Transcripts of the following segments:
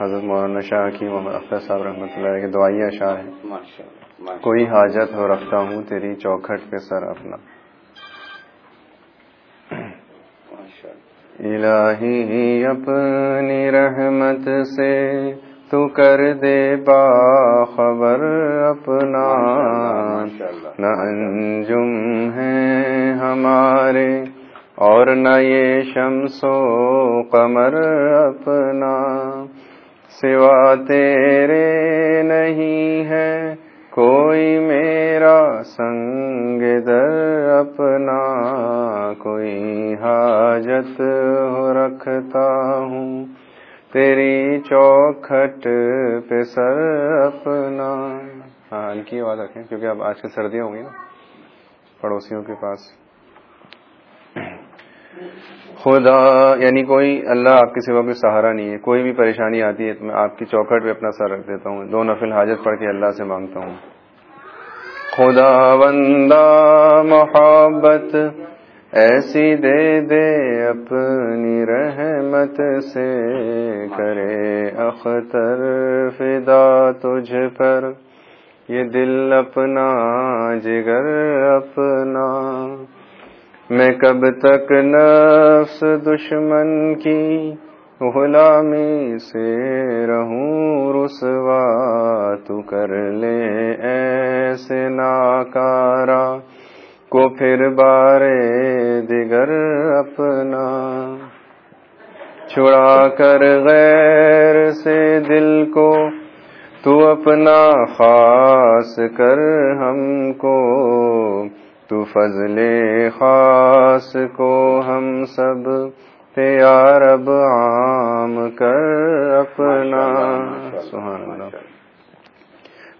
حضرت مولانا شاہ کی محمد اختر صاحب رحمۃ اللہ کے دعائیہ اشعار ہیں۔ کوئی حاجت ہو رکھتا ہوں تیری چوکھٹ پہ سر اپنا۔ الہی اپنی رحمت سے تو کر دے با خبر اپنا نہ انجم ہے ہمارے اور نہ یہ شمس و قمر اپنا۔ سوا تیرے نہیں ہے کوئی میرا سنگ در اپنا، کوئی حاجت ہو رکھتا ہوں۔ تیری چوکھٹ پہ سر اپنا۔ ہاں ہلکی آواز رکھیں، کیونکہ اب آج کل سردیاں ہوں گی نا۔ پڑوسیوں کے پاس۔ خدا یعنی کوئی اللہ آپ کے سوا کوئی سہارا نہیں ہے، کوئی بھی پریشانی آتی ہے تو میں آپ کی چوکھٹ پہ اپنا سر رکھ دیتا ہوں، دو نفل حاجت پڑھ کے اللہ سے مانگتا ہوں۔ خدا بندہ محبت ایسی دے دے اپنی رحمت سے کرے، اختر فدا تجھ پر، یہ دل اپنا، جگر اپنا۔ میں کب تک نفس دشمن کی غلامی سے رہوں، رسوا تو کر لے ایسے ناکارا کو پھر بارے دیگر اپنا۔ چھڑا کر غیر سے دل کو، تو اپنا خاص کر ہم کو۔ تو فضل خاص کو ہم سب پیار عام کر اپنا۔ سبحان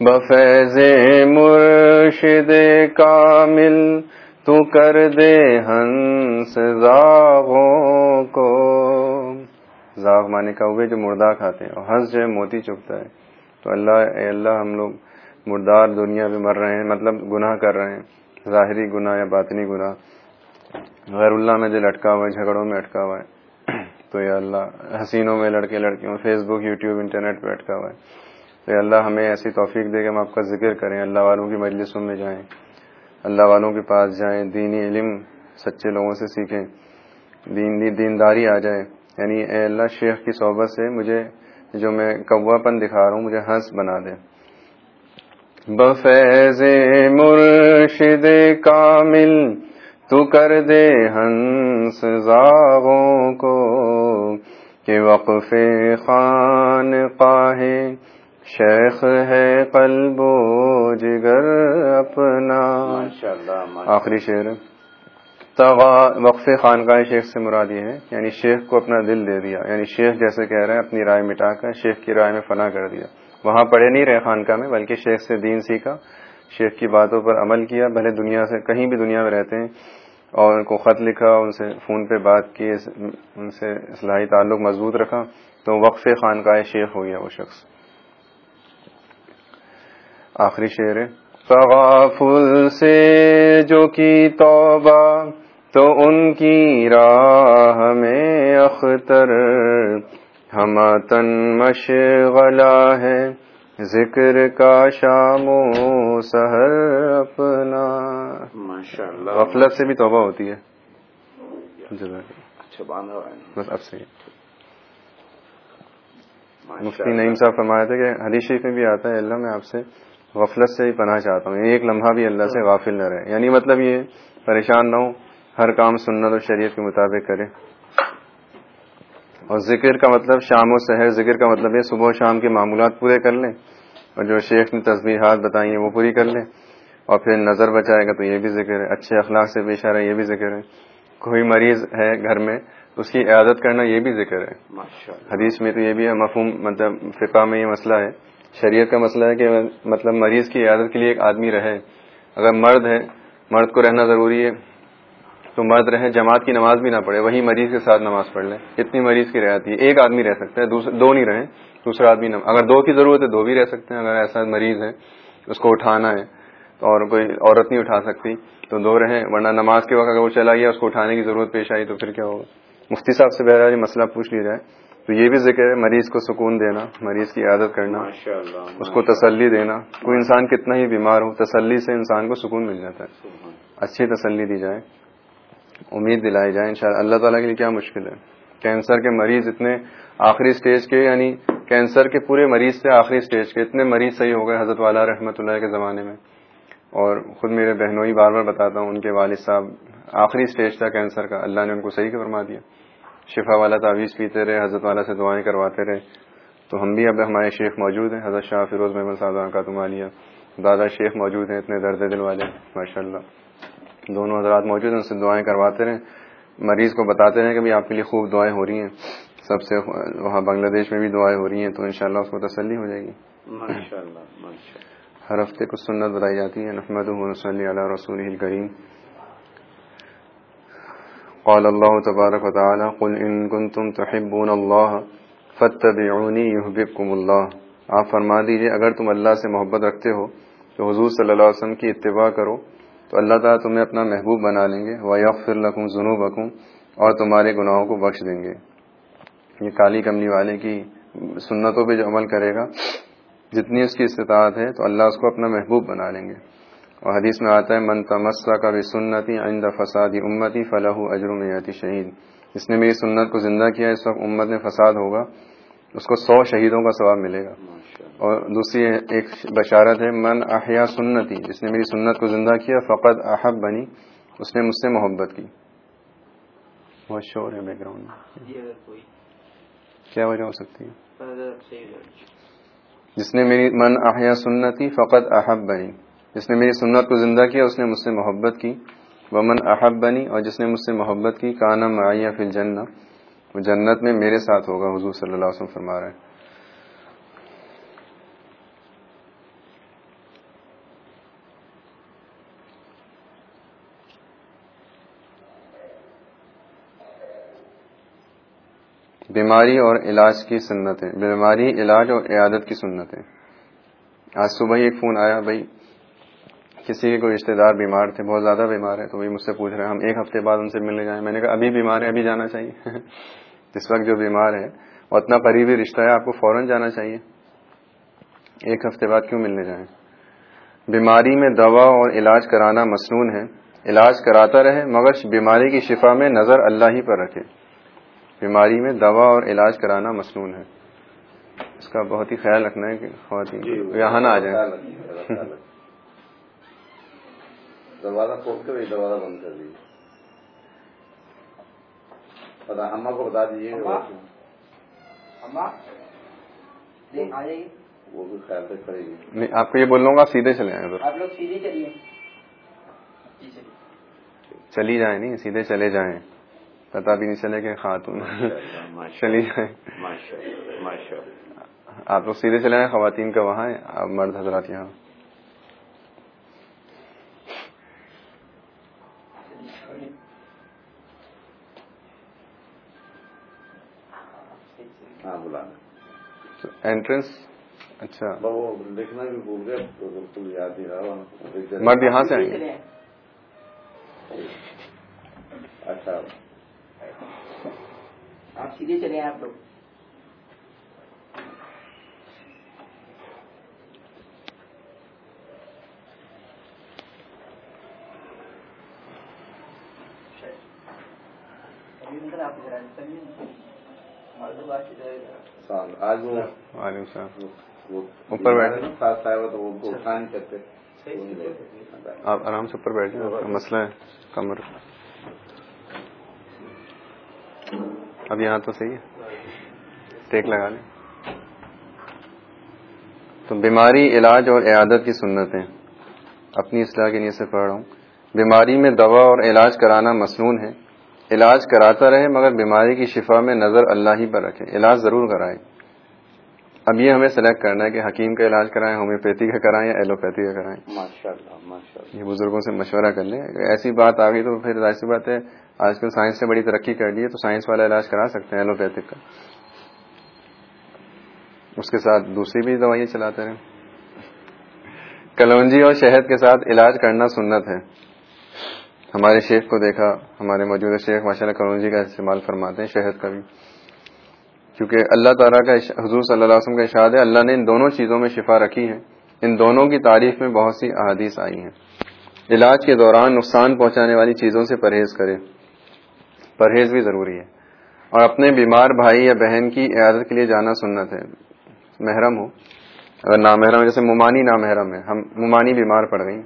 بفیض مرشد کامل تو کر دے ہنس زاغوں کو۔ زاغ مانے کا ہوئے جو مردہ کھاتے ہیں۔ اور ہنس جو ہے موتی چکتا ہے۔ تو اللہ، اے اللہ، ہم لوگ مردار دنیا میں مر رہے ہیں مطلب گناہ کر رہے ہیں۔ ظاہری گناہ یا باطنی گناہ، غیر اللہ میں دل اٹکا ہوا ہے، جھگڑوں میں اٹکا ہوا ہے، تو یا اللہ، حسینوں میں لڑکے لڑکیوں فیس بک یوٹیوب انٹرنیٹ پہ اٹکا ہوا ہے، تو اللہ ہمیں ایسی توفیق دے کہ ہم آپ کا ذکر کریں، اللہ والوں کی مجلسوں میں جائیں، اللہ والوں کے پاس جائیں، دینی علم سچے لوگوں سے سیکھیں دین دینداری آ جائے۔ یعنی اے اللہ، شیخ کی صحبت سے مجھے جو میں کوا پن دکھا رہا ہوں، مجھے ہنس بنا دے بفیض مرشد کامل تو کر دے ہنس زاغوں کو کہ وقف خان پاہے شیخ ہے قلب و جگر اپنا۔ آخری شعر۔ وقف خان کا شیخ سے مراد یہ ہے یعنی شیخ کو اپنا دل دے دیا۔ یعنی شیخ جیسے کہہ رہے ہیں اپنی رائے مٹا کر شیخ کی رائے میں فنا کر دیا۔ وہاں پڑھے نہیں رہے خانقاہ میں، بلکہ شیخ سے دین سیکھا، شیخ کی باتوں پر عمل کیا، بھلے دنیا سے، کہیں بھی دنیا میں رہتے ہیں۔ اور ان کو خط لکھا، ان سے فون پہ بات کی ان سے اصلاحی تعلق مضبوط رکھا۔ تو وقف خانقاہ شیخ ہو گیا وہ شخص۔ آخری شعر تغافل سے جو کی توبہ، تو ان کی راہ میں اختر۔ ہم تن مشغلہ ہے ذکر کا شام و سہر اپنا۔ غفلت سے بھی توبہ ہوتی ہے۔ اچھا بس اب سے مفتی نعیم صاحب فرمایا تھا کہ حدیث شریف میں بھی آتا ہے اللہ میں آپ سے غفلت سے بھی پناہ چاہتا ہوں۔ ایک لمحہ بھی اللہ سے غافل نہ رہے۔ یعنی مطلب یہ پریشان نہ ہو ہر کام سنت اور شریعت کے مطابق کرے۔ اور ذکر کا مطلب شام و سحر ذکر کا مطلب ہے صبح و شام کے معمولات پورے کر لیں اور جو شیخ نے تصویرات بتائی ہیں وہ پوری کر لیں اور پھر نظر بچائے گا تو یہ بھی ذکر ہے اچھے اخلاق سے پیش آ رہا ہے یہ بھی ذکر ہے۔ کوئی مریض ہے گھر میں اس کی عیادت کرنا یہ بھی ذکر ہے۔ حدیث میں تو یہ بھی ہے مفہوم مطلب فقہ میں یہ مسئلہ ہے۔ شریعت کا مسئلہ ہے کہ مطلب مریض کی عیادت کے لیے ایک آدمی رہے۔ اگر مرد ہے مرد کو رہنا ضروری ہے۔ تو مرد رہے جماعت کی نماز بھی نہ پڑھے وہی مریض کے ساتھ نماز پڑھ لیں۔ اتنی مریض کی رہتی ہے ایک آدمی رہ سکتا ہے دو نہیں رہیں دوسرا آدمی اگر دو کی ضرورت ہے دو بھی رہ سکتے ہیں اگر ایسا مریض ہے اس کو اٹھانا ہے اور کوئی عورت نہیں اٹھا سکتی تو دو رہیں ورنہ نماز کے وقت اگر وہ چلا گیا اس کو اٹھانے کی ضرورت پیش آئی تو پھر کیا ہوگا؟ مفتی صاحب سے بہرحال مسئلہ پوچھ لیا جائے۔ تو یہ بھی ذکر ہے مریض کو سکون دینا مریض کی عادت کرنا اس کو تسلی دینا۔ کوئی انسان کتنا ہی بیمار ہو تسلی سے انسان کو سکون مل جاتا ہے۔ اچھی تسلی دی جائے۔ امید دلائی جائے، انشاءاللہ۔ اللہ تعالیٰ کے لیے کیا مشکل ہے؟ کینسر کے مریض اتنے آخری سٹیج کے یعنی کینسر کے پورے مریض سے آخری سٹیج کے، اتنے مریض صحیح ہو گئے حضرت والا رحمۃ اللہ کے زمانے میں۔ اور خود میرے بہنوئی بار بار بتاتا ہوں، ان کے والد صاحب آخری سٹیج تھا کینسر کا، اللہ نے ان کو صحیح فرما دیا۔ شفا والا تعویذ پیتے رہے، حضرت والا سے دعائیں کرواتے رہے۔ تو ہم بھی اب ہمارے شیخ موجود ہیں، حضرت شاہ فیروز محمد صاحب کا تمالیہ دادا شیخ موجود ہیں، اتنے درد دل والے ماشاء اللہ دونوں حضرات موجود ہیں ان سے دعائیں کرواتے رہے مریض کو بتاتے رہے کہ بھی آپ کے لیے خوب دعائیں ہو رہی ہیں۔ سب سے وہاں بنگلہ دیش میں بھی دعائیں ہو رہی ہیں تو انشاءاللہ اس کو تسلی ہو جائے گی۔ ہر ہفتے کو سنت بتائی جاتی ہے نحمد صلی اللہ رسول کریم قال الله تبارك وتعالى قل إن كنتم تحبون الله فاتبعوني يحببكم الله آپ فرما دیجیے اگر تم اللہ سے محبت رکھتے ہو تو حضور صلی اللہ علیہ وسلم کی اتباع کرو۔ تو اللہ تعالیٰ تمہیں اپنا محبوب بنا لیں گے۔ وہ یغفر لکم ذنوبکم اور تمہارے گناہوں کو بخش دیں گے۔ یہ کالی کملی والے کی سنتوں پہ جو عمل کرے گا، جتنی اس کی استطاعت ہے، تو اللہ اس کو اپنا محبوب بنا لیں گے۔ اور حدیث میں آتا ہے، من تمسا کا بھی سنتی آئندہ فسادی امتی فلاح اجرم یاتی شہید۔ جس نے میری سنت کو زندہ کیا، اس وقت امت میں فساد ہوگا، اس کو سو شہیدوں کا ثواب ملے گا۔ اور دوسری ایک بشارت ہے من احیا سنتی جس نے میری سنت کو زندہ کیا فقط احب بنی اس نے مجھ سے محبت کی۔ بہت شور ہے بیک گراؤنڈ میں۔ جی، کیا وجہ ہو سکتی ہے؟ جس نے میری من احیا سنتی فقط احب بنی جس نے میری سنت کو زندہ کیا اس نے مجھ سے محبت کی۔ ومن احب بنی اور جس نے مجھ سے محبت کی کانا معیہ فی الجنہ۔ وہ جنت میں میرے ساتھ ہوگا حضور صلی اللہ علیہ وسلم فرما رہے ہیں۔ بیماری اور علاج کی سنتیں، بیماری، علاج اور عیادت کی سنتیں۔ آج صبح ہی ایک فون آیا، بھائی، کسی کے کوئی رشتے دار بیمار تھے، بہت زیادہ بیمار ہے، تو وہی مجھ سے پوچھ رہے ہیں، ہم ایک ہفتے بعد ان سے ملنے جائیں۔ میں نے کہا، ابھی بیمار ہے ابھی جانا چاہیے۔ جس وقت جو بیمار ہے وہ اتنا قریبی رشتہ ہے، آپ کو فوراً جانا چاہیے۔ ایک ہفتے بعد کیوں ملنے جائیں؟ بیماری میں دوا اور علاج کرانا مصنون ہے۔ علاج کراتا رہے، مگر بیماری کی شفا میں نظر اللہ ہی پر رکھے۔ بیماری میں دوا اور علاج کرانا مصنون ہے۔ اس کا بہت ہی خیال رکھنا ہے کہ خواتین جی، یہاں نہ آ جائیں۔ دروازہ کھول کے دروازہ بند کر دیجیے۔ اما کو بتا دیجیے وہ بھی خیال سے کرے گی نہیں آپ کو یہ بول لوں گا سیدھے چلے آئے آپ لوگ سیدھے چلیے۔ جی، چلی جائیں نہیں سیدھے چلے جائیں۔ پتا بھی نہیں چلے کہ خاتون چلی جائیں آپ لوگ سیدھے چلے آئے خواتین کا وہاں ہے آپ مرد حضرات یہاں۔ انٹرنس اچھا۔ لکھنا بھی بھول گئے بالکل یاد نہیں رہا۔ مرد یہاں سے آئیں گے۔ اچھا۔ آپ سیدھے چلے آپ لوگ۔ آج اوپر بیٹھے۔ آپ آرام سے اوپر بیٹھ جائیں۔ مسئلہ ہے۔ کمر۔ اب یہاں تو صحیح ہے۔ ٹیک لگا لیں۔ تو بیماری علاج اور عیادت کی سنتیں۔ اپنی اصلاح کے نیے سے پڑھ رہا ہوں۔ بیماری میں دوا اور علاج کرانا مصنون ہے۔ علاج کراتا رہے مگر بیماری کی شفا میں نظر اللہ ہی پر رکھے۔ علاج ضرور کرائے۔ اب یہ ہمیں سلیکٹ کرنا ہے کہ حکیم کا علاج کرائیں ہومیوپیتھی کا کرائیں یا ایلوپیتھی کا کرائیں۔ یہ بزرگوں سے مشورہ کر لیں ایسی بات آ گئی تو پھر ایسی بات ہے آج کل سائنس نے بڑی ترقی کر لی ہے تو سائنس والا علاج کرا سکتے ہیں ایلوپیتھک کا۔ اس کے ساتھ دوسری بھی دوائیں چلاتے رہیں۔ کلونجی اور شہد کے ساتھ علاج کرنا سنت ہے۔ ہمارے شیخ کو دیکھا ہمارے موجودہ شیخ ماشاء اللہ کلونجی کا استعمال فرماتے ہیں شہد کا بھی۔ کیونکہ اللہ تعالیٰ کا حضور صلی اللہ علیہ وسلم کا اشاد ہے، اللہ نے ان دونوں چیزوں میں شفا رکھی ہے۔ ان دونوں کی تعریف میں بہت سی احادیث آئی ہیں۔ علاج کے دوران نقصان پہنچانے والی چیزوں سے پرہیز کرے پرہیز بھی ضروری ہے۔ اور اپنے بیمار بھائی یا بہن کی عیادت کے لیے جانا سنت ہے۔ محرم ہو۔ اگر نامحرم جیسے ممانی نامحرم ہے، ہم ممانی بیمار پڑ گئی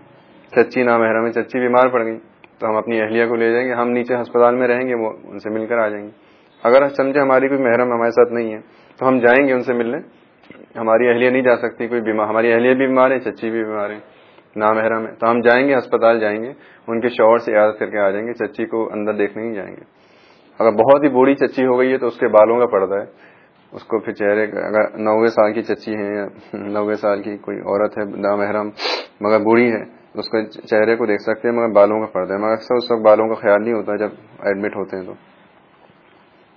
چچی نامحرم ہے، چچی بیمار پڑ گئی تو ہم اپنی اہلیہ کو لے جائیں گے۔ ہم نیچے ہسپتال میں رہیں گے، وہ ان سے مل کر آ جائیں گے۔ اگر سمجھے ہماری کوئی محرم ہمارے ساتھ نہیں ہے، تو ہم جائیں گے ان سے ملنے۔ ہماری اہلیہ نہیں جا سکتی، کوئی بیمار، ہماری اہلیہ بھی بیمار ہے چچی بھی بیمار ہے نامحرم ہے تو ہم جائیں گے، ہسپتال جائیں گے، ان کے شوہر سے عادت کر کے آ جائیں گے، چچی کو اندر دیکھنے نہیں جائیں گے۔ اگر بہت ہی بوڑھی چچی ہو گئی ہے تو اس کے بالوں کا پردہ ہے۔ اس کو پھر چہرے کا اگر نوے سال کی چچی ہے یا نوے سال کی کوئی عورت ہے، نامحرم، مگر بوڑھی ہے اس کے چہرے کو دیکھ سکتے ہیں، مگر بالوں کا پردہ ہے۔ مگر اکثر اس وقت بالوں کا خیال نہیں ہوتا جب ایڈمٹ ہوتے ہیں تو۔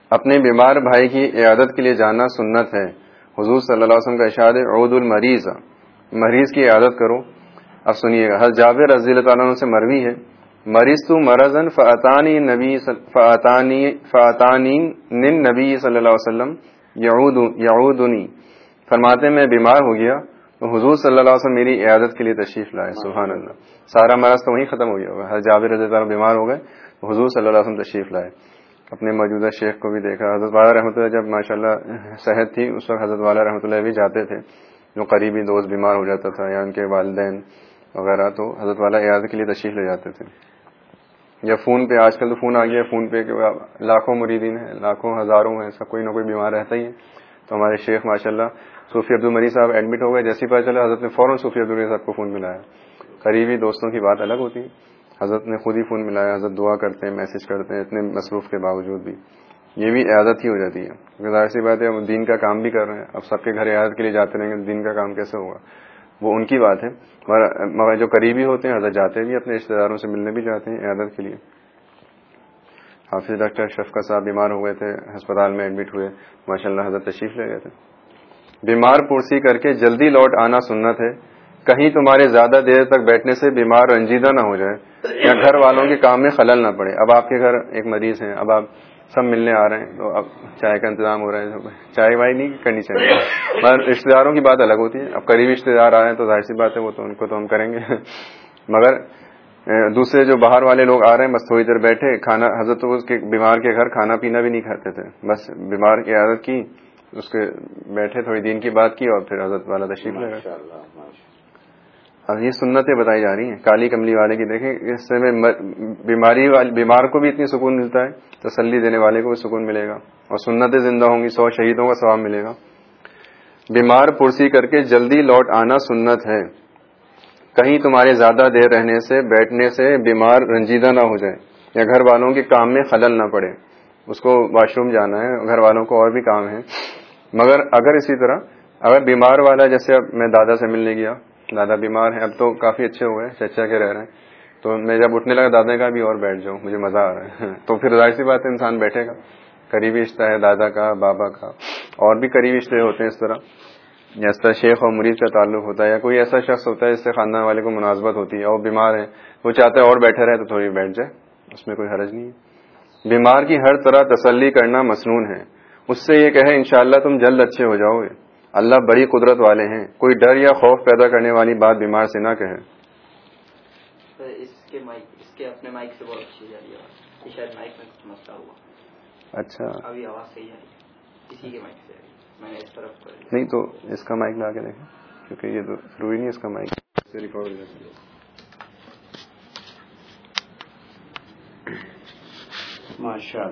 اپنے بیمار بھائی کی عیادت کے لیے جانا سنت ہے۔ حضور صلی اللہ علیہ وسلم کا اشاد عود المریض۔ مریض کی عیادت کرو۔ اب سنیے گا حضرت جابر رضی اللہ تعالیٰ سے مروی ہے۔ مریض تو مرضن فعطانی نبی فعطانی فعطانی نن نبی صلی اللہ علیہ وسلم یعودنی۔ فرماتے میں بیمار ہو گیا۔ تو حضور صلی اللہ علیہ وسلم میری عیادت کے لیے تشریف لائے۔ سبحان اللہ۔ سارا مرض تو وہیں ختم ہو گیا۔ ہوگا حضرت جابر رضی اللہ بیمار ہو گئے۔ تو حضور صلی اللہ علیہ وسلم تشریف لائے۔ اپنے موجودہ شیخ کو بھی دیکھا۔ حضرت والا رحمۃ اللہ جب ماشاء اللہ صحت تھی، اس وقت حضرت والا رحمۃ اللہ بھی جاتے تھے۔ جو قریبی دوست بیمار ہو جاتا تھا یا ان کے والدین وغیرہ، تو حضرت والا عیادت کے لیے تشریف لے جاتے تھے۔ یا فون پہ، آج کل تو فون آ گیا فون پہ کہ لاکھوں مریدین ہیں، لاکھوں ہزاروں ہیں سب کوئی نہ کوئی بیمار رہتا ہی ہے۔ تو ہمارے شیخ ماشاء اللہ صوفی عبد المری صاحب ایڈمٹ ہو گئے۔ جیسی پتہ چلا حضرت نے فوراً صوفی عبد المری صاحب کو فون ملایا۔ قریبی دوستوں کی بات الگ ہوتی ہے۔ حضرت نے خود ہی فون ملایا، حضرت دعا کرتے ہیں، میسج کرتے ہیں، اتنے مصروف کے باوجود بھی۔ یہ بھی عیادت ہی ہو جاتی ہے۔ ظاہر سی بات ہے، ہم دین کا کام بھی کر رہے ہیں، اب سب کے گھر عیادت کے لیے جاتے رہیں گے دین کا کام کیسے ہوگا؟ وہ ان کی بات ہے۔ مگر جو قریبی ہوتے ہیں، حضرت جاتے بھی اپنے رشتے داروں سے ملنے بھی جاتے ہیں عیادت کے لیے۔ حافظ ڈاکٹر شفقت صاحب بیمار ہو گئے تھے، ہسپتال میں ایڈمٹ ہوئے۔ ماشاء اللہ حضرت تشریف لے گئے تھے۔ بیمار پرسی کر کے جلدی لوٹ آنا سنت ہے۔ کہیں تمہارے زیادہ دیر تک بیٹھنے سے بیمار رنجیدہ نہ ہو جائے۔ یا گھر والوں کے کام میں خلل نہ پڑے۔ اب آپ کے گھر ایک مریض ہیں، اب آپ سب ملنے آ رہے ہیں، تو اب چائے کا انتظام ہو رہا ہے چائے وائی نہیں کرنی چاہیے۔ مگر رشتے داروں کی بات الگ ہوتی ہے۔ اب قریبی رشتے دار آ رہے ہیں تو ظاہر سی بات ہے، وہ تو ان کو تو ہم کریں گے۔ مگر دوسرے جو باہر والے لوگ آ رہے ہیں، بس تھوڑی دیر بیٹھے، کھانا، حضرت اس کے بیمار کے گھر کھانا پینا بھی نہیں کھاتے تھے۔ بس بیمار کی عادت کی، اس کے بیٹھے، تھوڑی دن کی بات کی اور پھر حضرت والا تشریف لگا اب یہ سنتیں بتائی جا رہی ہیں۔ کالی کملی والے کی دیکھیں، اس سے میں بیماری بیمار کو بھی اتنی سکون ملتا ہے، تسلی دینے والے کو بھی سکون ملے گا۔ اور سنتیں زندہ ہوں گی، سو شہیدوں کا ثواب ملے گا۔ بیمار پرسی کر کے جلدی لوٹ آنا سنت ہے۔ کہیں تمہارے زیادہ دیر رہنے سے، بیٹھنے سے بیمار رنجیدہ نہ ہو جائے یا گھر والوں کے کام میں خلل نہ پڑے۔ اس کو واش روم جانا ہے، گھر والوں کو اور بھی کام ہے مگر اگر اسی طرح، اگر بیمار والا، جیسے اب میں دادا سے ملنے گیا دادا بیمار ہیں، اب تو کافی اچھے ہوئے ہیں، چچا کے رہ رہے ہیں۔ تو میں جب اٹھنے لگا، دادا کا بھی اور بیٹھ جاؤں، مجھے مزہ آ رہا ہے۔ تو پھر ظاہر سی بات ہے، انسان بیٹھے گا۔ قریبی رشتہ ہے، دادا کا، بابا کا۔ اور بھی قریبی رشتے ہوتے ہیں اس طرح۔ یا اس طرح شیخ اور مریض کا تعلق ہوتا ہے، یا کوئی ایسا شخص ہوتا ہے جس سے خاندان والے کو مناسبت ہوتی ہے، اور بیمار ہے، وہ چاہتا ہے اور بیٹھے رہے تو تھوڑی بیٹھ جائے، اس میں کوئی حرج نہیں ہے۔ بیمار کی ہر طرح تسلی کرنا مصنون ہے۔ اس سے یہ کہے، انشاءاللہ تم جلد اچھے ہو جاؤ گے۔ اللہ بڑی قدرت والے ہیں۔ کوئی ڈر یا خوف پیدا کرنے والی بات بیمار سے نہ کہے۔ اچھا۔ نہیں تو اس کا مائک لا کے دیکھیں۔ کیونکہ یہ تو ضروری نہیں اس کا مائک۔ ریکارڈ ہو جاتا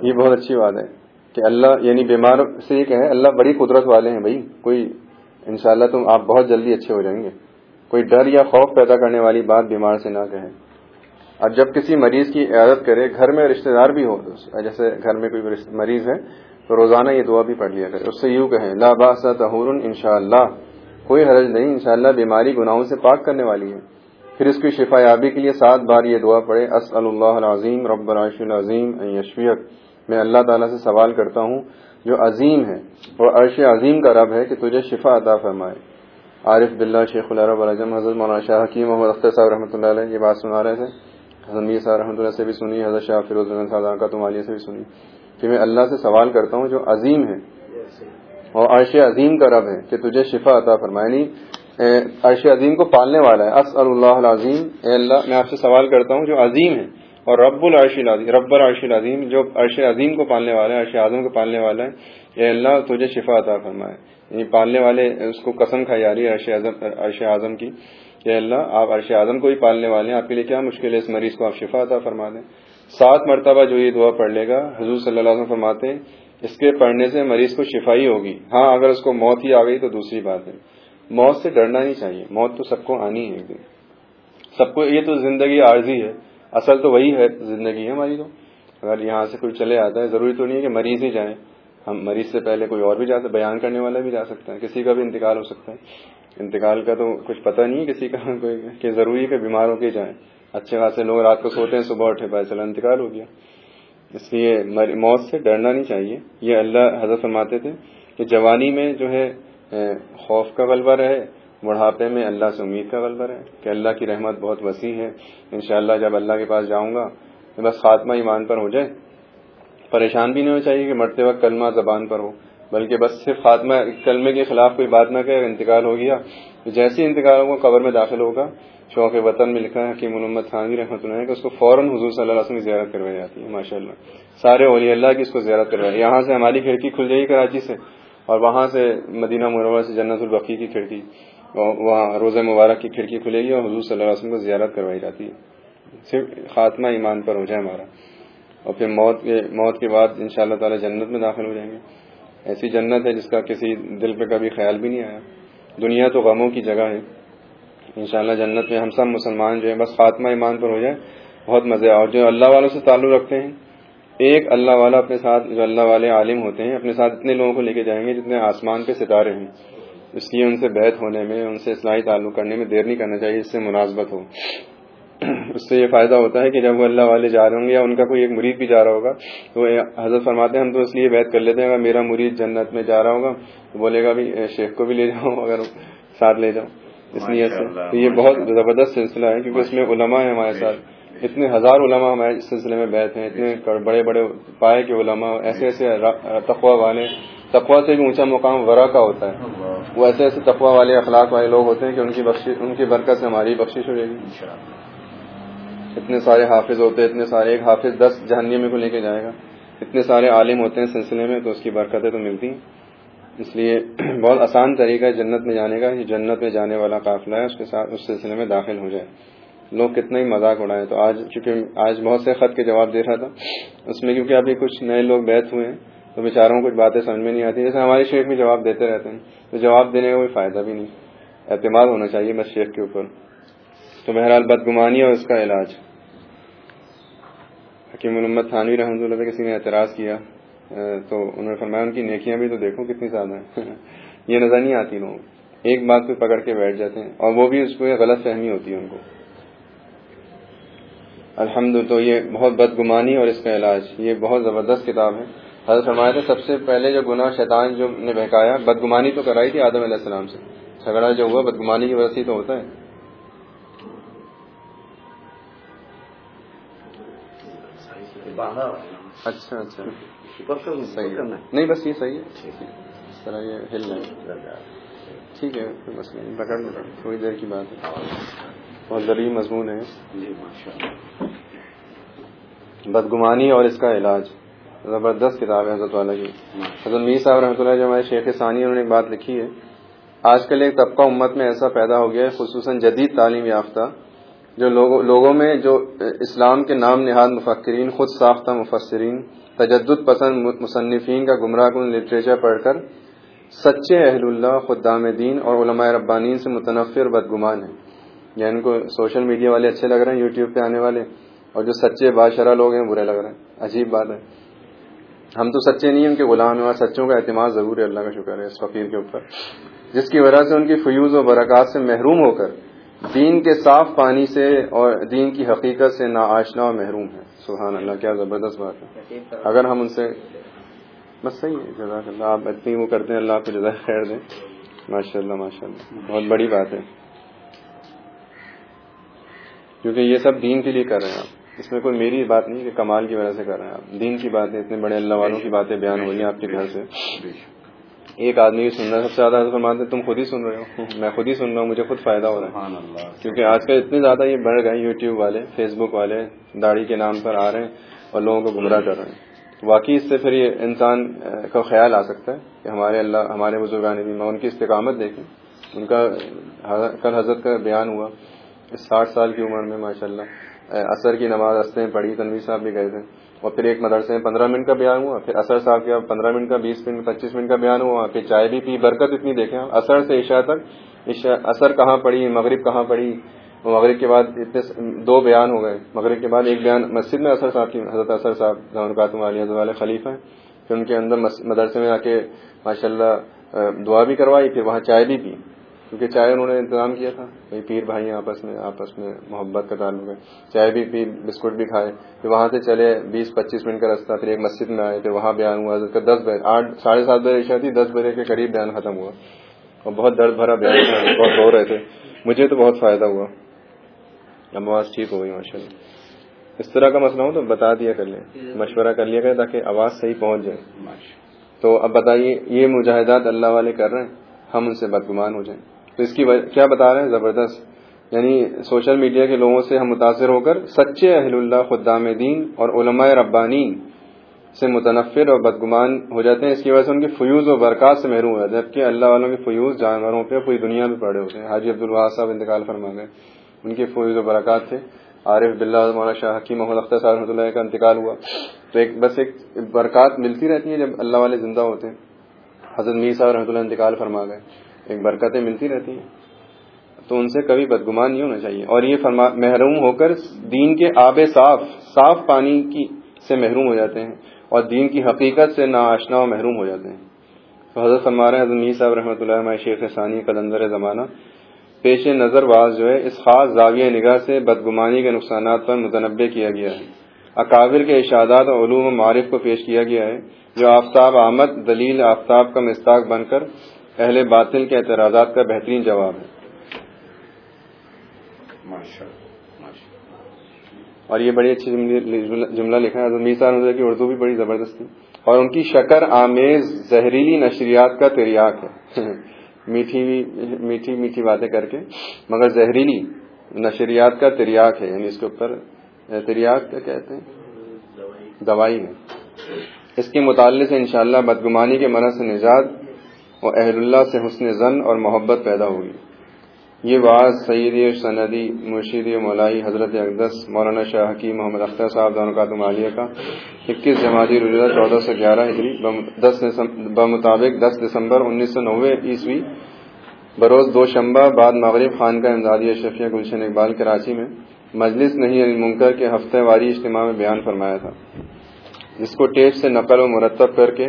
یہ بہت اچھی بات ہے۔ کہ اللہ یعنی بیمار سے یہ کہیں اللہ بڑی قدرت والے ہیں بھائی، کوئی انشاءاللہ تم آپ بہت جلدی اچھے ہو جائیں گے۔ کوئی ڈر یا خوف پیدا کرنے والی بات بیمار سے نہ کہیں۔ اور جب کسی مریض کی عیادت کرے، گھر میں رشتہ دار بھی ہو، جیسے گھر میں کوئی مریض ہے، تو روزانہ یہ دعا بھی پڑھ لیا کرے۔ اس سے یوں کہیں، لا باس تہور ان شاء اللہ کوئی حرج نہیں، انشاءاللہ بیماری گناہوں سے پاک کرنے والی ہے۔ پھر اس کی شفا یابی کے لیے سات بار یہ دعا پڑھے اسل اللہ العظیم، رب العش العظیم یشویت میں اللہ تعالیٰ سے سوال کرتا ہوں، جو عظیم ہے وہ عرش عظیم کا رب ہے کہ تجھے شفا عطا فرمائے۔ عارف بلّہ شیخ العرب العظم حضرت مولانا شاہ حکیم محمد اختر صاحب رحمۃ اللہ علیہ، یہ بات سنا رہے تھے۔ حضرت میر صاحب رحمۃ اللہ سے بھی سنی، حضرت شاہ فیروز صاحب کا تمالیہ سے بھی سنی۔ کہ میں اللہ سے سوال کرتا ہوں، جو عظیم ہے اور عرش عظیم کا رب ہے کہ تجھے شفا عطا فرمائے۔ یعنی، نہیں عرش عظیم کو پالنے والا ہے۔ اس اللہ العظیم۔ اے اللہ، میں آپ سے سوال کرتا ہوں، جو عظیم ہے۔ اور رب العرش العظیم رب العرش العظیم جو عرش عظیم کو پالنے والا ہے عرش اعظم کو پالنے والا ہے اے اللہ تجھے شفا عطا فرمائے۔ یعنی پالنے والے اس کو قسم کھائی جا رہی ہے عرش عرش اعظم کی کہ اللہ، آپ عرش اعظم کو ہی پالنے والے ہیں، آپ کے لیے کیا مشکل ہے اس مریض کو آپ شفا عطا فرما دیں۔ سات مرتبہ جو یہ دعا پڑھ لے گا، حضور صلی اللہ علیہ وسلم فرماتے ہیں، اس کے پڑھنے سے مریض کو شفائی ہوگی۔ ہاں اگر اس کو موت ہی آ گئی تو دوسری بات ہے۔ موت سے ڈرنا نہیں چاہیے، موت تو سب کو آنی ہے سب کو یہ تو زندگی عارضی ہے۔ اصل تو وہی ہے زندگی ہے ہماری تو۔ اگر یہاں سے کوئی چلے آتا ہے، ضروری تو نہیں ہے کہ مریض ہی جائیں۔ ہم مریض سے پہلے کوئی اور بھی جاتا بیان کرنے والا بھی جا سکتا ہے، کسی کا بھی انتقال ہو سکتا ہے۔ انتقال کا تو کچھ پتہ نہیں ہے کسی کا، کوئی کہ ضروری ہے کہ بیمار ہو کے جائیں۔ اچھے خاصے لوگ رات کو سوتے ہیں، صبح اٹھے پائے چلا انتقال ہو گیا۔ اس لیے موت سے ڈرنا نہیں چاہیے۔ یہ اللہ حضرت فرماتے تھے کہ جوانی میں جو ہے خوف کا غلبہ رہے۔ بڑھاپے میں اللہ سے امید کا غلبہ رہے کہ اللہ کی رحمت بہت وسیع ہے۔ انشاءاللہ جب اللہ کے پاس جاؤں گا تو بس خاتمہ ایمان پر ہو جائے۔ پریشان بھی نہیں ہونا چاہیے کہ مرتے وقت کلمہ زبان پر ہو، بلکہ بس صرف خاتمہ، کلمے کے خلاف کوئی بات نہ کہ انتقال ہو گیا جیسے انتقال ہوگا، قبر میں داخل ہوگا۔ شوق وطن میں لکھا ہے، حکیم محمد خانوی رحمۃ اللہ کہ اس کو فوراً حضور صلی اللہ علیہ وسلم کی زیارت کروائی جاتی ہے ماشاء اللہ سارے اولی اللہ کی اس کو زیارت کروائی یہاں سے ہماری کھڑکی کھل جائے گی کراچی سے اور وہاں سے مدینہ مرور سے جنت البقی کی کھڑکی۔ وہاں روزہ مبارک کی کھڑکی کھلے گی اور حضور صلی اللہ علیہ وسلم کو زیارت کروائی جاتی ہے۔ صرف خاتمہ ایمان پر ہو جائے ہمارا۔ اور پھر موت کے موت کے بعد ان شاء اللہ تعالی جنت میں داخل ہو جائیں گے۔ ایسی جنت ہے جس کا کسی دل پہ کبھی خیال بھی نہیں آیا۔ دنیا تو غموں کی جگہ ہے۔ انشاءاللہ جنت میں ہم سب مسلمان جو ہیں، بس خاتمہ ایمان پر ہو جائے بہت مزے اور جو اللہ والوں سے تعلق رکھتے ہیں۔ ایک اللہ والا اپنے ساتھ، جو اللہ والے عالم ہوتے ہیں، اپنے ساتھ اتنے لوگوں کو لے کے جائیں گے جتنے آسمان پہ ستارے ہیں۔ اس لیے ان سے بیت ہونے میں ان سے اصلاحی تعلق کرنے میں دیر نہیں کرنا چاہیے اس سے مناسبت ہو۔ اس سے یہ فائدہ ہوتا ہے کہ جب وہ اللہ والے جا رہے ہوں گے یا ان کا کوئی ایک مرید بھی جا رہا ہوگا تو حضرت فرماتے ہیں ہم تو اس لیے بیت کر لیتے ہیں اگر میرا مرید جنت میں جا رہا ہوگا تو بولے گا بھی شیخ کو بھی لے جاؤ اگر ساتھ لے جاؤ۔ اس لیے تو یہ بہت زبردست سلسلہ ہے کیونکہ اس میں علماء ہیں ہمارے ساتھ۔ اتنے ہزار علماء ہمارے اس سلسلے میں بیٹھ ہیں اتنے بڑے بڑے پائے کے علماء ایسے ایسے تقوا والے تقوا سے بھی اونچا مقام ورا کا ہوتا ہے۔ وہ ایسے ایسے تقوا والے اخلاق والے لوگ ہوتے ہیں کہ ان کی بخش ان کی برکت سے ہماری بخشش ہو جائے گی۔ اتنے سارے حافظ ہوتے ہیں اتنے سارے ایک حافظ دس جہنمی کو لے کے جائے گا۔ اتنے سارے عالم ہوتے ہیں سلسلے میں تو اس کی برکتیں تو ملتی ہیں۔ اس لیے بہت آسان طریقہ ہے جنت میں جانے کا یہ جنت میں جانے والا قافلہ ہے اس کے ساتھ اس سلسلے میں داخل ہو جائے۔ لوگ کتنا ہی مذاق اڑائے تو آج چونکہ آج بہت سے خط کے جواب دے رہا تھا اس میں کیونکہ ابھی کچھ نئے لوگ بیت ہوئے ہیں تو بیچاروں کچھ باتیں سمجھ میں نہیں آتی، جیسے ہمارے شیخ میں جواب دیتے رہتے ہیں۔ تو جواب دینے کا کوئی فائدہ بھی نہیں۔ اعتماد ہونا چاہیے بس شیخ کے اوپر۔ تو بہرحال بدگمانی اور اس کا علاج۔ حکیم محمد تھانوی رحمۃ اللہ کسی نے اعتراض کیا تو انہوں نے فرمایا ان کی نیکیاں بھی تو دیکھو کتنی زیادہ ہیں۔ یہ نظر نہیں آتی لوگ ایک بات پہ پکڑ کے بیٹھ جاتے ہیں اور وہ بھی اس کو غلط فہمی ہوتی ہے ان کو۔ الحمد تو یہ بہت بدگمانی اور اس کا علاج۔ یہ بہت زبردست کتاب ہے۔ حضرت فرمایا تھا سب سے پہلے جو گناہ شیطان جو نے بہکایا بدگمانی تو کرائی تھی آدم علیہ السلام سے۔ جھگڑا جو ہوا بدگمانی کی وجہ سے تو ہوتا ہے۔ اچھا اچھا۔ نہیں بس یہ صحیح ہے۔ اس طرح یہ ہل رہے ٹھیک ہے نہیں پکڑ لوں تھوڑی دیر کی بات ہے۔ بہت ذریعہ مضمون ہے۔ بدگمانی اور اس کا علاج۔ زبردست کتاب ہے حضرت والا کی۔ حضرت میر صاحب رحمۃ اللہ جو ہمارے شیخ ثانی انہوں نے ایک بات لکھی ہے۔ آج کل ایک طبقہ امت میں ایسا پیدا ہو گیا ہے، خصوصاً جدید تعلیم یافتہ، جو لوگوں میں جو اسلام کے نام نہاد مفکرین، خود ساختہ مفسرین، تجدد پسند مصنفین کا گمراہ کن لٹریچر پڑھ کر سچے اہل اللہ خدام دین اور علماء ربانین سے متنفر بدگمان ہیں۔ یا ان کو سوشل میڈیا والے اچھے لگ رہے ہیں، یوٹیوب پہ آنے والے، اور جو سچے بادشاہ لوگ ہیں، برے لگ رہے ہیں۔ عجیب بات ہے۔ ہم تو سچے نہیں ہیں، ان کے غلام ہیں اور سچوں کا اعتماد ضرور ہے، اللہ کا شکر ہے اس فقیر کے اوپر۔ جس کی وجہ سے ان کی فیوز و برکات سے محروم ہو کر دین کے صاف پانی سے اور دین کی حقیقت سے نا آشنا اور محروم ہے سبحان اللہ، کیا زبردست بات ہے۔ اگر ہم ان سے بس صحیح ہے، جزاک اللہ۔ آپ اتنی وہ کرتے ہیں، اللہ آپ کو جزاک خیر دیں ماشاء اللہ ماشاء اللہ بہت بڑی بات ہے۔ کیونکہ یہ سب دین کے لیے کر رہے ہیں آپ۔ اس میں کوئی میری بات نہیں کہ کمال کی وجہ سے کر رہے ہیں آپ۔ دین کی باتیں اتنے بڑے اللہ والوں کی باتیں بیان ہوئی ہیں آپ کے گھر سے۔ ایک آدمی بھی سن رہا ہے سب سے زیادہ فرماتے ہیں تم خود ہی سن رہے ہو۔ میں خود ہی سن رہا ہوں مجھے خود فائدہ ہو رہا ہے۔ کیونکہ آج کل اتنے زیادہ یہ بڑھ گئے یوٹیوب والے فیس بک والے داڑھی کے نام پر آ رہے ہیں اور لوگوں کو گمراہ کر رہے ہیں۔ واقعی اس سے پھر یہ انسان کا خیال آ سکتا ہے کہ ہمارے اللہ ہمارے بزرگان بھی میں ان کی استقامت دیکھیں۔ ان کا کل حضرت کا بیان ہوا ساٹھ سال کی عمر میں ماشاء اللہ اثر کی نماز ہنستے پڑھی، تنویر صاحب بھی گئے تھے۔ اور پھر ایک مدرسے میں پندرہ منٹ کا بیان ہوا، پھر اثر صاحب کا پندرہ منٹ کا، بیس منٹ، پچیس منٹ کا بیان ہوا، پھر چائے بھی پی، برکت اتنی دیکھیں اثر سے عشاء تک اثر کہاں پڑی مغرب کہاں پڑی مغرب کے بعد اتنے دو بیان ہو گئے۔ مغرب کے بعد ایک بیان مسجد میں اثر صاحب کی، حضرت اثر صاحب کاتم علیہ والے خلیفہ ہیں۔ پھر ان کے اندر مدرسے میں آ کے ماشاء اللہ دعا بھی کروائی، پھر وہاں چائے بھی پی۔ کیونکہ چائے انہوں نے انتظام کیا تھا۔ وہی پیر بھائی آپس میں آپس میں محبت کا تعلق ہے۔ چائے بھی پی بسکٹ بھی کھائے۔ پھر وہاں سے چلے بیس پچیس منٹ کا راستہ پھر ایک مسجد میں آئے پھر وہاں بیان ہوا حضرت کا دس بجے آٹھ ساڑھے سات بجے عشا تھی دس بجے کے قریب بیان ختم ہوا۔ اور بہت درد بھرا بیان تھا بہت رو رہے تھے۔ مجھے تو بہت فائدہ ہوا۔ اب آواز ٹھیک ہو گئی ماشاء اللہ اس طرح کا مسئلہ ہو تو بتا دیا کر لیں مشورہ کر لیا کرے تاکہ آواز صحیح پہنچ جائے۔ تو اب بتائیے یہ مجاہدات اللہ والے کر رہے ہیں؟ ہم ان سے بدگمان ہو جائیں۔ تو اس کی کیا بتا رہے ہیں؟ زبردست. یعنی سوشل میڈیا کے لوگوں سے ہم متاثر ہو کر سچے اہل اللہ خدام دین اور علماء ربانی سے متنفر اور بدگمان ہو جاتے ہیں۔ اس کی وجہ سے ان کی فیوز و برکات سے محروم ہو جاتے ہیں، جبکہ اللہ والوں کی فیوز جانوروں پہ پوری دنیا میں پڑے ہوتے ہیں۔ حاجی عبد عبدالواح صاحب انتقال فرما گئے ان کی فیوز و برکات تھے۔ عارف بلّہ مولانا شاہ حکیم محمد اختر صاحب رحمۃ اللہ کا انتقال ہوا۔ تو ایک بس ایک برکات ملتی رہتی ہیں جب اللہ والے زندہ ہوتے ہیں۔ حضرت میر صاحب رحمۃ اللہ انتقال فرما گئے۔ ایک برکتیں ملتی رہتی ہیں۔ تو ان سے کبھی بدگمان نہیں ہونا چاہیے۔ اور یہ محروم ہو کر دین کے آب صاف صاف پانی کی سے محروم ہو جاتے ہیں اور دین کی حقیقت سے ناشنا و محروم ہو جاتے ہیں۔ تو حضرت فرمارے حضرت میر صاحب رحمۃ اللہ شیخ ثانی قلندر زمانہ، پیش نظر واز جو ہے، اس خاص زاویہ نگاہ سے بدگمانی کے نقصانات پر متنوع کیا گیا ہے۔ اکابر کے اشادات اور علوم و معرف کو پیش کیا گیا ہے، جو آفتاب آمد دلیل آفتاب کا مستاق بن کر اہل باطل کے اعتراضات کا بہترین جواب ہے۔ اور یہ بڑی اچھی جملہ لکھا ہے۔ حضرت کی اردو بھی بڑی زبردست تھی اور ان کی شکر آمیز زہریلی نشریات کا تریاک ہے۔ میٹھی میٹھی میٹھی باتیں کر کے۔ مگر زہریلی نشریات کا تریاک ہے۔ یعنی اس کے اوپر تریاک کیا کہتے ہیں؟ دوائی۔ ہے۔ اس کے مطالعے سے انشاءاللہ بدگمانی کے مرض سے نجات اور اہل اللہ سے حسن زن اور محبت پیدا ہوگی یہ بعض سعید سندی مرشید مولائی حضرت اقدس مولانا شاہ حکیم محمد اختر صاحب دونوں عالیہ کا اکیس جماعتی رجحا چودہ سو گیارہ ہجری بمطابق دس دسمبر انیس سو نوے عیسوی بروز دو شمبہ بعد مغرب خان کا امدادی شفیہ گلشن اقبال کراچی میں مجلس نہیں منکر کے ہفتہ واری اجتماع میں بیان فرمایا تھا۔ جس کو ٹیپ سے نقل و مرتب کر کے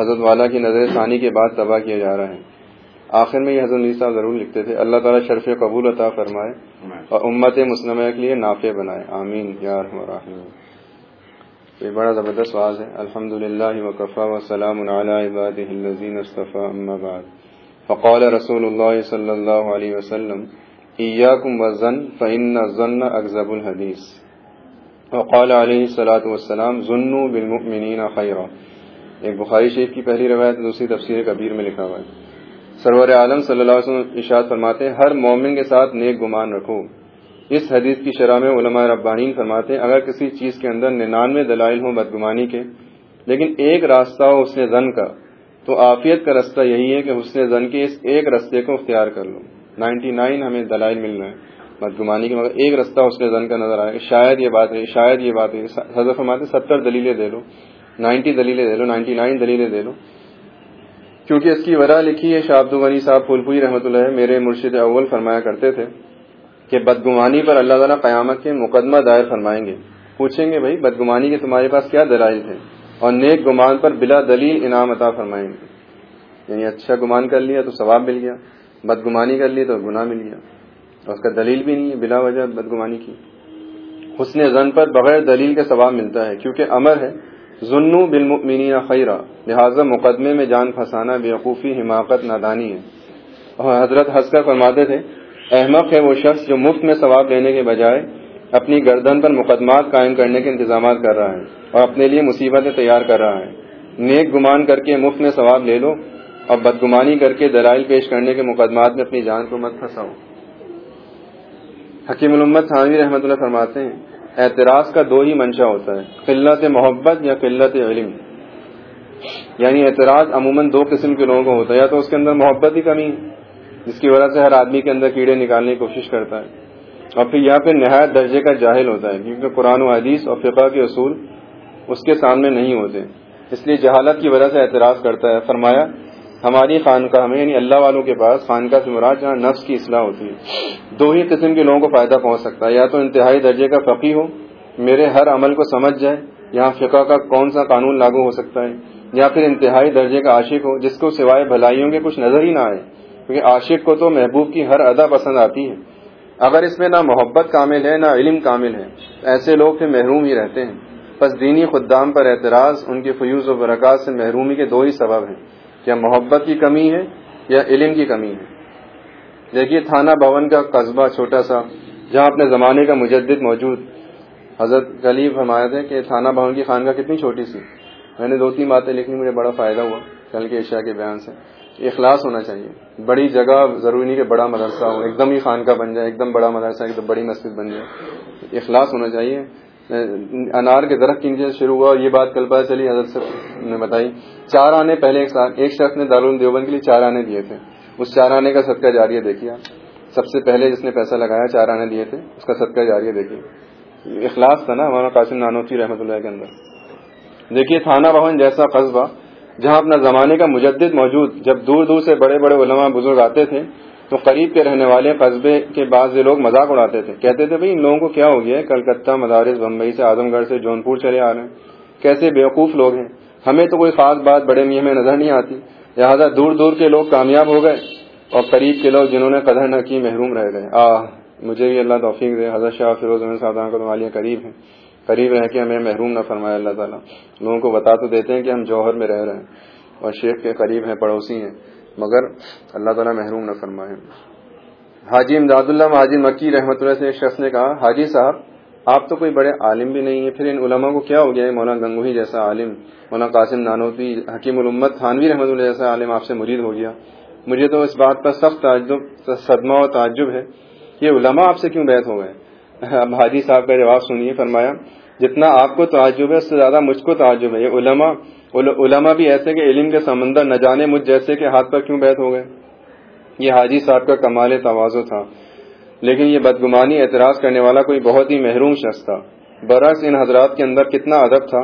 حضرت والا کی نظر ثانی کے بعد تباہ کیا جا رہا ہے۔ آخر میں یہ حضرت صاحب ضرور لکھتے تھے، اللہ تعالیٰ شرف قبول عطا فرمائے اور امت مسلمہ کے لیے نافع بنائے۔ آمین یار یہ بڑا زبردست واضح ہے۔ الحمد للہ وقفا وسلام بعد۔ فقال رسول اللہ صلی اللہ علیہ وسلم، ایاکم وزن فإن الظن اکذب الحدیث. وقال علیہ الصلاۃ والسلام، ظنوا بالمؤمنین خیرا. ایک بخاری شریف کی پہلی روایت دوسری تفسیر کبیر میں لکھا ہوا ہے۔ سرور عالم صلی اللہ علیہ وسلم اشاد فرماتے ہیں، ہر مومن کے ساتھ نیک گمان رکھو۔ اس حدیث کی شرح میں علماء ربانی فرماتے ہیں، اگر کسی چیز کے اندر ننانوے دلائل ہوں بدگمانی کے، لیکن ایک راستہ ہو حسن زن کا، تو عافیت کا راستہ یہی ہے کہ حسن زن کے اس ایک رستے کو اختیار کر لو۔ نائنٹی نائن ہمیں دلائل مل رہے ہیں بدگمانی کے، مگر ایک رستہ حسن زن کا نظر آئے، شاید یہ بات ہے، شاید یہ بات ہے۔ حضرت فرماتے ستر دلیلیں دے لو نائنٹی دلیلیں دے لو، نائنٹی نائن دلیلیں دے لو۔ کیونکہ اس کی وجہ لکھی ہے شاہ غنی صاحب پھولپوئی رحمۃ اللہ میرے مرشد اول فرمایا کرتے تھے کہ بدگمانی پر اللہ تعالیٰ قیامت کے مقدمہ دائر فرمائیں گے۔ پوچھیں گے بھائی، بدگمانی کے تمہارے پاس کیا دلائل تھے اور نیک گمان پر بلا دلیل انعام عطا فرمائیں گے۔ یعنی اچھا گمان کر لیا تو ثواب مل گیا، بدگمانی کر لی تو گناہ مل گیا۔ اور اس کا دلیل بھی نہیں ہے، بلا وجہ بدگمانی کی۔ حسن زن پر بغیر دلیل کے ثواب ملتا ہے، کیونکہ امر ہے ظنو بالمؤمنین خیرہ لہٰذا مقدمے میں جان پھنسانا بیوقوفی حماقت نادانی ہے۔ اور حضرت ہنس فرماتے تھے، احمق ہے وہ شخص جو مفت میں ثواب لینے کے بجائے اپنی گردن پر مقدمات قائم کرنے کے انتظامات کر رہا ہے اور اپنے لیے مصیبتیں تیار کر رہا ہے۔ نیک گمان کر کے مفت میں ثواب لے لو اور بدگمانی کر کے دلائل پیش کرنے کے مقدمات میں اپنی جان کو مت پھنساؤ۔ حکیم الامت تھانوی رحمۃ اللہ فرماتے ہیں اعتراض کا دو ہی منشا ہوتا ہے، قلت محبت یا قلت علم۔ یعنی اعتراض عموماً دو قسم کے لوگوں کو ہوتا ہے، یا تو اس کے اندر محبت ہی کمی ہے جس کی وجہ سے ہر آدمی کے اندر کیڑے نکالنے کی کوشش کرتا ہے، اور پھر یا پھر نہایت درجے کا جاہل ہوتا ہے، کیونکہ قرآن و حدیث اور فقہ کے اصول اس کے سامنے نہیں ہوتے۔ اس لیے جہالت کی وجہ سے اعتراض کرتا ہے، فرمایا ہماری خانقاہ میں یعنی اللہ والوں کے پاس خانقاہ سے مراد جہاں نفس کی اصلاح ہوتی ہے۔ دو ہی قسم کے لوگوں کو فائدہ پہنچ سکتا ہے۔ یا تو انتہائی درجے کا فقی ہو، میرے ہر عمل کو سمجھ جائے، یہاں فقہ کا کون سا قانون لاگو ہو سکتا ہے، یا پھر انتہائی درجے کا عاشق ہو، جس کو سوائے بھلائیوں کے کچھ نظر ہی نہ آئے۔ کیونکہ عاشق کو تو محبوب کی ہر ادا پسند آتی ہے۔ اگر اس میں نہ محبت کامل ہے، نہ علم کامل ہے، ایسے لوگ پھر محروم ہی رہتے ہیں۔ بس دینی خدام پر اعتراض، ان کے فیوز و برکات سے محرومی کے دو ہی سبب ہیں۔ کیا محبت کی کمی ہے یا علم کی کمی ہے۔ دیکھیے، تھانہ بھون کا قصبہ چھوٹا سا، جہاں اپنے زمانے کا مجدد موجود۔ حضرت غلیب حمایت ہے کہ تھانہ بھون کی خانقاہ کتنی چھوٹی سی۔ میں نے دو تین باتیں لکھی مجھے بڑا فائدہ ہوا۔ کل کے ایشیا کے بیان سے۔ اخلاص ہونا چاہیے۔ بڑی جگہ ضروری نہیں کہ بڑا مدرسہ ہو، ایک دم ہی خانقاہ بن جائے، ایک دم بڑا مدرسہ، ایک دم بڑی مسجد بن جائے۔ اخلاص ہونا چاہیے۔ انار کے درخت کے نیچے شروع ہوا، یہ بات کل پتہ چلی، حضرت سے نے بتائی۔ چار آنے پہلے ایک ساتھ ایک شخص نے دارال دیوبند کے لیے چار آنے دیے تھے۔ اس چار آنے کا صدقہ جاریہ دیکھیے سب سے پہلے جس نے پیسہ لگایا، چار آنے دیے تھے۔ اس کا صدقہ جاریہ دیکھیے اخلاص تھا نا ہمارا قاسم نانوتی رحمۃ اللہ کے اندر۔ دیکھیے، تھانہ بھون جیسا قصبہ، جہاں اپنا زمانے کا مجدد موجود، جب دور دور سے بڑے بڑے علماء بزرگ آتے تھے تو قریب کے رہنے والے قصبے کے بعض لوگ مذاق اڑاتے تھے۔ کہتے تھے، بھائی، ان لوگوں کو کیا ہو گیا کلکتہ، مدارس، بمبئی سے اعظم گڑھ سے جونپور چلے آ رہے ہیں۔ کیسے بیوقوف لوگ ہیں؟ ہمیں تو کوئی خاص بات بڑے میاں میں نظر نہیں آتی۔ لہٰذا دور دور کے لوگ کامیاب ہو گئے اور قریب کے لوگ جنہوں نے قدر نہ کی محروم رہ گئے۔ آ مجھے بھی اللہ توفیق دے۔ حضرت شاہ فیروز صاحب کو والیاں قریب ہیں۔ قریب رہ کے ہمیں محروم نہ فرمایا اللہ تعالیٰ۔ لوگوں کو بتا تو دیتے ہیں کہ ہم جوہر میں رہ رہے ہیں اور شیخ کے قریب ہیں، پڑوسی ہیں۔ مگر اللہ تعالیٰ محروم نہ فرمائے۔ حاجی امداد اللہ حاجی مکی رحمۃ اللہ سے ایک شخص نے کہا، حاجی صاحب، آپ تو کوئی بڑے عالم بھی نہیں ہیں، پھر ان علماء کو کیا ہو گیا؟ ہے مولانا گنگوہی جیسا عالم، مولانا قاسم نانوتی، حکیم الامت تھانوی رحمۃ اللہ جیسا عالم آپ سے مرید ہو گیا۔ مجھے تو اس بات پر سخت تعجب، صدمہ و تعجب ہے یہ علماء آپ سے کیوں بیت ہو گئے؟ اب حاجی صاحب کا جواب سنیے، فرمایا، جتنا آپ کو تعجب ہے، اس سے زیادہ مجھ کو تعجب ہے۔ یہ علماء علماء بھی ایسے کہ علم کے سمندر نہ جانے، مجھ جیسے کہ ہاتھ پر کیوں بیت ہو گئے؟ یہ حاجی صاحب کا کمال توازو تھا۔ لیکن یہ بدگمانی، اعتراض کرنے والا کوئی بہت ہی محروم شخص تھا۔ برعکس، ان حضرات کے اندر کتنا ادب تھا۔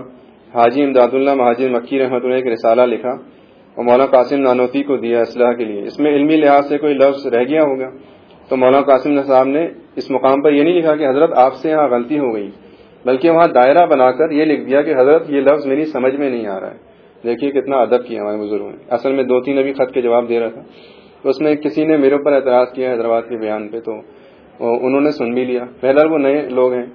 حاجی امداد اللہ، مہاجر مکی رحمۃ اللہ ایک رسالہ لکھا اور مولانا قاسم نانوتی کو دیا اصلاح کے لیے۔ اس میں علمی لحاظ سے کوئی لفظ رہ گیا ہوگا۔ تو مولانا قاسم صاحب نے اس مقام پر یہ نہیں لکھا کہ حضرت آپ سے یہاں غلطی ہو گئی۔ بلکہ وہاں دائرہ بنا کر یہ لکھ دیا کہ حضرت، یہ لفظ میری سمجھ میں نہیں آ رہا ہے۔ دیکھیے کتنا ادب کیا ہمارے بزرگوں نے۔ اصل میں دو تین ابھی خط کے جواب دے رہا تھا۔ تو اس میں کسی نے میرے اوپر اعتراض کیا حیدرآباد کے بیان پہ، تو انہوں نے سن بھی لیا۔ پہلا وہ نئے لوگ ہیں،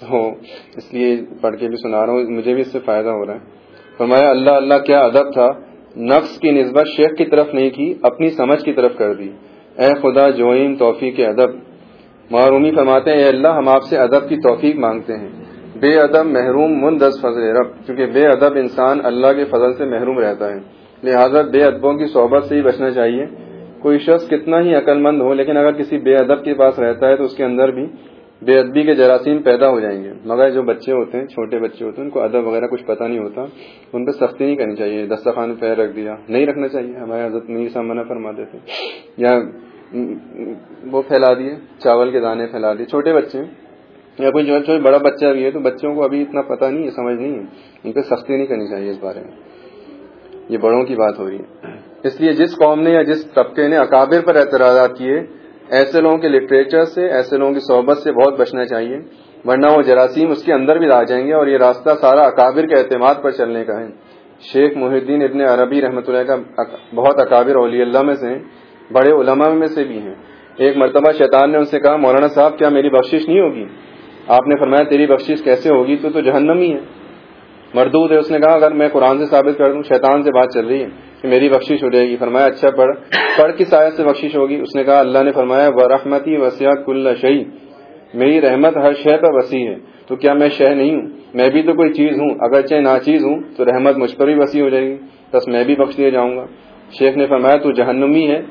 تو اس لیے پڑھ کے بھی سنا رہا ہوں۔ مجھے بھی اس سے فائدہ ہو رہا ہے۔ فرمایا، اللہ اللہ کیا ادب تھا۔ نفس کی نسبت شیخ کی طرف نہیں کی، اپنی سمجھ کی طرف کر دی۔ اے خدا جوئم توفیق ادب معرومی فرماتے ہیں، اے اللہ، ہم آپ سے ادب کی توفیق مانگتے ہیں۔ بے ادب محروم مندز فضل رب، کیونکہ بے ادب انسان اللہ کے فضل سے محروم رہتا ہے۔ لہٰذا بے ادبوں کی صحبت سے ہی بچنا چاہیے۔ کوئی شخص کتنا ہی عقل مند ہو، لیکن اگر کسی بے ادب کے پاس رہتا ہے تو اس کے اندر بھی بے ادبی کے جراثیم پیدا ہو جائیں گے۔ مگر جو بچے ہوتے ہیں، چھوٹے بچے ہوتے ہیں، ان کو ادب وغیرہ کچھ پتہ نہیں ہوتا۔ ان پہ سختی نہیں کرنی چاہیے۔ دستخوان پیر رکھ دیا۔ نہیں رکھنا چاہیے۔ ہمارے حضرت میر صاحب منع فرما دیتے۔ یا وہ پھیلا دیے، چاول کے دانے پھیلا دیے، چھوٹے بچے یا کوئی جو بڑا بچہ بھی ہے، تو بچوں کو ابھی اتنا پتہ نہیں ہے سمجھ نہیں ہے۔ ان پہ سختی نہیں کرنی چاہیے اس بارے میں۔ یہ بڑوں کی بات ہو رہی ہے۔ اس لیے جس قوم نے یا جس طبقے نے اکابر پر اعتراضات کیے، ایسے لوگوں کے لٹریچر سے، ایسے لوگوں کی صحبت سے بہت بچنا چاہیے، ورنہ وہ جراثیم اس کے اندر بھی آ جائیں گے اور یہ راستہ سارا اکابر کے اعتماد پر چلنے کا ہے۔ شیخ محی الدین ابن عربی رحمۃ اللہ کا بہت اکابر اولی اللہ میں سے بڑے علماء میں سے بھی ہیں۔ ایک مرتبہ شیطان نے ان سے کہا، مولانا صاحب، کیا میری بخشش نہیں ہوگی؟ آپ نے فرمایا، تیری بخشش کیسے ہوگی؟ تو تو جہنم ہی ہے۔ مردود ہے، اس نے کہا، اگر میں قرآن سے ثابت کر دوں، شیطان سے بات چل رہی ہے کہ میری بخشش ہو جائے گی۔ فرمایا اچھا پڑھ۔ پڑھ کس آیت سے بخشش ہوگی؟ اس نے کہا، اللہ نے فرمایا و رحمتی وسیعت کل شہی میری رحمت ہر شہ پر وسیع ہے۔ تو کیا میں شہ نہیں ہوں؟ میں بھی تو کوئی چیز ہوں۔ اگر چاہے ناچیز ہوں، تو رحمت مجھ پر بھی وسیع ہو جائے گی۔ بس میں بھی بخش دیا جاؤں گا۔ شیخ نے فرمایا، تو جہنمی ہے۔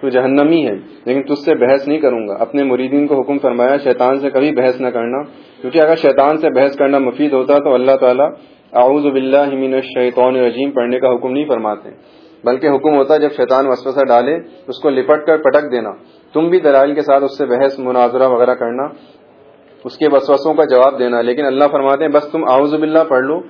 تو جہنمی ہے۔ لیکن تج سے بحث نہیں کروں گا۔ اپنے مریدین کو حکم فرمایا، شیطان سے کبھی بحث نہ کرنا۔ کیونکہ اگر شیطان سے بحث کرنا مفید ہوتا تو اللہ تعالیٰ اعوذ باللہ من الشیطان الرجیم پڑھنے کا حکم نہیں فرماتے۔ بلکہ حکم ہوتا جب شیطان وسوسہ ڈالے، اس کو لپٹ کر پٹک دینا۔ تم بھی دلائل کے ساتھ اس سے بحث، مناظرہ وغیرہ کرنا، اس کے وسوسوں کا جواب دینا۔ لیکن اللہ فرماتے ہیں، بس تم اعوذ باللہ پڑھ لو،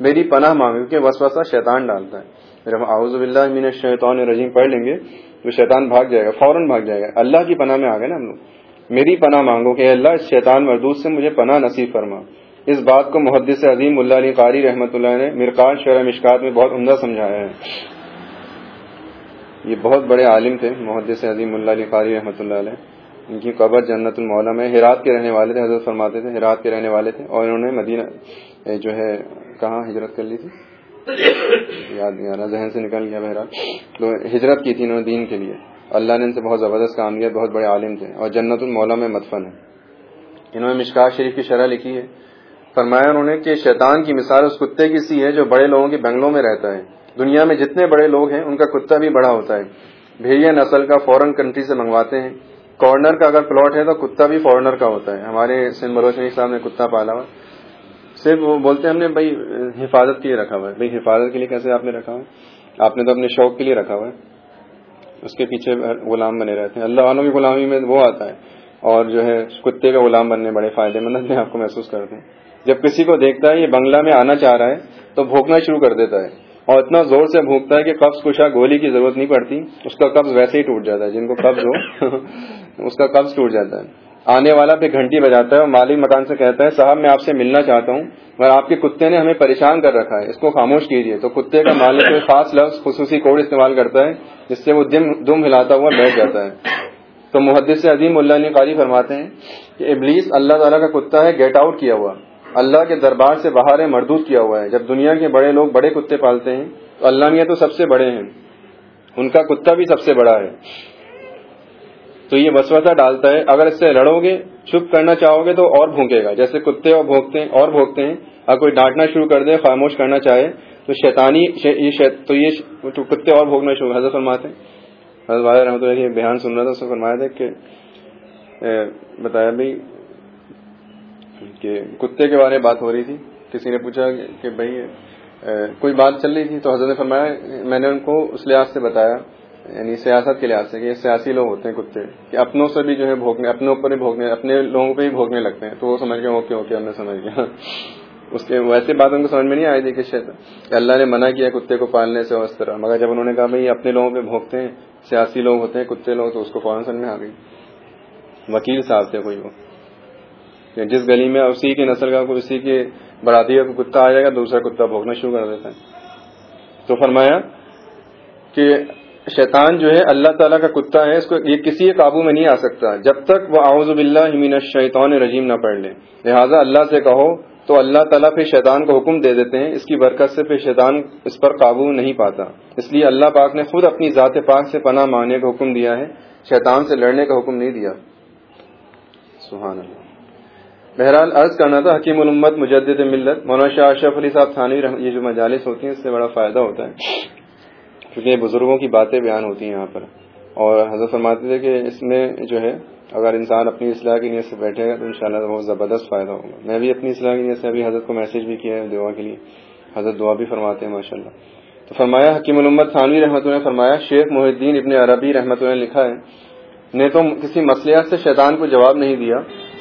میری پناہ مانگو، کیونکہ وسوسہ شیطان ڈالتا ہے۔ جب ہم اعوذ باللہ من الشیطان الرجیم پڑھ لیں گے۔ تو شیطان بھاگ جائے گا، فوراً بھاگ جائے گا۔ اللہ کی پناہ میں آ گئے نا ہم لوگ۔ میری پناہ مانگو کہ اللہ اس شیطان مردود سے مجھے پناہ نصیب فرما۔ اس بات کو محدث عظیم اللہ علی قاری رحمۃ اللہ نے مرکان شعر مشکات میں بہت عمدہ سمجھایا ہے۔ یہ بہت بڑے عالم تھے، محدث عظیم اللہ علی قاری رحمۃ اللہ علیہ۔ ان کی قبر جنت المولا میں ہرات کے رہنے والے تھے، حضرت فرماتے تھے، ہرات کے رہنے والے تھے۔ اور انہوں نے مدینہ جو ہے، کہاں ہجرت کر لی تھی؟ یاد نہیں آ رہا، ذہن سے نکل گیا بہرحال۔ تو ہجرت کی تھی انہوں نے دین کے لیے۔ اللہ نے ان سے بہت زبردست کام کیا بہت بڑے عالم تھے اور جنت المولا میں مدفن ہے انہوں نے مشکا شریف کی شرح لکھی ہے۔ فرمایا انہوں نے کہ شیطان کی مثال اس کتے کی سی ہے جو بڑے لوگوں کے بنگلوں میں رہتا ہے۔ دنیا میں جتنے بڑے لوگ ہیں، ان کا کتا بھی بڑا ہوتا ہے۔ بھیڑیا نسل کا فورن کنٹری سے منگواتے ہیں۔ کارنر کا اگر پلاٹ ہے تو کتا بھی فورنر کا ہوتا ہے۔ ہمارے سندھ بلوچنی صاحب نے کتا پالا ہوا۔ صرف وہ بولتے ہیں ہم نے بھائی، حفاظت کے لیے رکھا ہوا ہے۔ بھائی، حفاظت کے لیے کیسے آپ نے رکھا ہوا ہے؟ آپ نے تو اپنے شوق کے لیے رکھا ہوا ہے۔ اس کے پیچھے غلام بنے رہتے ہیں۔ اللہ والوں کی غلامی میں وہ آتا ہے۔ اور جو ہے، کتے کا غلام بننے بڑے فائدے مند میں آپ کو محسوس کرتے ہیں۔ جب کسی کو دیکھتا ہے، یہ بنگلہ میں آنا چاہ رہا ہے، تو بھونکنا شروع کر دیتا ہے۔ اور اتنا زور سے بھونکتا ہے کہ قبض کشا گولی کی ضرورت نہیں پڑتی۔ اس کا قبض ویسے ہی ٹوٹ جاتا ہے۔ جن کو قبض ہو، اس کا قبض ٹوٹ جاتا ہے۔ آنے والا پھر گھنٹی بجاتا ہے اور مالک مکان سے کہتا ہے، صاحب، میں آپ سے ملنا چاہتا ہوں، مگر آپ کے کتے نے ہمیں پریشان کر رکھا ہے، اس کو خاموش کیجیے تو کتے کا مالک کوئی خاص لفظ، خصوصی کوڈ استعمال کرتا ہے، جس سے وہ دم دم ہلاتا ہوا بیٹھ جاتا ہے۔ تو محدث سے عظیم اللہ علی قاری فرماتے ہیں کہ ابلیس اللہ تعالیٰ کا کتا ہے گیٹ آؤٹ کیا ہوا۔ اللہ کے دربار سے باہر مردود کیا ہوا ہے۔ جب دنیا کے بڑے لوگ بڑے کتے پالتے ہیں، تو اللہ میاں تو سب سے بڑے ہیں۔ ان کا کتا بھی سب سے بڑا ہے۔ تو یہ وسوسہ ڈالتا ہے، اگر اس سے لڑو گے، چپ کرنا چاہو گے تو اور بھونکے گا۔ جیسے کتے اور بھونکتے ہیں، اور بھونکتے ہیں۔ اگر کوئی ڈانٹنا شروع کر دے، خاموش کرنا چاہے، تو شیطانی تو یہ کتے اور بھونکنا شروع حضرت فرماتے ہیں، حضرت والا رحمۃ اللہ بیان سن رہا تھا، اس فرمایا تھا کہ بتایا بھائی کہ کتے کے بارے میں بات ہو رہی تھی۔ کسی نے پوچھا کہ بھائی کوئی بات چل رہی تھی؟ تو حضرت نے فرمایا، میں نے ان کو اس لحاظ سے بتایا یعنی سیاست کے لحاظ سے کہ یہ سیاسی لوگ ہوتے ہیں کتے کہ اپنوں سے بھی جو ہے بھوکنے، اپنے اوپر ہی بھوکنے، اپنے لوگوں پہ ہی بھوکنے لگتے ہیں۔ تو وہ سمجھ گئے اوکے اوکے ہم نے سمجھ گیا اس کے ویسے بات ان کو سمجھ میں نہیں آئی تھی کہ اللہ نے منع کیا کتے کو پالنے سے اس طرح۔ مگر جب انہوں نے کہا بھائی اپنے لوگوں پہ بھوکتے ہیں، سیاسی لوگ ہوتے ہیں، کتے لوگ، تو اس کو فوراً سمجھ میں آ گئی۔ وکیل صاحب تھے کوئی وہ۔ جس گلی میں اسی کی نسل کا کوئی، اسی کے برادری کا کتا آ جائے گا، دوسرا کتا بھوکنا شروع کر دیتا ہے۔ تو فرمایا کہ شیطان جو ہے، اللہ تعالیٰ کا کتا ہے، اس کو یہ کسی قابو میں نہیں آ سکتا۔ جب تک وہ اعوذ باللہ من الشیطان رجیم نہ پڑھ لے۔ لہٰذا اللہ سے کہو تو اللہ تعالیٰ پھر شیطان کو حکم دے دیتے ہیں۔ اس کی برکت سے پھر شیطان اس پر قابو نہیں پاتا۔ اس لیے اللہ پاک نے خود اپنی ذات پاک سے پناہ ماننے کا حکم دیا ہے۔ شیطان سے لڑنے کا حکم نہیں دیا۔ سبحان اللہ۔ بہرحال عرض کرنا تھا، حکیم الامت مجدد ملت، مولانا شاہ اشرف علی صاحب تھانوی یہ جو مجالس ہوتی ہیں، اس سے بڑا فائدہ ہوتا ہے۔ کیونکہ بزرگوں کی باتیں بیان ہوتی ہیں یہاں پر۔ اور حضرت فرماتے تھے کہ اس میں جو ہے، اگر انسان اپنی اصلاح کی نیت سے بیٹھے گا تو انشاءاللہ بہت زبردست فائدہ ہوگا۔ میں بھی اپنی اصلاح کی نیت سے ابھی حضرت کو میسج بھی کیا ہے دعا کے لیے۔ حضرت دعا بھی فرماتے ہیں ماشاء اللہ تو فرمایا، حکیم الامت تھانوی رحمۃ نے فرمایا، شیخ محی الدین ابن عربی رحمۃ نے لکھا ہے، نے تو کسی مسئلہ سے شیطان کو جواب نہیں دیا۔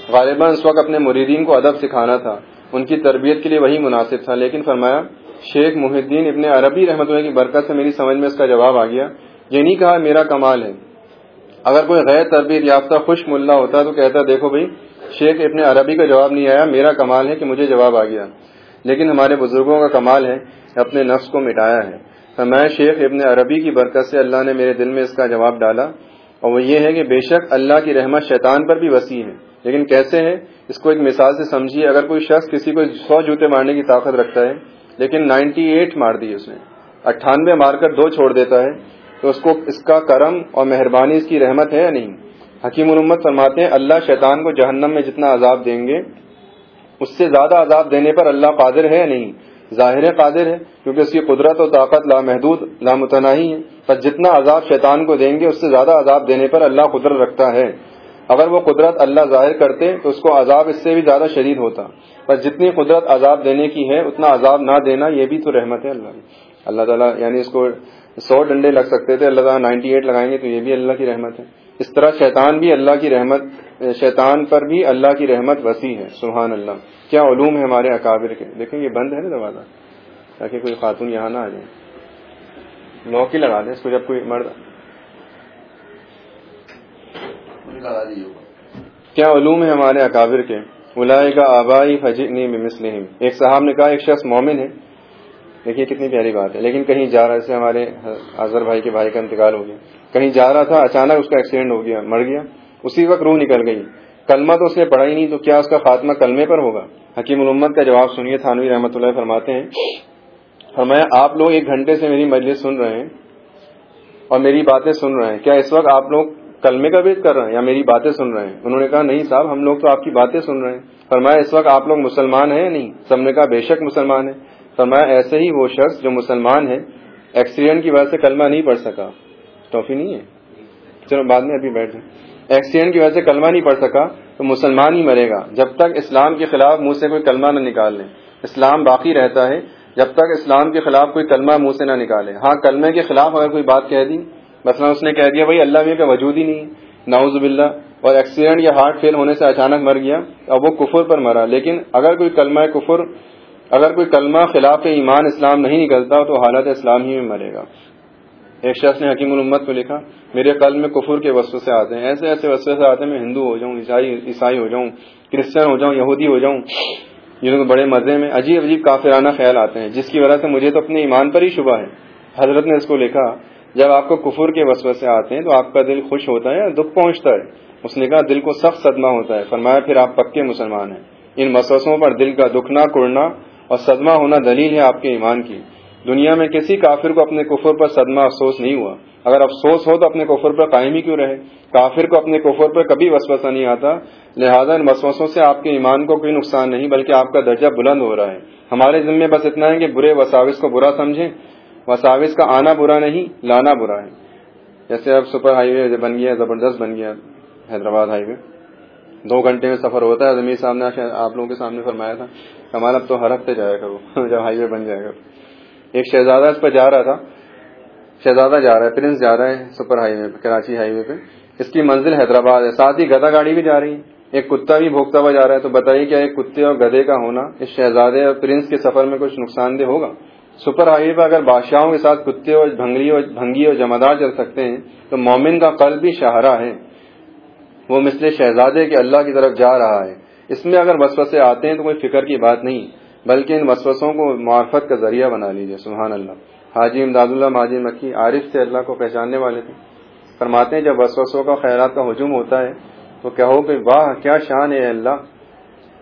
غالباً اس وقت اپنے مریدین کو ادب سکھانا تھا۔ ان کی تربیت کے لیے وہی مناسب تھا۔ لیکن فرمایا شیخ محی الدین ابن عربی رحمۃ اللہ کی برکت سے میری سمجھ میں اس کا جواب آ گیا۔ یہ نہیں کہا میرا کمال ہے۔ اگر کوئی غیر تربیت یافتہ خوش ملا ہوتا تو کہتا دیکھو بھائی، شیخ ابن عربی کا جواب نہیں آیا، میرا کمال ہے کہ مجھے جواب آ گیا۔ لیکن ہمارے بزرگوں کا کمال ہے، اپنے نفس کو مٹایا ہے۔ میں شیخ ابن عربی کی برکت سے اللہ نے میرے دل میں اس کا جواب ڈالا۔ اور وہ یہ ہے کہ بے شک اللہ کی رحمت شیطان پر بھی وسیع ہے۔ لیکن کیسے ہے؟ اس کو ایک مثال سے سمجھیے۔ اگر کوئی شخص کسی کو سو جوتے مارنے کی طاقت رکھتا ہے لیکن نائنٹی ایٹ مار دی اس نے۔ اٹھانوے مار کر دو چھوڑ دیتا ہے۔ تو اس کو اس کا کرم اور مہربانی اس کی رحمت ہے یا نہیں؟ حکیم الامت فرماتے ہیں، اللہ شیطان کو جہنم میں جتنا عذاب دیں گے، اس سے زیادہ عذاب دینے پر اللہ قادر ہے یا نہیں؟ ظاہر قادر ہے، کیونکہ اس کی قدرت و طاقت لامحدود، لامتناہی ہے۔ پر جتنا عذاب شیطان کو دیں گے، اس سے زیادہ عذاب دینے پر اللہ قدرت رکھتا ہے۔ اگر وہ قدرت اللہ ظاہر کرتے تو اس کو عذاب اس سے بھی زیادہ شدید ہوتا۔ پر جتنی قدرت عذاب دینے کی ہے، اتنا عذاب نہ دینا، یہ بھی تو رحمت ہے اللہ کی۔ اللہ تعالیٰ یعنی اس کو سو ڈنڈے لگ سکتے تھے، اللہ تعالیٰ نائنٹی ایٹ لگائیں گے تو یہ بھی اللہ کی رحمت ہے۔ اس طرح شیطان بھی اللہ کی رحمت، شیطان پر بھی اللہ کی رحمت وسیع ہے، سبحان اللہ۔ کیا علوم ہے ہمارے اکابر کے؟ دیکھیں، یہ بند ہے نا دروازہ۔ تاکہ کوئی خاتون یہاں نہ آ جائے۔ نوکی لگا دیں، اس کو جب کوئی مرد کیا علوم ہے ہمارے اکابر کے؟ ملائے کا آبائی فجنی مسلم ایک صاحب نے کہا، ایک شخص مومن ہے۔ دیکھیے کتنی پیاری بات ہے۔ لیکن کہیں جا رہا جیسے ہمارے اظہر بھائی کے بھائی کا انتقال ہو گیا۔ کہیں جا رہا تھا، اچانک اس کا ایکسیڈنٹ ہو گیا، مر گیا۔ اسی وقت روح نکل گئی۔ کلمہ تو اس نے پڑھا ہی نہیں، تو کیا اس کا خاتمہ کلمے پر ہوگا؟ حکیم الامت کا جواب سنیے، تھانوی رحمۃ اللہ فرماتے ہیں۔ فرمایا، آپ لوگ ایک گھنٹے سے میری مجلس سن رہے ہیں اور میری باتیں سن رہے ہیں۔ کیا اس وقت آپ لوگ کلمے کا بیت کر رہے ہیں یا میری باتیں سن رہے ہیں؟ انہوں نے کہا، نہیں صاحب، ہم لوگ تو آپ کی باتیں سن رہے ہیں۔ فرمایا، اس وقت آپ لوگ مسلمان ہیں یا نہیں؟ سب نے کہا، بے شک مسلمان ہے فرمایا، ایسے ہی وہ شخص جو مسلمان ہے، ایکسیڈنٹ کی وجہ سے کلمہ نہیں پڑھ سکا۔ ٹافی نہیں ہے؟ چلو، بعد میں ابھی بیٹھ جائیں ایکسیڈنٹ کی وجہ سے کلمہ نہیں پڑھ سکا، تو مسلمان ہی مرے گا۔ جب تک اسلام کے خلاف منہ سے کوئی کلمہ نہ نکال لیں اسلام باقی رہتا ہے۔ جب تک اسلام کے خلاف کوئی کلمہ منہ سے نہ نکالے۔ ہاں کلمے کے خلاف اگر کوئی بات کہہ دی مثلا اس نے کہہ دیا، بھائی، اللہ میں کا وجود ہی نہیں ناؤز باللہ۔ اور ایکسیڈنٹ یا ہارٹ فیل ہونے سے اچانک مر گیا۔ اب وہ کفر پر مرا۔ لیکن اگر کوئی کلمہ کفر، اگر کوئی کلمہ خلاف ایمان اسلام نہیں نکلتا، تو حالت اسلام ہی میں مرے گا۔ ایک شخص نے حکیم الامت کو لکھا، میرے قلب میں کفر کے وسو سے آتے ہیں۔ ایسے ایسے وسو سے آتے ہیں، میں ہندو ہو جاؤں، عیسائی عیسائی ہو جاؤں، کرسچن ہو جاؤں، یہودی ہو جاؤں۔ جنہوں کو بڑے مزے میں عجیب عجیب کافرانہ خیال آتے ہیں، جس کی وجہ سے مجھے تو اپنے ایمان پر ہی شبہ ہے۔ حضرت نے اس کو لکھا جب آپ کو کفر کے وسو سے آتے ہیں تو آپ کا دل خوش ہوتا ہے یا دکھ پہنچتا ہے؟ اس نے کہا، دل کو سخت صدمہ ہوتا ہے۔ فرمایا، پھر آپ پکے مسلمان ہیں۔ ان مسوسوں پر دل کا دکھنا، کڑنا اور صدمہ ہونا دلیل ہے آپ کے ایمان کی۔ دنیا میں کسی کافر کو اپنے کفر پر صدمہ افسوس نہیں ہوا۔ اگر افسوس ہو تو اپنے کفر پر قائم ہی کیوں رہے؟ کافر کو اپنے کفر پر کبھی وسوسہ نہیں آتا۔ لہذا ان وسوسوں سے آپ کے ایمان کو کوئی نقصان نہیں، بلکہ آپ کا درجہ بلند ہو رہا ہے۔ ہمارے ذمے بس اتنا ہے کہ برے وساوس کو برا سمجھیں۔ وساوس کا آنا برا نہیں، لانا برا ہے۔ جیسے اب سپر ہائی وے بن گیا، زبردست بن گیا حیدرآباد ہائی وے۔ دو گھنٹے میں سفر ہوتا ہے زمین صاحب نے آپ لوگوں کے سامنے فرمایا تھا، کمال اب تو ہر ہفتے جایا کرو، جب ہائی وے بن جائے گا ایک شہزادہ اس پہ جا رہا تھا، شہزادہ جا رہا ہے، پرنس جا رہا ہے super highway Karachi highway پہ۔ اس کی منزل حیدرآباد ہے، ساتھ ہی گدا گاڑی بھی جا رہی ہے۔ ایک کتا بھی بھوکتا ہوا جا رہا ہے، تو بتائیے کیا ایک کتے اور گدے کا ہونا اس شہزادے اور پرنس کے سفر میں کچھ نقصان دہ ہوگا؟ سپر ہائی وے اگر بادشاہوں کے ساتھ کتے اور بھنگری اور بھنگی اور جمادار چل سکتے ہیں، تو مومن کا قلب بھی شاہراہ ہے۔ وہ مثل شہزادے کے اللہ کی طرف جا رہا ہے۔ اس میں اگر وسوسے آتے ہیں تو کوئی فکر کی بات نہیں، بلکہ ان وسوسوں کو معرفت کا ذریعہ بنا لیجیے سبحان اللہ۔ حاجی امداد اللہ ماجی مکی، عارف سے اللہ کو پہچاننے والے تھے۔ فرماتے ہیں جب وسوسوں کا خیرات کا ہجوم ہوتا ہے، تو کہو کہ واہ، کیا شان ہے اللہ۔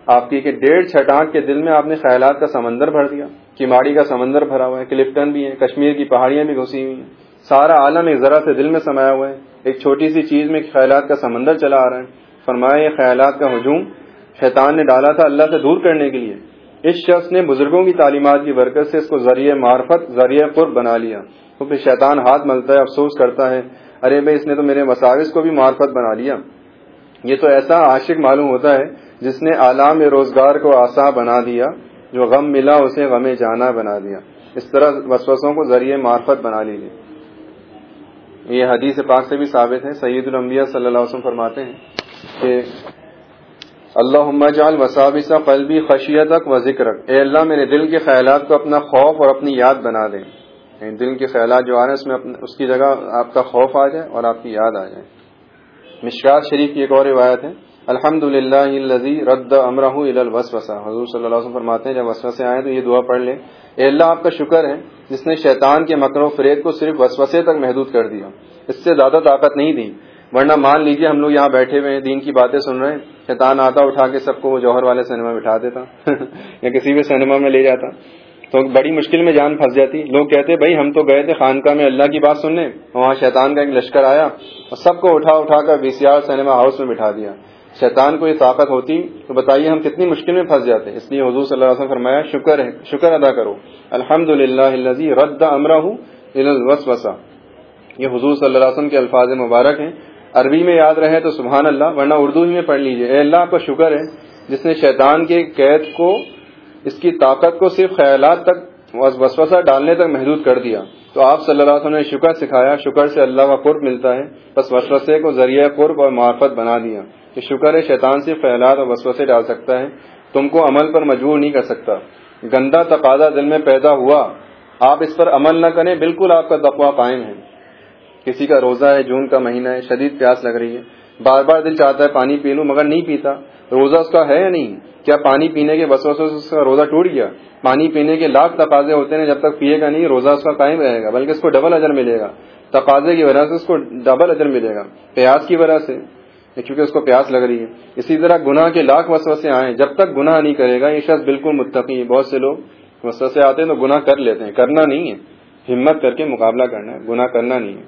آپ کی کہ ڈیڑھ چھٹانک کے دل میں آپ نے خیالات کا سمندر بھر دیا۔ کماڑی کا سمندر بھرا ہوا ہے کلفٹن بھی ہے کشمیر کی پہاڑیاں بھی گھسی ہوئی ہیں۔ سارا عالم ایک ذرا سے دل میں سمایا ہوا ہے۔ ایک چھوٹی سی چیز میں خیالات کا سمندر چلا آ رہا ہے۔ فرمایا، یہ خیالات کا ہجوم شیطان نے ڈالا تھا اللہ سے دور کرنے کے لیے۔ اس شخص نے بزرگوں کی تعلیمات کی برکت سے اس کو ذریعہ معرفت، ذریعہ قرب بنا لیا۔ تو پھر شیطان ہاتھ ملتا ہے، افسوس کرتا ہے۔ ارے بھائی، اس نے تو میرے مساوس کو بھی معرفت بنا لیا۔ یہ تو ایسا عاشق معلوم ہوتا ہے جس نے عالام روزگار کو آسا بنا دیا۔ جو غم ملا اسے غم جانا بنا دیا۔ اس طرح وسوسوں کو ذریعے معرفت بنا لیجیے یہ حدیث پاک سے بھی ثابت ہے۔ سید الانبیاء صلی اللہ علیہ وسلم فرماتے ہیں کہ اللہ جال وسابسا قلبی خشیتک و ذکر اے اللہ، میرے دل کے خیالات کو اپنا خوف اور اپنی یاد بنا دیں یعنی دل کے خیالات جو آ رہے ہیں، اس میں اس کی جگہ آپ کا خوف آ جائے اور آپ کی یاد آ جائے۔ مشکات شریف کی ایک اور روایت ہے۔ الحمد للہ رد امرہ الوسوسا حضور صلی اللہ علیہ وسلم فرماتے ہیں، جب وسوسے آئے تو یہ دعا پڑھ لیں۔ اے اللہ، آپ کا شکر ہے، جس نے شیطان کے مکر و فریب کو صرف وسوسے تک محدود کر دیا۔ اس سے زیادہ طاقت نہیں دی۔ ورنہ مان لیجیے ہم لوگ یہاں بیٹھے ہوئے ہیں، دین کی باتیں سن رہے ہیں۔ شیطان آتا، اٹھا کے سب کو وہ جوہر والے سنیما میں بٹھا دیتا۔ یا کسی بھی سنیما میں لے جاتا۔ تو بڑی مشکل میں جان پھنس جاتی۔ لوگ کہتے، بھائی، ہم تو گئے تھے خانقاہ میں، اللہ کی بات سننے۔ وہاں شیطان کا ایک لشکر آیا اور سب کو اٹھا اٹھا کر V C R cinema house میں بٹھا دیا۔ شیطان کو یہ طاقت ہوتی تو بتائیے ہم کتنی مشکل میں پھنس جاتے ہیں۔ اس لیے حضور صلی اللہ علیہ وسلم فرمایا، شکر ہے، شکر ادا کرو۔ الحمد للہ رد امرا وسوسا یہ حضور صلی اللہ علیہ وسلم کے الفاظ مبارک ہیں۔ عربی میں یاد رہے تو سبحان اللہ، ورنہ اردو ہی میں پڑھ لیجیے۔ اے اللہ کا شکر ہے، جس نے شیطان کے قید کو، اس کی طاقت کو صرف خیالات تک وسوسہ ڈالنے تک محدود کر دیا۔ تو آپ صلی اللہ علیہ وسلم نے شکر سکھایا۔ شکر سے اللہ کا قرب ملتا ہے۔ بس وسوسے کو ذریعہ قرب اور معرفت بنا دیا۔ کہ شکر ہے شیطان سے خیالات اور وسوسے ڈال سکتا ہے، تم کو عمل پر مجبور نہیں کر سکتا۔ گندا تقاضا دل میں پیدا ہوا، آپ اس پر عمل نہ کریں، بالکل آپ کا تقوا قائم ہے۔ کسی کا روزہ ہے، جون کا مہینہ ہے، شدید پیاس لگ رہی ہے۔ بار بار دل چاہتا ہے پانی پی لوں، مگر نہیں پیتا۔ روزہ اس کا ہے یا نہیں؟ کیا پانی پینے کے بس اس کا روزہ ٹوٹ گیا؟ پانی پینے کے لاکھ تقاضے ہوتے ہیں، جب تک پیے گا نہیں، روزہ اس کا قائم رہے گا، بلکہ اس کو ڈبل اجر ملے گا۔ تقاضے کی وجہ سے اس کو ڈبل اجر ملے گا۔ پیاس کی وجہ سے۔ کیونکہ اس کو پیاس لگ رہی ہے۔ اسی طرح گناہ کے لاکھ وسوسے آئے جب تک گناہ نہیں کرے گا، یہ شخص بالکل متقی ہے۔ بہت سے لوگ وسوسے آتے ہیں تو گناہ کر لیتے ہیں۔ کرنا نہیں ہے۔ ہمت کر کے مقابلہ کرنا ہے۔ گناہ کرنا نہیں ہے۔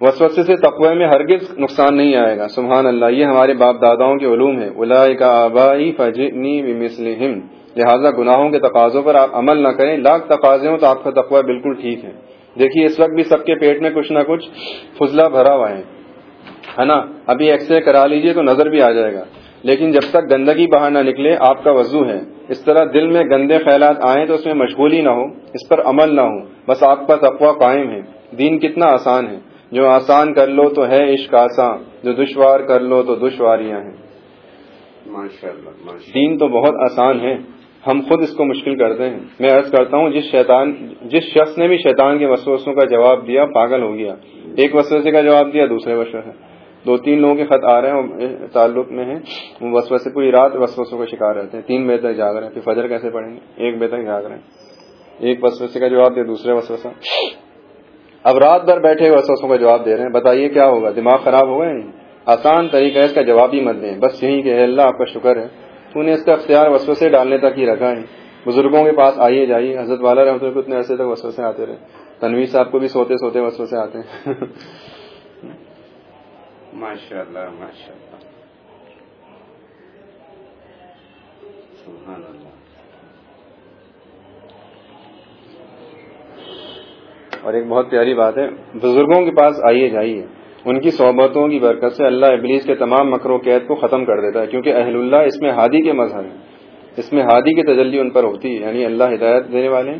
وسوسے سے تقوی میں ہرگز نقصان نہیں آئے گا۔ سبحان اللہ، یہ ہمارے باپ داداؤں کے علوم ہے الائی کا آبائی فجنی مسلم لہٰذا گناہوں کے تقاضوں پر آپ عمل نہ کریں۔ لاکھ تقاضے ہوں تو آپ کا تقوی بالکل ٹھیک ہے۔ دیکھیے، اس وقت بھی سب کے پیٹ میں کچھ نہ کچھ فضلہ بھرا ہوا ہے۔ ہے نا؟ ابھی ایکس رے کرا لیجیے تو نظر بھی آ جائے گا۔ لیکن جب تک گندگی باہر نہ نکلے آپ کا وضو ہے۔ اس طرح دل میں گندے خیالات آئیں تو اس میں مشغولی نہ ہو اس پر عمل نہ ہو۔ بس آپ کا تقوی قائم ہے۔ دین کتنا آسان ہے۔ جو آسان کر لو تو ہے عشق آسان جو دشوار کر لو تو دشواریاں ہیں۔ دین تو بہت آسان ہے۔ ہم خود اس کو مشکل کرتے ہیں۔ میں عرض کرتا ہوں جس شیطان جس شخص نے بھی شیطان کے وسوسوں کا جواب دیا پاگل ہو گیا۔ ایک وسوسے کا جواب دیا دوسرے وسوسے۔ دو تین لوگوں کے خط آ رہے ہیں تعلق میں ہیں۔ وسوسے، پوری رات وسوسوں کا شکار رہتے ہیں۔ تین بجے تک جاگ رہے ہیں، پھر فجر کیسے پڑھیں گے؟ ایک بجے تک جاگ رہے ہیں۔ ایک وسوسے کا جواب دیا دوسرے وسوسہ۔ اب رات بھر بیٹھے وسوسوں کا جواب دے رہے ہیں۔ بتائیے کیا ہوگا؟ دماغ خراب ہو گئے آسان طریقہ ہے، اس کا جواب ہی مت دیں۔ بس یہی کہ اللہ، آپ کا شکر ہے۔ تو نے اس کا اختیار وسوسے ڈالنے تک ہی رکھا ہے۔ بزرگوں کے پاس آئیے جائیے۔ حضرت والا رہتے اتنے عرصے تک وسوسے آتے رہے۔ تنویر صاحب کو بھی سوتے سوتے وسوسے آتے ہیں۔ ماشاء اللہ ماشاء اللہ سبحان اللہ اور ایک بہت پیاری بات ہے، بزرگوں کے پاس آئیے، جائیے۔ ان کی صحبتوں کی برکت سے اللہ ابلیس کے تمام مکرو قید کو ختم کر دیتا ہے، کیونکہ اہل اللہ اس میں ہادی کے مظہر ہیں۔ اس میں ہادی کی تجلی ان پر ہوتی ہے یعنی اللہ ہدایت دینے والے ہیں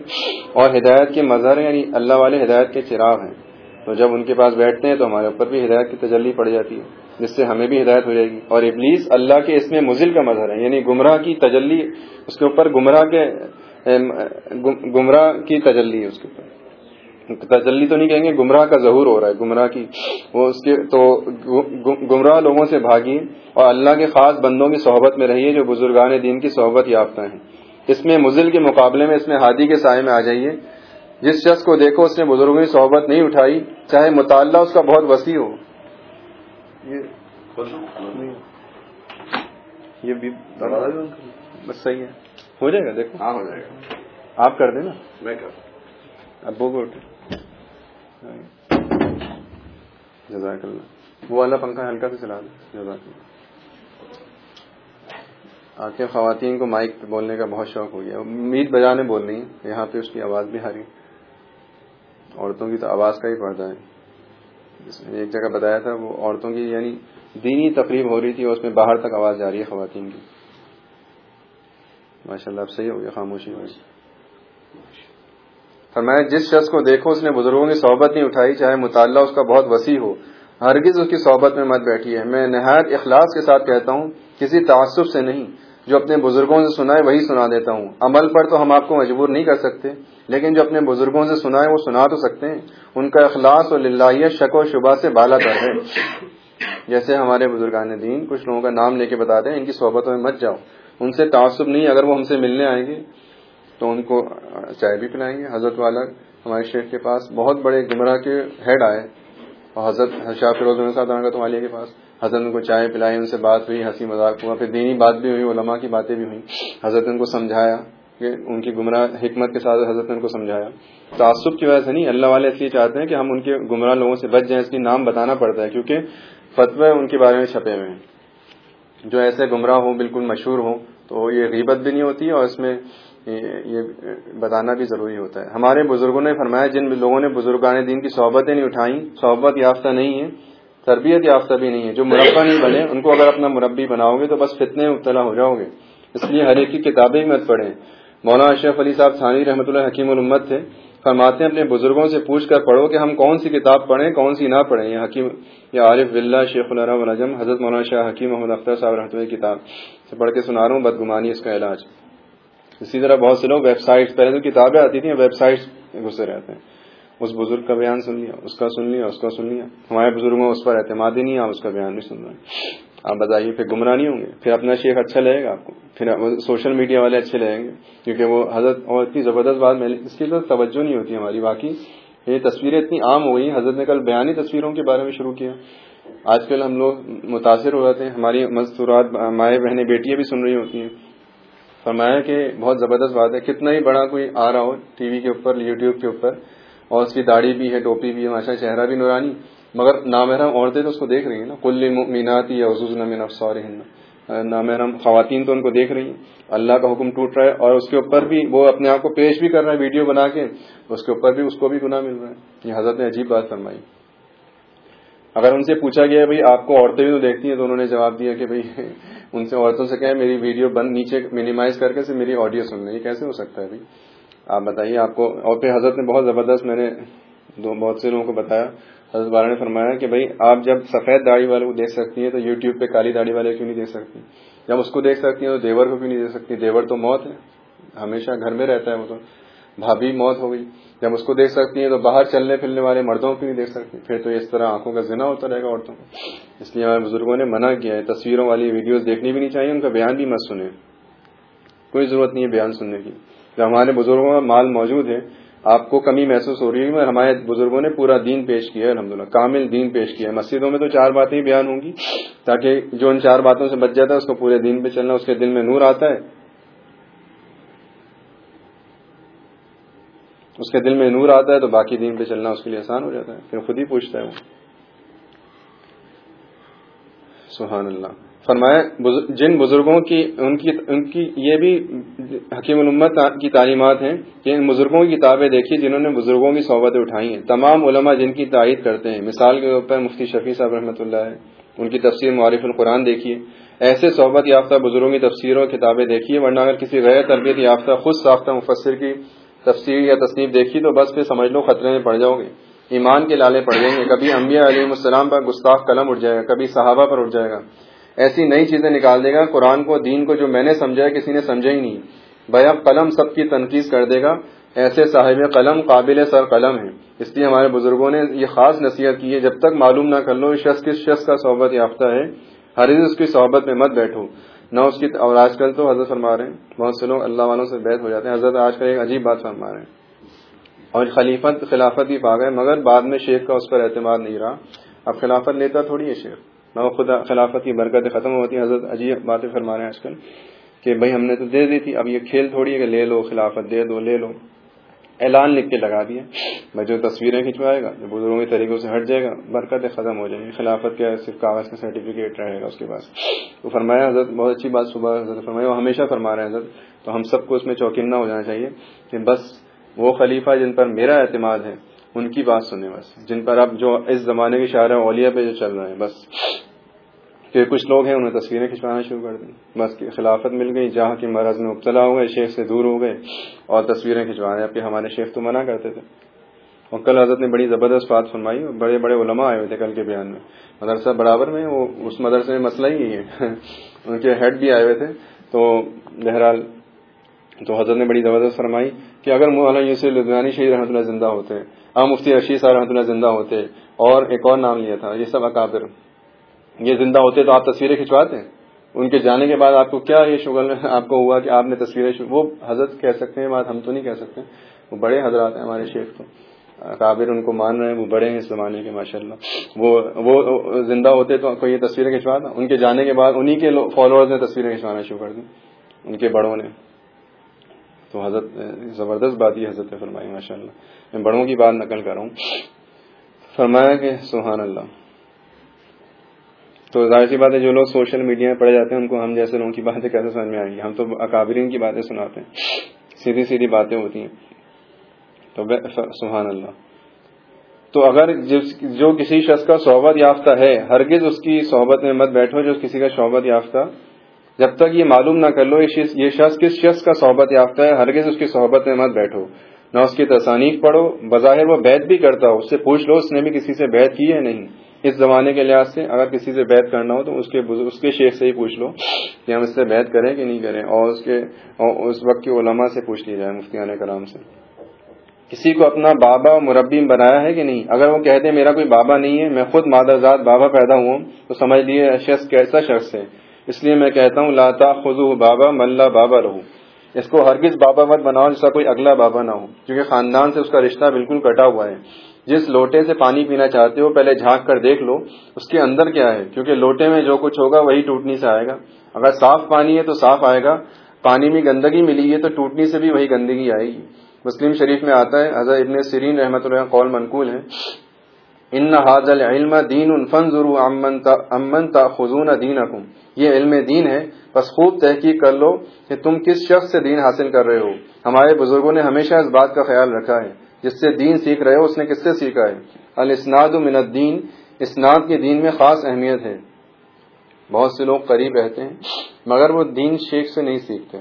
اور ہدایت کے مظہر یعنی اللہ والے ہدایت کے چراغ ہیں۔ تو جب ان کے پاس بیٹھتے ہیں تو ہمارے اوپر بھی ہدایت کی تجلی پڑ جاتی ہے، جس سے ہمیں بھی ہدایت ہو جائے گی۔ اور ابلیس اللہ کے اس میں مزل کا مظہر ہے یعنی گمراہ کی تجلی اس کے اوپر، گمراہ کے گمراہ کی تجلی ہے اس کے اوپر۔ تجلی تو نہیں کہیں گے، گمراہ کا ظہور ہو رہا ہے، گمراہ کی، وہ اس کے تو گمراہ لوگوں سے بھاگی اور اللہ کے خاص بندوں کی صحبت میں رہیے جو بزرگان دین کی صحبت یافتہ ہیں۔ اس میں مزل کے مقابلے میں، اس میں ہادی کے سائے میں آ جائیے۔ جس شخص کو دیکھو اس نے بزرگوں کی صحبت نہیں اٹھائی چاہے مطالعہ اس کا بہت وسیع ہو۔ یہ بھی بس صحیح ہے۔ ہو جائے گا دیکھو۔ ہاں ہو جائے گا۔ آپ کر دیں نا میں کر۔ ابو کو جزاک اللہ۔ وہ والا پنکھا ہلکا سے چلا دیں جزاک اللہ۔ آخر خواتین کو مائک پہ بولنے کا بہت شوق ہو گیا۔ میٹ بجانے بول رہی ہیں یہاں پہ اس کی آواز بھی ہاری۔ عورتوں کی تو آواز کا ہی پڑتا ہے۔ جس میں ایک جگہ بتایا تھا، وہ عورتوں کی یعنی دینی تقریب ہو رہی تھی، اور اس میں باہر تک آواز جا رہی ہے خواتین کی۔ ماشاء اللہ اب صحیح ہو گیا، خاموشی ہو فرمایا، جس شخص کو دیکھو، اس نے بزرگوں کی صحبت نہیں اٹھائی، چاہے مطالعہ اس کا بہت وسیع ہو، ہرگز اس کی صحبت میں مت بیٹھی ہے میں نہایت اخلاص کے ساتھ کہتا ہوں، کسی تعصب سے نہیں۔ جو اپنے بزرگوں سے سنا ہے وہی سنا دیتا ہوں۔ عمل پر تو ہم آپ کو مجبور نہیں کر سکتے، لیکن جو اپنے بزرگوں سے سنا ہے وہ سنا تو سکتے ہیں۔ ان کا اخلاص اور للہیت شک و شبہ سے بالا تر ہے۔ جیسے ہمارے بزرگان دین کچھ لوگوں کا نام لے کے بتاتے ہیں، ان کی صحبتوں میں مت جاؤ۔ ان سے تعصب نہیں، اگر وہ ہم سے ملنے آئیں گے تو ان کو چائے بھی پلائیں گے۔ حضرت والا ہمارے شیخ کے پاس بہت بڑے گمراہ کے ہیڈ آئے، اور حضرت شاہ فیروز صاحب تمالیہ کے پاس۔ حضرت ان کو چائے پلائی، ان سے بات ہوئی، ہنسی مذاق ہوا، پھر دینی بات بھی ہوئی، علماء کی باتیں بھی ہوئی حضرت ان کو سمجھایا کہ ان کی گمراہ حکمت کے ساتھ حضرت نے ان کو سمجھایا۔ تعصب کی وجہ سے نہیں، اللہ والے اس لیے چاہتے ہیں کہ ہم ان کے گمراہ لوگوں سے بچ جائیں، اس کی نام بتانا پڑتا ہے، کیونکہ فتوے ان کے بارے میں چھپے ہوئے ہیں۔ جو ایسے گمراہ ہوں، بالکل مشہور ہوں، تو یہ غیبت بھی نہیں ہوتی اور اس میں یہ بتانا بھی ضروری ہوتا ہے۔ ہمارے بزرگوں نے فرمایا، جن لوگوں نے بزرگان دین کی صحبتیں نہیں اٹھائیں، صحبت یافتہ نہیں ہے تربیت یافتہ بھی نہیں ہے۔ جو مربع نہیں بنے ان کو اگر اپنا مربی بناؤ گے تو بس فتنے مبتلا ہو جاؤ گے۔ اس لیے ہر ایک کی کتابیں مت پڑھیں۔ مولانا اشرف علی صاحب ثانی رحمۃ اللہ حکیم الامت تھے۔ فرماتے ہیں اپنے بزرگوں سے پوچھ کر پڑھو کہ ہم کون سی کتاب پڑھیں کون سی نہ پڑھیں۔ یہ حکیم یا عارف ولہ شیخ الرحم حضرت مولانا شاہ حکیم محمد اختر صاحب رحمۃ اللہ کتاب سے پڑھ کے سنا رہا ہوں۔ بدگمانی اس کا علاج۔ اسی طرح بہت سے لوگ ویب سائٹ پہلے تو کتابیں آتی تھیں ویب سائٹ گھسے رہتے ہیں۔ اس بزرگ کا بیان سن لیا، اس کا سن لیا، اس کا سن لیا۔ ہمارے بزرگوں اس پر اعتماد ہی نہیں آپ اس کا بیان بھی سن رہے۔ آپ بتائیے، پھر گمراہ نہیں ہوں گے؟ پھر اپنا شیخ اچھا لگے گا آپ کو؟ پھر سوشل میڈیا والے اچھے لگیں گے؟ کیونکہ وہ حضرت، اور اتنی زبردست بات میں، اس کی تو توجہ نہیں ہوتی ہماری، باقی یہ تصویریں اتنی عام ہو گئی حضرت نے کل بیانی تصویروں کے بارے میں شروع کیا۔ آج کل ہم لوگ متاثر ہو جاتے ہیں۔ ہماری مستورات مائیں بہنیں بیٹیاں بھی سن رہی ہوتی ہیں۔ فرمایا کہ بہت زبردست بات ہے۔ کتنا ہی بڑا کوئی آ رہا ہو ٹی وی کے اوپر، یوٹیوب کے اوپر اور اس کی داڑھی بھی ہے، ٹوپی بھی ہے، ماشاء چہرہ بھی نورانی۔ مگر نامحرم عورتیں تو اس کو دیکھ رہی ہیں نا۔ کل میناتی یا عزوز نمین افسار نامحرم خواتین تو ان کو دیکھ رہی ہیں۔ اللہ کا حکم ٹوٹ رہا ہے اور اس کے اوپر بھی وہ اپنے آپ کو پیش بھی کر رہا ہے ویڈیو بنا کے۔ اس کے اوپر بھی اس کو بھی گناہ مل رہا ہے۔ یہ حضرت نے عجیب بات فرمائی۔ اگر ان سے پوچھا گیا بھائی، آپ کو عورتیں بھی تو دیکھتی ہیں، تو انہوں نے جواب دیا کہ بھائی، ان سے عورتوں سے کہیں میری ویڈیو بند نیچے منیمائز کر کے سے میری آڈیو سن لیں۔ یہ کیسے ہو سکتا ہے بھائی؟ آپ بتائیے، آپ کو اور پھر حضرت نے بہت زبردست میں نے بہت سے لوگوں کو بتایا۔ حضرت والا نے فرمایا کہ بھائی، آپ جب سفید داڑھی والے کو دیکھ سکتی ہیں تو یوٹیوب پہ کالی داڑھی والے کیوں نہیں دیکھ سکتی؟ جب اس کو دیکھ سکتی ہیں تو دیور کو کیوں نہیں دیکھ سکتی؟ دیور تو موت ہے، ہمیشہ گھر میں رہتا ہے وہ تو۔ بھابھی موت ہو گئی۔ جب اس کو دیکھ سکتی ہیں تو باہر چلنے پھرنے والے مردوں کو نہیں دیکھ سکتی؟ پھر تو اس طرح آنکھوں کا ذنا ہوتا رہے گا عورتوں کو۔ اس لیے ہمارے بزرگوں نے منع کیا ہے، تصویروں والی ویڈیوز دیکھنی بھی نہیں چاہیے، ان کا بیان بھی مت سنیں۔ کوئی ضرورت نہیں ہے بیان سننے کی۔ جب ہمارے بزرگوں کا مال موجود ہے، آپ کو کمی محسوس ہو رہی ہے ہمارے بزرگوں نے پورا دین پیش کیا ہے الحمد کامل دین پیش کیا ہے۔ مسجدوں میں تو چار باتیں بیان ہوں گی، تاکہ جو ان چار باتوں سے بچ جاتا ہے، اس کو پورے دین پہ چلنا، اس کے دل میں نور آتا ہے۔ اس کے دل میں نور آتا ہے تو باقی دین پہ چلنا اس کے لیے آسان ہو جاتا ہے۔ پھر خود ہی پوچھتا ہے وہ۔ سبحان اللہ۔ فرمایا جن بزرگوں کی، ان کی ان کی یہ بھی حکیم الامت کی تعلیمات ہیں کہ ان بزرگوں کی کتابیں دیکھی جنہوں نے بزرگوں کی صحبتیں اٹھائی ہیں۔ تمام علماء جن کی تائید کرتے ہیں، مثال کے اوپر مفتی شفیع صاحب رحمۃ اللہ ہے ان کی تفسیر معارف القرآن دیکھیے۔ ایسے صحبت یافتہ بزرگوں کی تفسیروں کتابیں دیکھیے، ورنہ اگر کسی غیر تربیت یافتہ، خود ساختہ مفسر کی تفسیر یا تصنیف دیکھی تو بس پھر سمجھ لو خطرے میں پڑ جاؤ گے۔ ایمان کے لالے پڑ جائیں گے۔ کبھی انبیاء علیہ السلام پر گستاخ قلم اٹھ جائے گا، کبھی صحابہ پر اٹھ جائے گا۔ ایسی نئی چیزیں نکال دے گا، قرآن کو، دین کو، جو میں نے سمجھا ہے، کسی نے سمجھا ہی نہیں۔ بھیا، قلم سب کی تنقید کر دے گا۔ ایسے صاحب قلم قابل سر قلم ہے اس لیے ہمارے بزرگوں نے یہ خاص نصیحت کی ہے، جب تک معلوم نہ کر لو، شخص کس شخص کا صحبت یافتہ ہے، ہر اس کی صحبت میں مت بیٹھو۔ نہ اس کی اور آج کل تو حضرت فرما رہے ہیں۔ بہت سے لوگ اللہ والوں سے بیت ہو جاتے ہیں۔ حضرت آج کل ایک عجیب بات فرما رہے ہیں۔ اور خلیفت، خلافت بھی پا گئے مگر بعد میں شیخ کا اس پر اعتماد نہیں رہا۔ اب خلافت لیتا تھوڑی ہے شیخ۔ نہ خدا خلافت کی برکت ختم ہوتی ہیں حضرت عجیب باتیں فرما رہے ہیں آج کل کہ بھائی ہم نے تو دے دی تھی، اب یہ کھیل تھوڑی ہے کہ لے لو، خلافت دے دو، لے لو۔ اعلان لکھ کے لگا دیا۔ میں جو تصویریں کھنچوائے گا، جو بزرگوں کے طریقوں سے ہٹ جائے گا، برکت ختم ہو جائے گی۔ خلافت کا صرف کاغذ کا سرٹیفکیٹ رہے گا اس کے پاس۔ تو فرمایا، حضرت بہت اچھی بات صبح حضرت فرمایا، وہ ہمیشہ فرما رہے ہیں، حضرت، تو ہم سب کو اس میں چوکنہ ہو جانا چاہیے کہ بس وہ خلیفہ جن پر میرا اعتماد ہے ان کی بات سنیں بس، جن پر اب جو اس زمانے کے شاعر اولیا پہ جو چل رہے ہیں، بس۔ کہ کچھ لوگ ہیں انہیں تصویریں کھنچوانا شروع کر دیں بس خلافت مل گئی، جہاں کی مرض میں مبتلا ہو گئے، شیخ سے دور ہو گئے، اور تصویریں کھنچوانے اب کہ ہمارے شیخ تو منع کرتے تھے۔ اور کل حضرت نے بڑی زبردست بات فرمائی بڑے بڑے علماء آئے ہوئے تھے کل کے بیان میں۔ مدرسہ برابر میں، وہ اس مدرسے میں مسئلہ ہی ہے۔ ان کے ہیڈ بھی آئے ہوئے تھے۔ تو بہرحال تو حضرت نے بڑی زبردست فرمائی کہ اگر مولانا یوسف لدھیانی شہید رحمۃ اللہ زندہ ہوتے ہم مفتی رشید صاحب رحمۃ اللہ زندہ ہوتے، اور ایک اور نام لیا تھا، یہ سب اکابر۔ یہ زندہ ہوتے تو آپ تصویریں کھنچواتے؟ ہیں ان کے جانے کے بعد آپ کو کیا یہ شغل آپ کو ہوا کہ آپ نے تصویریں وہ حضرت کہہ سکتے ہیں بات ہم تو نہیں کہہ سکتے۔ وہ بڑے حضرات ہیں ہمارے شیخ تو۔ کابر ان کو مان رہے ہیں، وہ بڑے ہیں اس زمانے کے ماشاء اللہ وہ وہ زندہ ہوتے تو کوئی یہ تصویریں کھنچواتا؟ ان کے جانے کے بعد انہیں کے فالوورز نے تصویریں کھنچوانا شروع کر دی، ان کے بڑوں نے۔ تو حضرت، زبردست بات یہ حضرت فرمائی ماشاء اللہ میں بڑوں کی بات نقل کر رہا ہوں۔ فرمایا کہ، سبحان اللہ۔ تو ظاہر سی بات ہے، جو لوگ سوشل میڈیا میں پڑے جاتے ہیں، ان کو ہم جیسے لوگوں کی باتیں کیسے سمجھ میں آئیں گی؟ ہم تو اکابرین کی باتیں سناتے ہیں۔ سیدھی سیدھی باتیں ہوتی ہیں۔ تو سبحان اللہ۔ تو اگر جو کسی شخص کا صحبت یافتہ ہے، ہرگز اس کی صحبت میں مت بیٹھو جو کسی کا صحبت یافتہ جب تک یہ معلوم نہ کر لو، یہ شخص کس شخص کا صحبت یافتہ ہے؟ ہرگز اس کی صحبت میں مت بیٹھو۔ نہ اس کی تصانیف پڑھو، بظاہر وہ بیت بھی کرتا ہو، اس سے پوچھ لو اس نے بھی کسی سے بیت کی ہے نہیں۔ اس زمانے کے لحاظ سے اگر کسی سے بیت کرنا ہو تو اس کے اس کے شیخ سے ہی پوچھ لو کہ ہم اس سے بیت کریں کہ نہیں کریں، اور اس کے اس وقت کے علماء سے پوچھ لی جائے، مفتیان کرام سے۔ کسی کو اپنا بابا مربی بنایا ہے کہ نہیں؟ اگر وہ کہتے میرا کوئی بابا نہیں ہے، میں خود مادرزاد بابا پیدا ہوں، تو سمجھ لیے شخص کیسا شخص ہے؟ اس لیے میں کہتا ہوں لاتا خزو بابا ملا بابا رہو اس کو ہرگز بابا مت بناؤ، جس کا کوئی اگلا بابا نہ ہو۔ کیونکہ خاندان سے اس کا رشتہ بالکل کٹا ہوا ہے۔ جس لوٹے سے پانی پینا چاہتے ہو، پہلے جھانک کر دیکھ لو، اس کے اندر کیا ہے؟ کیونکہ لوٹے میں جو کچھ ہوگا، وہی ٹوٹنی سے آئے گا۔ اگر صاف پانی ہے تو صاف آئے گا۔ پانی میں گندگی ملی ہے تو ٹوٹنی سے بھی وہی گندگی آئے گی۔ مسلم شریف میں آتا ہے، حضرت ابن سرین رحمۃ اللہ قول منقول ہے ان حاضل علم دین فن ضرو امن تا خزون دین یہ علم دین ہے بس خوب تحقیق کر لو کہ تم کس شخص سے دین حاصل کر رہے ہو۔ ہمارے بزرگوں نے ہمیشہ اس بات کا خیال رکھا ہے، جس سے دین سیکھ رہے ہو، اس نے کس سے سیکھا ہے؟ الاسناد من الدین، اسناد کے دین میں خاص اہمیت ہے۔ بہت سے لوگ قریب رہتے ہیں، مگر وہ دین شیخ سے نہیں سیکھتے۔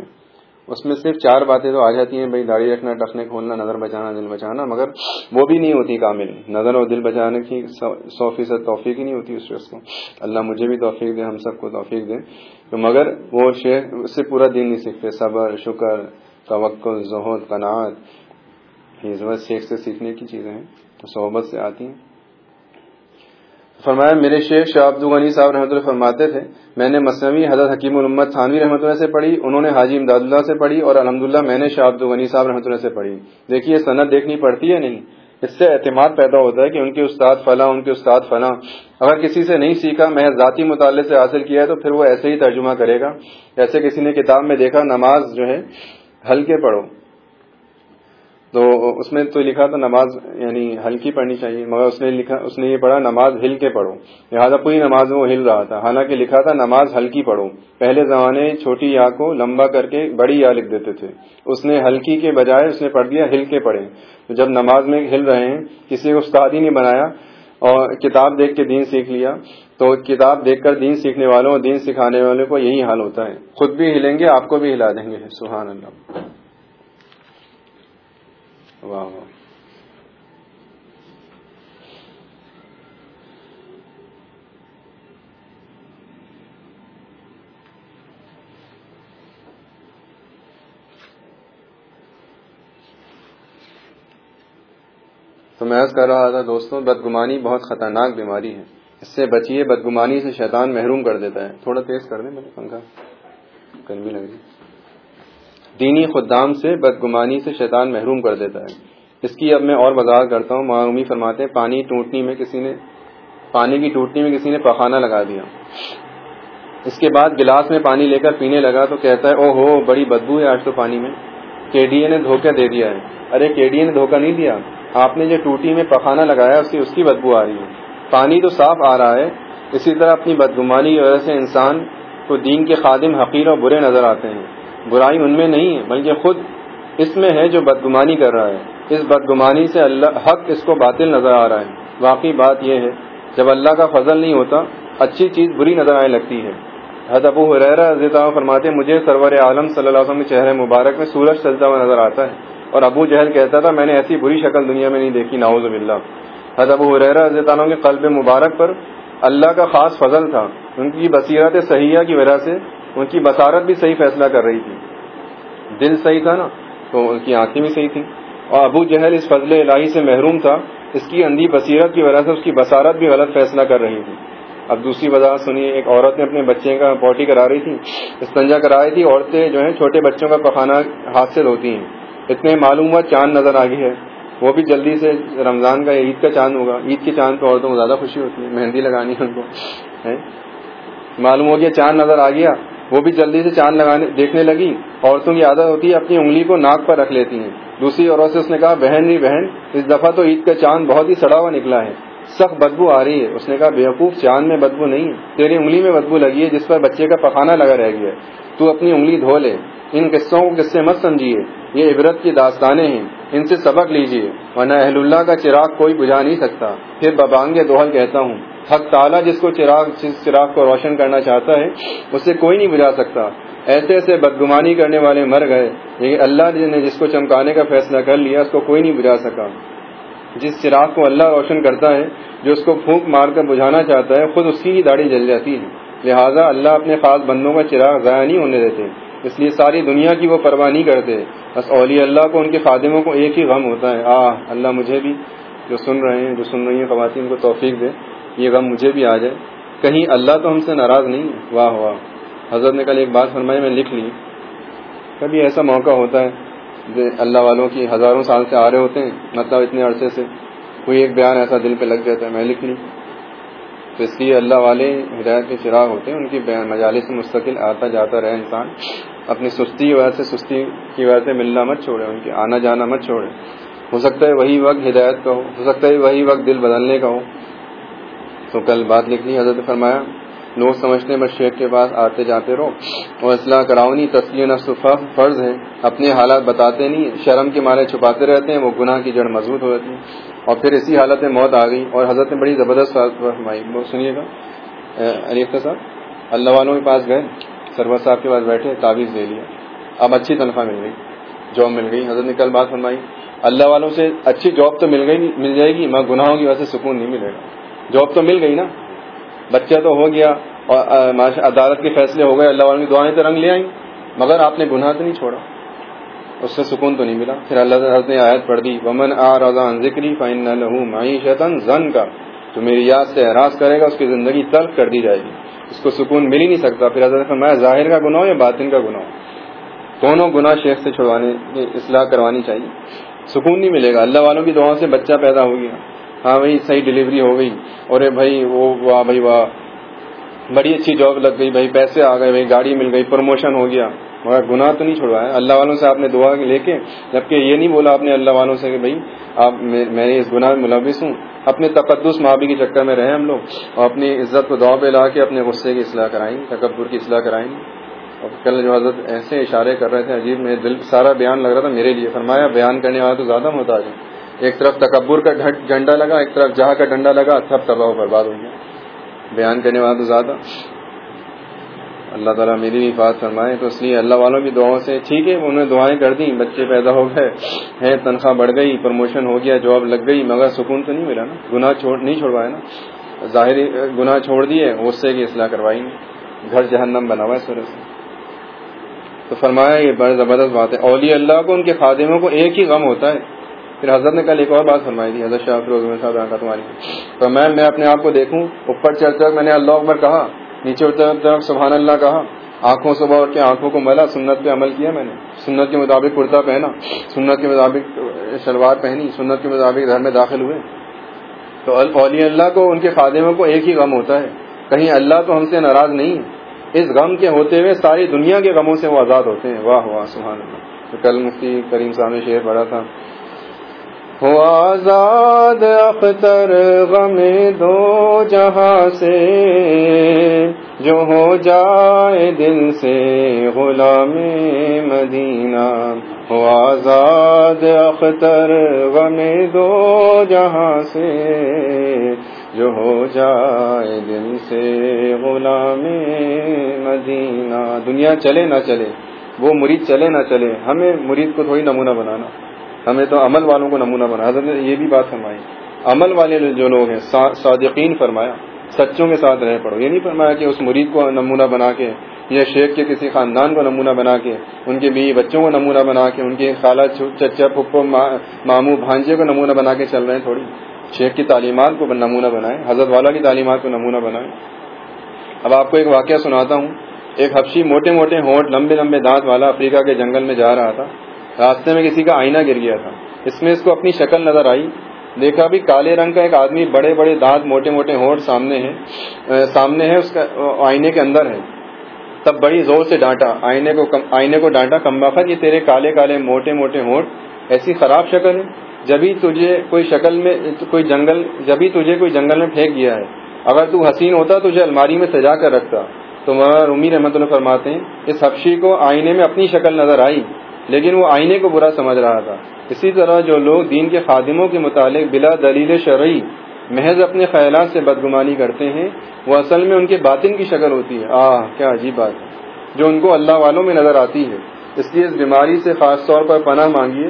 اس میں صرف چار باتیں تو آ جاتی ہیں، بھائی داڑھی رکھنا ٹکنے کھولنا، نظر بچانا، دل بچانا، مگر وہ بھی نہیں ہوتی کامل۔ نظر اور دل بچانے کی سو فیصد توفیق ہی نہیں ہوتی اس شخص کو۔ اللہ مجھے بھی توفیق دے، ہم سب کو توفیق دے۔ تو مگر وہ شیخ اس سے پورا دین نہیں سیکھتے۔ صبر، شکر توقع ظہد قناعت، یہ شیخ سے سیکھنے کی چیزیں ہیں۔ تو صحبت سے آتی ہیں۔ فرمایا، میرے شیخ شاہ عبد غنی صاحب رحمۃ اللہ فرماتے تھے، میں نے مصنوعی حضرت حکیم الامت تھانوی رحمۃ اللہ سے پڑھی، انہوں نے حاجی امداد اللہ سے پڑھی، اور الحمد میں نے شاہ عبد غنی صاحب رحمۃ اللہ سے پڑھی۔ دیکھیے صنعت دیکھنی پڑتی ہے نہیں؟ اس سے اعتماد پیدا ہوتا ہے کہ ان کے استاد فلاں، ان کے استاد فلاں۔ اگر کسی سے نہیں سیکھا، میں ذاتی مطالعے سے حاصل کیا ہے، تو پھر وہ ایسے ہی ترجمہ کرے گا۔ جیسے کسی نے کتاب میں دیکھا، نماز جو ہے، ہلکے پڑھو۔ تو اس میں تو لکھا تھا نماز یعنی ہلکی پڑھنی چاہیے، مگر اس نے لکھا، اس نے یہ پڑھا نماز ہل کے پڑھو۔ لہٰذا پوری نماز میں وہ ہل رہا تھا۔ حالانکہ لکھا تھا نماز ہلکی پڑھو۔ پہلے زمانے چھوٹی یا کو لمبا کر کے بڑی یا لکھ دیتے تھے۔ اس نے ہلکی کے بجائے اس نے پڑھ دیا ہل کے پڑھے تو جب نماز میں ہل رہے ہیں، کسی کو استاد ہی نہیں بنایا اور کتاب دیکھ کے دین سیکھ لیا، تو کتاب دیکھ کر دین سیکھنے والوں اور دین سکھانے والوں کو یہی حال ہوتا ہے۔ خود بھی ہلیں گے، آپ کو بھی ہلا دیں گے۔ سبحان اللہ۔ واہ واہ۔ تو میں کر رہا تھا، دوستوں، بدگمانی بہت خطرناک بیماری ہے۔ اس سے بچیے بدگمانی سے شیطان محروم کر دیتا ہے۔ تھوڑا تیز کر دیں، میرے پنکھا۔ گرمی لگ رہی دینی خدام سے بدگمانی سے شیطان محروم کر دیتا ہے۔ اس کی اب میں اور وضاحت کرتا ہوں۔ معرومی فرماتے ہیں، پانی ٹوٹنی میں کسی نے پانی کی ٹوٹنی میں کسی نے پخانہ لگا دیا۔ اس کے بعد گلاس میں پانی لے کر پینے لگا تو کہتا ہے او ہو بڑی بدبو ہے آج تو پانی میں۔ کے ڈی اے نے دھوکہ دے دیا ہے۔ ارے کے ڈی اے نے دھوکہ نہیں دیا؟ آپ نے جو ٹوٹی میں پخانہ لگایا، اس کی اس کی بدبو آ رہی ہے۔ پانی تو صاف آ رہا ہے۔ اسی طرح اپنی بدگمانی کی وجہ سے انسان کو دین کے خادم، حقیر اور برے نظر آتے ہیں۔ برائی ان میں نہیں ہے، بلکہ خود اس میں ہے جو بدگمانی کر رہا ہے۔ اس بدگمانی سے اللہ، حق اس کو باطل نظر آ رہا ہے۔ واقعی بات یہ ہے، جب اللہ کا فضل نہیں ہوتا، اچھی چیز بری نظر آنے لگتی ہے۔ حد ابو رضی اللہ فرماتے مجھے سرور عالم صلی اللہ علیہ وسلم کے چہرے مبارک میں سورج چلتا ہوا نظر آتا ہے۔ اور ابو جہل کہتا تھا، میں نے ایسی بری شکل دنیا میں نہیں دیکھی ناؤز باللہ۔ حد ابو رضی اللہ کے قلب مبارک پر اللہ کا خاص فضل تھا۔ ان کی بصیرت صحیحہ کی وجہ سے ان کی بصارت بھی صحیح فیصلہ کر رہی تھی۔ دل صحیح تھا نا، تو ان کی آنکھیں بھی صحیح تھیں۔ اور ابو جہل اس فضل الہی سے محروم تھا، اس کی اندھی بصیرت کی وجہ سے اس کی بصارت بھی غلط فیصلہ کر رہی تھی۔ اب دوسری وجہ، سنیے، ایک عورت نے اپنے بچے کا پوٹی کرا رہی تھی، استنجا کرا رہی تھی، عورتیں جو ہیں چھوٹے بچوں کا پخانا ہاتھ سے دھوتی ہیں۔ اتنے معلوم ہوا چاند نظر آ گئی ہے۔ وہ بھی جلدی سے رمضان کا، عید کا چاند ہوگا۔ عید کے چاند پہ عورتوں کو زیادہ خوشی ہوتی ہے، مہندی لگانی ہے ان کو معلوم ہو گیا چاند نظر آ گیا۔ وہ بھی جلدی سے چاند لگانے، دیکھنے لگی عورتوں کی عادت ہوتی ہے اپنی انگلی کو ناک پر رکھ لیتی ہیں۔ دوسری عورت سے اس نے کہا، بہن نہیں بہن، اس دفعہ تو عید کا چاند بہت ہی سڑا ہوا نکلا ہے۔ سخت بدبو آ رہی ہے۔ اس نے کہا، بیوقوف، چاند میں بدبو نہیں ہے۔ تیری انگلی میں بدبو لگی ہے جس پر بچے کا پخانہ لگا رہ گیا ہے۔ تو اپنی انگلی دھو لے۔ ان قصوں کو قصے مت سمجھیے۔ یہ عبرت کی داستانیں ہیں۔ ان سے سبق لیجیے۔ ورنہ اہل اللہ کا چراغ کوئی بجھا نہیں سکتا۔ پھر ببانگ دوہل کہتا ہوں حق تعالیٰ جس کو چراغ جس چراغ کو روشن کرنا چاہتا ہے، اسے کوئی نہیں بجھا سکتا۔ ایسے ایسے بدگمانی کرنے والے مر گئے۔ لیکن اللہ نے جس کو چمکانے کا فیصلہ کر لیا، اس کو کوئی نہیں بجھا سکا۔ جس چراغ کو اللہ روشن کرتا ہے، جو اس کو پھونک مار کر بجھانا چاہتا ہے، خود اس کی ہی داڑھی جل جاتی ہے۔ لہٰذا اللہ اپنے خاص بندوں کا چراغ ضائع نہیں ہونے دیتے۔ اس لیے ساری دنیا کی وہ پرواہ نہیں کرتے۔ بس اولیاء اللہ کو، ان کے خادموں کو ایک ہی غم ہوتا ہے۔ آ اللہ مجھے بھی جو سن رہے ہیں، جو سن رہی ہیں خواتین کو توفیق دے۔ یہ غم مجھے بھی آ جائے۔ کہیں اللہ تو ہم سے ناراض نہیں ہے۔ واہ واہ۔ حضرت نے کل ایک بات فرمائی، میں لکھ لی۔ کبھی ایسا موقع ہوتا ہے اللہ والوں کی ہزاروں سال سے آ رہے ہوتے ہیں مطلب اتنے عرصے سے۔ کوئی ایک بیان ایسا دل پہ لگ جاتا ہے، میں لکھ لی۔ تو اس لیے اللہ والے ہدایت کے چراغ ہوتے ہیں، ان کی مجالس سے مستقل آتا جاتا رہے انسان۔ اپنی سستی کی وجہ سے، سستی کی وجہ سے ملنا مت چھوڑے، ان کے آنا جانا مت چھوڑے۔ ہو سکتا ہے وہی وقت ہدایت کا ہو ہو سکتا ہے وہی وقت دل بدلنے کا ہو۔ تو کل بات لکھنی حضرت فرمایا لوگ سمجھتے ہیں بس شیخ کے پاس آتے جاتے رہو۔ اور اصلاح کراؤنی تسلی فرض ہے اپنے حالات بتاتے نہیں شرم کے مارے چھپاتے رہتے ہیں، وہ گناہ کی جڑ مضبوط ہو جاتی ہے اور پھر اسی حالت میں موت آ گئی۔ اور حضرت نے بڑی زبردست فرمائی۔ سنیے گا۔ علی صاحب، اللہ والوں کے پاس گئے، سرور صاحب کے پاس بیٹھے، تعویذ دے لیا۔ اب اچھی تنخواہ مل گئی، جاب مل گئی۔ حضرت نے کل بات فرمائی۔ اللہ والوں سے اچھی جاب تو مل گئی، مل جائے گی، مگر گناہوں کی وجہ سے سکون نہیں ملے گا۔ جاب تو مل گئی نا۔ بچہ تو ہو گیا اور عدالت کے فیصلے ہو گئے، اللہ والوں کی دعائیں تو رنگ لے آئیں۔ مگر آپ نے گناہ تو نہیں چھوڑا۔ اس سے سکون تو نہیں ملا۔ پھر اللہ تعالیٰ نے آیت پڑھ دی، ومن آ رضا ذکری فائن لہو معیشت زن کا جو میری یاد سے احراض کرے گا، اس کی زندگی تلخ کر دی جائے گی۔ اس کو سکون مل ہی نہیں سکتا۔ پھر حضرت فرمایا، ظاہر کا گناہ یا باطن کا گناہ دونوں گناہ شیخ سے چھڑوانے، اصلاح کروانی چاہیے۔ سکون نہیں ملے گا۔ اللہ والوں کی دعاؤں سے بچہ پیدا ہو گیا۔ ہاں بھائی، صحیح ڈلیوری ہو گئی۔ اور بھائی، وہ واہ بھائی، واہ۔ بڑی اچھی جاب لگ گئی بھائی، پیسے آ گئے بھائی، گاڑی مل گئی پروموشن ہو گیا۔ مگر گناہ تو نہیں چھوڑوایا اللہ والوں سے آپ نے دعا لے کے، جبکہ یہ نہیں بولا آپ نے اللہ والوں سے کہ بھائی، آپ میں اس گناہ میں ملوث ہوں۔ اپنے تقدس مابی کے چکر میں رہے ہم لوگ۔ اور اپنی عزت کو دعا پہ لا کے اپنے غصے کی اصلاح کرائیں، تکبر کی اصلاح کرائیں۔ اور کل جو حضرت ایسے اشارے کر رہے تھے، عجیب میں دل سارا بیان لگ رہا تھا میرے لیے۔ فرمایا، بیان کرنے والا تو زیادہ محتاج ہے ایک طرف تکبر کا ڈنڈا لگا، ایک طرف جہاں کا ڈنڈا لگا سب تباہ و برباد ہو گیا۔ بیان کرنے والا تو زیادہ۔ اللہ تعالیٰ میری بھی بات فرمائے، تو اس لیے اللہ والوں کی دعاؤں سے ٹھیک ہے، انہوں نے دعائیں کر دی بچے پیدا ہو گئے، ہیں، تنخواہ بڑھ گئی، پروموشن ہو گیا، جاب لگ گئی، مگر سکون تو نہیں ملا نا۔ گناہ چھوڑ نہیں چھوڑوایا نا۔ ظاہری گناہ چھوڑ دیے، غصے کی اصلاح کروائی گھر جہنم بنا ہوا ہے سورج سے۔ تو فرمایا یہ بڑی زبردست بات ہے۔ اولیاء اللہ کو، ان کے خادموں کو ایک ہی غم ہوتا ہے۔ پھر حضرت نے کل ایک اور بات فرمائی تھی، حضرت شاہ فروز صاحب تمہاری تو میں میں اپنے آپ کو دیکھوں، اوپر چڑھ کر میں نے اللہ اکبر کہا، نیچے طرف سبحان اللہ کہا۔ آنکھوں صبح کے آنکھوں کو ملا؟ سنت پہ عمل کیا میں نے۔ سنت کے مطابق کرتا پہنا۔ سنت کے مطابق شلوار پہنی۔ سنت کے مطابق گھر میں داخل ہوئے۔ تو اولیاء اللہ کو، ان کے خادموں کو ایک ہی غم ہوتا ہے۔ کہیں اللہ تو ہم سے ناراض نہیں اس غم کے ہوتے ہوئے ساری دنیا کے غموں سے وہ آزاد ہوتے ہیں۔ واہ واہ، سبحان اللہ۔ تو کل مفتی کریم صاحب نے شعر پڑھا تھا۔ ہو آزاد اختر غم دو جہاں سے، جو ہو جائے دل سے غلام مدینہ۔ ہو آزاد اختر غم دو جہاں سے، جو ہو جائے دل سے غلام مدینہ۔ دنیا چلے نہ چلے، وہ مرید چلے نہ چلے، ہمیں مرید کو تھوڑی نمونہ بنانا۔ ہمیں تو عمل والوں کو نمونہ بنا۔ حضرت نے یہ بھی بات فرمائی۔ عمل والے جو لوگ ہیں صادقین فرمایا، سچوں کے ساتھ رہ پڑو یہ نہیں فرمایا کہ اس مرید کو نمونہ بنا کے یا شیخ کے کسی خاندان کو نمونہ بنا کے، ان کے بیوی بچوں کو نمونہ بنا کے، ان کے خالہ چچا، پھپھو ماموں، بھانجے کو نمونہ بنا کے چل رہے ہیں تھوڑی۔ شیخ کی تعلیمات کو نمونہ بنائیں، حضرت والا کی تعلیمات کو نمونہ بنائیں۔ اب آپ کو ایک واقعہ سناتا ہوں۔ ایک حفشی موٹے موٹے ہونٹ لمبے لمبے دانت والا افریقہ کے جنگل میں جا رہا تھا۔ راستے میں کسی کا آئینہ گر گیا تھا۔ اس میں اس کو اپنی شکل نظر آئی۔ دیکھا بھی کالے رنگ کا ایک آدمی بڑے بڑے دانت موٹے موٹے ہونٹ سامنے ہے سامنے ہے، اس کا آئینے کے اندر ہے۔ تب بڑی زور سے ڈانٹا۔ آئینے کو آئینے کو ڈانٹا، کم وقت یہ تیرے کالے کالے موٹے موٹے ہونٹ، ایسی خراب شکل ہے۔ جبھی تجھے کوئی شکل میں، کوئی جنگل جبھی تجھے کوئی جنگل میں پھینک گیا ہے۔ اگر تو حسین ہوتا، تجھے الماری میں سجا کر رکھتا۔ تو مولانا رومی رحمت اللہ فرماتے ہیں، اس حفشی کو آئینے میں اپنی شکل نظر آئی۔ لیکن وہ آئینے کو برا سمجھ رہا تھا۔ اسی طرح جو لوگ دین کے خادموں کے متعلق بلا دلیل شرعی محض اپنے خیالات سے بدگمانی کرتے ہیں، وہ اصل میں ان کے باطن کی شکل ہوتی ہے۔ آہ، کیا عجیب بات ہے۔ جو ان کو اللہ والوں میں نظر آتی ہے۔ اس لیے اس بیماری سے خاص طور پر پناہ مانگیے۔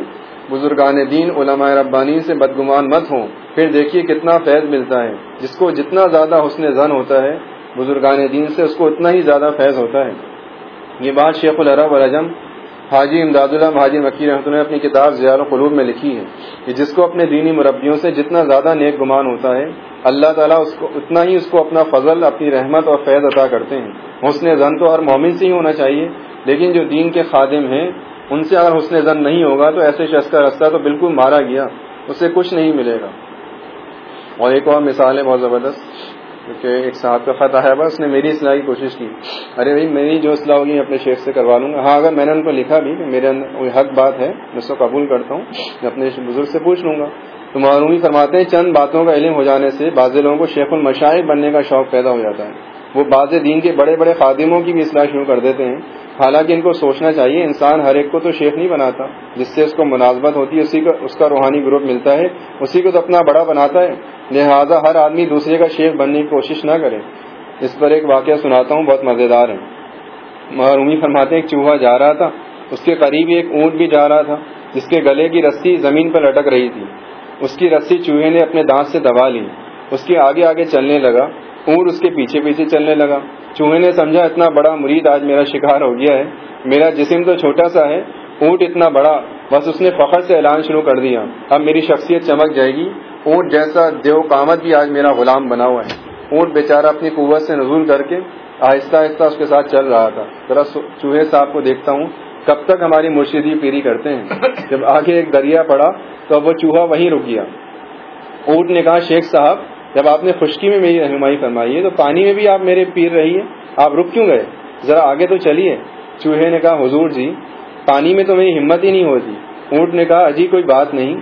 بزرگان دین، علماء ربانی سے بدگمان مت ہوں۔ پھر دیکھیے کتنا فیض ملتا ہے۔ جس کو جتنا زیادہ حسن زن ہوتا ہے، بزرگان دین سے اس کو اتنا ہی زیادہ فیض ہوتا ہے۔ یہ بات شیخ العرب الرجم حاجی امداد اللہ حاجی مکی رحمۃ نے اپنی کتاب زیار قلوب میں لکھی ہے کہ جس کو اپنے دینی مربیوں سے جتنا زیادہ نیک گمان ہوتا ہے، اللہ تعالیٰ اس کو، اتنا ہی اس کو اپنا فضل، اپنی رحمت اور فیض عطا کرتے ہیں۔ حسن زن تو ہر مومن سے ہی ہونا چاہیے، لیکن جو دین کے خادم ہیں، ان سے اگر حسن زن نہیں ہوگا تو ایسے شخص کا رستہ تو بالکل مارا گیا، اسے کچھ نہیں ملے گا۔ اور ایک اور مثال ہے بہت زبردست۔ کیونکہ ایک صاحب کا خط آیا بس اس نے میری اصلاح کی کوشش کی۔ ارے بھائی میری جو اصلاح ہوگی، اپنے شیخ سے کروا لوں گا۔ ہاں اگر میں نے ان کو لکھا بھی کہ میرے اندر کوئی حق بات ہے، میں اس کو قبول کرتا ہوں، میں اپنے بزرگ سے پوچھ لوں گا۔ تو معرومی فرماتے ہیں، چند باتوں کا علم ہو جانے سے بعض لوگوں کو شیخ المشاہد بننے کا شوق پیدا ہو جاتا ہے۔ وہ بعض دین کے بڑے بڑے خادموں کی بھی اصلاح شروع کر دیتے ہیں۔ حالانکہ ان کو سوچنا چاہیے، انسان ہر ایک کو تو شیخ نہیں بناتا، جس سے اس کو مناسبت ہوتی ہے، اسی کو اس کا روحانی گروپ ملتا ہے، اسی کو تو اپنا بڑا بناتا ہے۔ لہٰذا ہر آدمی دوسرے کا شیخ بننے کی کوشش نہ کرے۔ اس پر ایک واقعہ سناتا ہوں، بہت مزیدار ہے۔ محرومی فرماتے ایک چوہا جا رہا تھا، اس کے قریب ایک اونٹ بھی جا رہا تھا، جس کے گلے کی رسی زمین پر لٹک رہی تھی۔ اس کی رسی چوہے نے اپنے دانت سے دبا لی۔ اس کے آگے آگے چلنے لگا۔ اونٹ اس کے پیچھے پیچھے چلنے لگا۔ چوہے نے سمجھا، اتنا بڑا مرید آج میرا شکار ہو گیا ہے۔ میرا جسم تو چھوٹا سا ہے، اونٹ اتنا بڑا، بس اس نے فخر سے اعلان شروع کر دیا۔ اب میری شخصیت چمک جائے گی۔ اونٹ جیسا دیو کامت بھی آج میرا غلام بنا ہوا ہے۔ اونٹ بیچارہ اپنی قوت سے نزول کر کے آہستہ آہستہ اس کے ساتھ چل رہا تھا۔ ذرا چوہے صاحب کو دیکھتا ہوں۔ کب تک ہماری مرشدی پیری کرتے ہیں؟ جب آگے ایک دریا پڑا تو اب وہ چوہا وہیں رک گیا۔ اونٹ نے کہا، شیخ صاحب جب آپ نے خشکی میں میری رہنمائی فرمائی ہے تو پانی میں بھی آپ میرے پیر رہی ہے آپ رک کیوں گئے؟ ذرا آگے تو چلیے۔ چوہے نے کہا، حضور جی پانی میں تو میری ہمت ہی نہیں ہوتی۔ اونٹ نے کہا اجی کوئی بات نہیں۔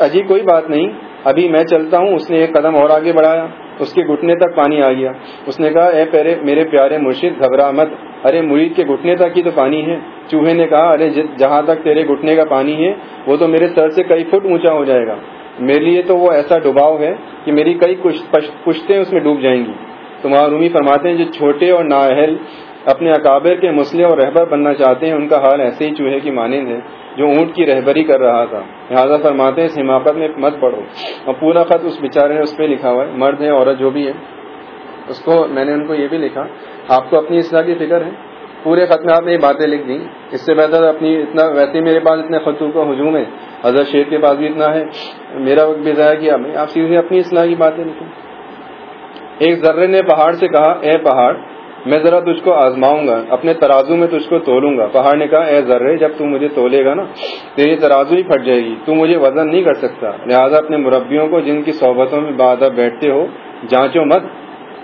اجی کوئی بات نہیں۔ ابھی میں چلتا ہوں۔ اس نے ایک قدم اور آگے بڑھایا۔ اس کے گھٹنے تک پانی آ گیا۔ اس نے کہا، اے پیرے میرے پیارے مرشد، گھبرا مت۔ ارے، مرید کے گھٹنے تک ہی تو پانی ہے۔ چوہے نے کہا، ارے، جہاں تک تیرے گھٹنے کا پانی ہے، وہ تو میرے سر سے کئی فٹ اونچا ہو جائے گا۔ میرے لیے تو وہ ایسا ڈباؤ ہے کہ میری کئی پشتیں اس میں ڈوب جائیں گی۔ تو رومی فرماتے ہیں، جو چھوٹے اور نااہل اپنے اکابر کے مسئلے اور رہبر بننا چاہتے ہیں، ان کا حال ایسے ہی چوہے کی مانند ہے، جو اونٹ کی رہبری کر رہا تھا۔ لہٰذا فرماتے ہیں اس حماقت میں مت پڑھو۔ اور پورا خط اس بیچارے نے اس پہ لکھا ہوا ہے، مرد ہے، عورت جو بھی ہے۔ اس کو میں نے ان کو یہ بھی لکھا۔ آپ کو اپنی اصلاح کی فکر ہے؟ پورے خط میں آپ نے یہ باتیں لکھ دی اس سے بہتر اپنی اتنا، ویسے میرے پاس اتنے خطوں کا ہجوم ہے۔ حضرت شیخ کے پاس بھی اتنا ہے۔ میرا وقت بھی ضائع کیا۔ میں آپ سیدھے اپنی اصلاح کی باتیں لکھیں ایک ذرے نے پہاڑ سے کہا، اے پہاڑ، میں ذرا تجھ کو آزماؤں گا، اپنے ترازو میں تجھ کو تولوں گا۔ پہاڑ نے کہا، اے ذرے، جب تو مجھے تولے گا نا، تیری ترازو ہی پھٹ جائے گی۔ تو مجھے وزن نہیں کر سکتا۔ لہٰذا اپنے مربیوں کو، جن کی صحبتوں میں بادہ بیٹھتے ہو، جانچو مت۔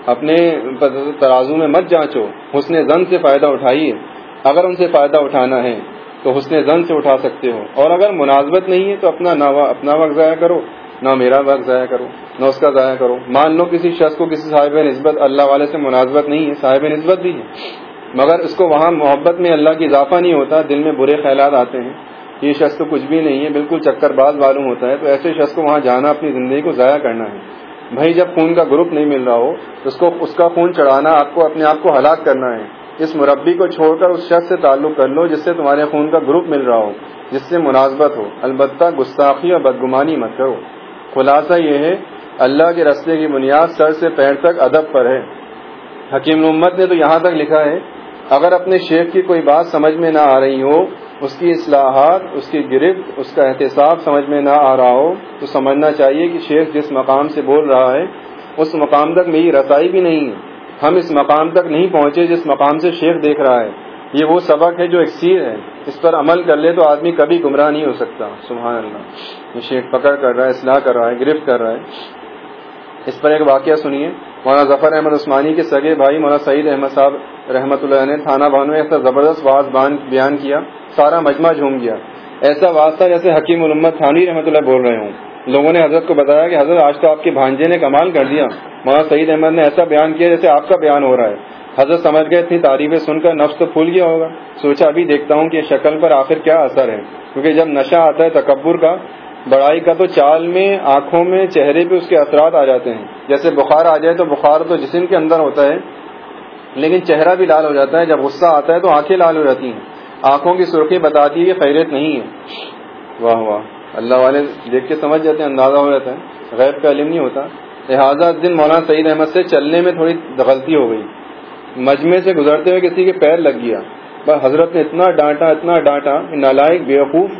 اپنے ترازو میں مت جانچو۔ حسن زن سے فائدہ اٹھائیے۔ اگر ان سے فائدہ اٹھانا ہے، تو حسن زن سے اٹھا سکتے ہو۔ اور اگر مناسبت نہیں ہے، تو اپنا اپنا وقت ضائع کرو۔ نہ میرا وقت ضائع کرو، نہ اس کا ضائع کرو۔ مان لو کسی شخص کو کسی صاحب نسبت اللہ والے سے مناسبت نہیں ہے، صاحب نسبت بھی ہے۔ مگر اس کو وہاں محبت میں اللہ کی اضافہ نہیں ہوتا، دل میں برے خیالات آتے ہیں۔ یہ شخص تو کچھ بھی نہیں ہے، بالکل چکر باز معلوم ہوتا ہے۔ تو ایسے شخص کو وہاں جانا، اپنی زندگی کو ضائع کرنا ہے۔ بھائی جب خون کا گروپ نہیں مل رہا ہو تو اس کو اس کا خون چڑھانا، آپ کو اپنے آپ کو ہلاک کرنا ہے۔ اس مربی کو چھوڑ کر اس شخص سے تعلق کر لو جس سے تمہارے خون کا گروپ مل رہا ہو، جس سے مناسبت ہو۔ البتہ گستاخی اور بدگمانی مت کرو۔ خلاصہ یہ ہے، اللہ کے رستے کی بنیاد سر سے پیر تک ادب پر ہے۔ حکیم محمد نے تو یہاں تک لکھا ہے، اگر اپنے شیخ کی کوئی بات سمجھ میں نہ آ رہی ہو اس کی اصلاحات، اس کی گرفت، اس کا احتساب سمجھ میں نہ آ رہا ہو، تو سمجھنا چاہیے کہ شیخ جس مقام سے بول رہا ہے، اس مقام تک میری رسائی بھی نہیں ہے۔ ہم اس مقام تک نہیں پہنچے جس مقام سے شیخ دیکھ رہا ہے۔ یہ وہ سبق ہے جو اکثیر ہے۔ اس پر عمل کر لے تو آدمی کبھی گمراہ نہیں ہو سکتا۔ سبحان اللہ۔ یہ شیخ پکڑ کر رہا ہے، اصلاح کر رہا ہے، گرفت کر رہا ہے۔ اس پر ایک واقعہ سنیے۔ مولانا ظفر احمد عثمانی کے سگے بھائی مولانا سعید احمد صاحب رحمۃ اللہ نے تھانہ بھون میں ایسا زبردست واز بیان کیا، سارا مجمع جھوم گیا۔ ایسا واز تھا جیسے حکیم الامت تھانی رحمۃ اللہ بول رہے ہوں۔ لوگوں نے حضرت کو بتایا کہ حضرت آج تو آپ کے بھانجے نے کمال کر دیا۔ مولانا سعید احمد نے ایسا بیان کیا جیسے آپ کا بیان ہو رہا ہے۔ حضرت سمجھ گئے اتنی تعریفیں سن کر نفس تو پھول گیا ہوگا۔ سوچا ابھی دیکھتا ہوں کہ شکل پر آخر کیا اثر ہے۔ کیونکہ جب نشہ آتا ہے تکبر کا بڑائی کا تو چال میں، آنکھوں میں، چہرے پہ اس کے اثرات آ جاتے ہیں۔ جیسے بخار آ جائے تو بخار تو جسم کے اندر ہوتا ہے، لیکن چہرہ بھی لال ہو جاتا ہے۔ جب غصہ آتا ہے تو آنکھیں لال ہو جاتی ہیں۔ آنکھوں کی سرخی بتاتی ہے خیریت نہیں ہے۔ واہ واہ۔ اللہ والے دیکھ کے سمجھ جاتے ہیں، اندازہ ہو جاتا ہے۔ غیب کا علم نہیں ہوتا۔ لہٰذا دن مولانا سعید احمد سے چلنے میں تھوڑی غلطی ہو گئی۔ مجمے سے گزرتے ہوئے کسی کے پیر لگ گیا۔ بس حضرت نے اتنا ڈانٹا اتنا ڈانٹا نالائق بیوقوف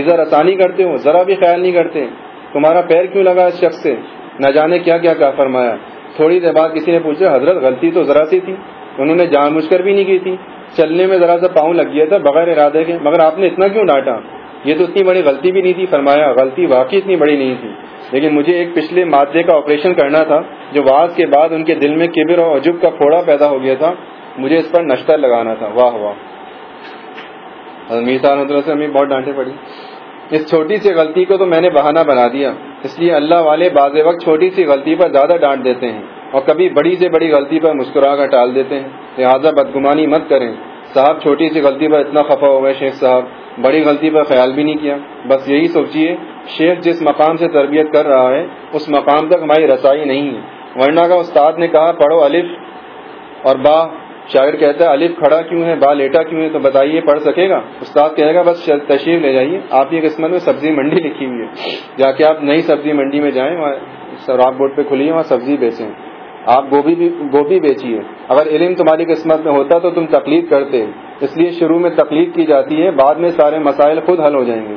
ادھر آسانی کرتے ہو ذرا بھی خیال نہیں کرتے تمہارا پیر کیوں لگا اس شخص سے؟ نہ جانے کیا کیا کہا فرمایا۔ تھوڑی دیر بعد کسی نے پوچھا، حضرت غلطی تو ذرا سی تھی۔ انہوں نے جان مجھ کر بھی نہیں کی تھی۔ چلنے میں ذرا سا پاؤں لگ گیا تھا بغیر ارادے کے، مگر آپ نے اتنا کیوں ڈانٹا؟ یہ تو اتنی بڑی غلطی بھی نہیں تھی فرمایا، غلطی واقعی اتنی بڑی نہیں تھی۔ لیکن مجھے ایک پچھلے مادے کا آپریشن کرنا تھا، جو بعض کے بعد ان کے دل میں کبر اور عجب کا پھوڑا پیدا ہو گیا تھا۔ مجھے اس پر نشتر لگانا تھا۔ واہ واہ۔ صاحب سے ہمیں بہت ڈانٹے پڑی اس چھوٹی سی غلطی کو تو میں نے بہانہ بنا دیا۔ اس لیے اللہ والے بعض وقت چھوٹی سی غلطی پر زیادہ ڈانٹ دیتے ہیں اور کبھی بڑی سے بڑی غلطی پر مسکرا کر ٹال دیتے ہیں۔ لہٰذا بدگمانی مت کریں۔ صاحب چھوٹی سی غلطی پر اتنا خفا ہو گئے شیخ صاحب۔ بڑی غلطی پر خیال بھی نہیں کیا۔ بس یہی سوچیے شیخ جس مقام سے تربیت کر رہا ہے، اس مقام تک ہماری رسائی نہیں ہے۔ ورنہ کا استاد نے کہا، پڑھو الف اور با۔ شاعر کہتا ہے، الف کھڑا کیوں ہے، با لیٹا کیوں ہے، تو بتائیے، پڑھ سکے گا؟ استاد کہے گا، بس تشریف لے جائیے، آپ کی قسمت میں سبزی منڈی لکھی ہوئی ہے۔ جا کے آپ نئی سبزی منڈی میں جائیں، وہاں سراب بورڈ پہ کھلی ہے وہاں سبزی بیچیں۔ آپ گوبھی بھی، گوبھی بیچیے۔ اگر علم تمہاری قسمت میں ہوتا تو تم تکلیف کرتے۔ اس لیے شروع میں تکلیف کی جاتی ہے، بعد میں سارے مسائل خود حل ہو جائیں گے۔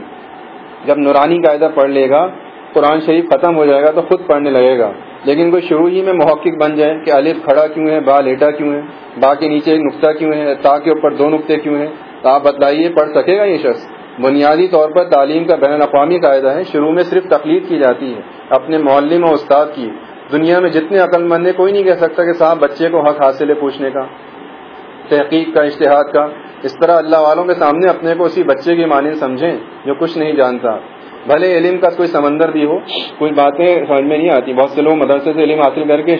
جب نورانی قاعدہ پڑھ لے گا، قرآن شریف ختم ہو جائے گا، تو خود پڑھنے لگے گا۔ لیکن کوئی شروع ہی میں محقق بن جائے کہ الف کھڑا کیوں ہے، با لیٹا کیوں ہے، با کے نیچے ایک نقطہ کیوں ہے، تا کے اوپر دو نقطے کیوں ہیں، تو آپ بتلائیے، پڑھ سکے گا یہ شخص؟ بنیادی طور پر تعلیم کا بین الاقوامی قاعدہ ہے، شروع میں صرف تقلید کی جاتی ہے، اپنے معلم اور استاد کی۔ دنیا میں جتنے عقل مند ہیں، کوئی نہیں کہہ سکتا کہ صاحب بچے کو حق حاصل ہے پوچھنے کا، تحقیق کا، اشتہاد کا۔ اس طرح اللہ والوں کے سامنے اپنے کو اسی بچے کی مانند سمجھیں، جو کچھ نہیں جانتا۔ بھلے علم کا کوئی سمندر بھی ہو، کوئی باتیں سمجھ میں نہیں آتی۔ بہت سے لوگ مدرسے سے علم حاصل کر کے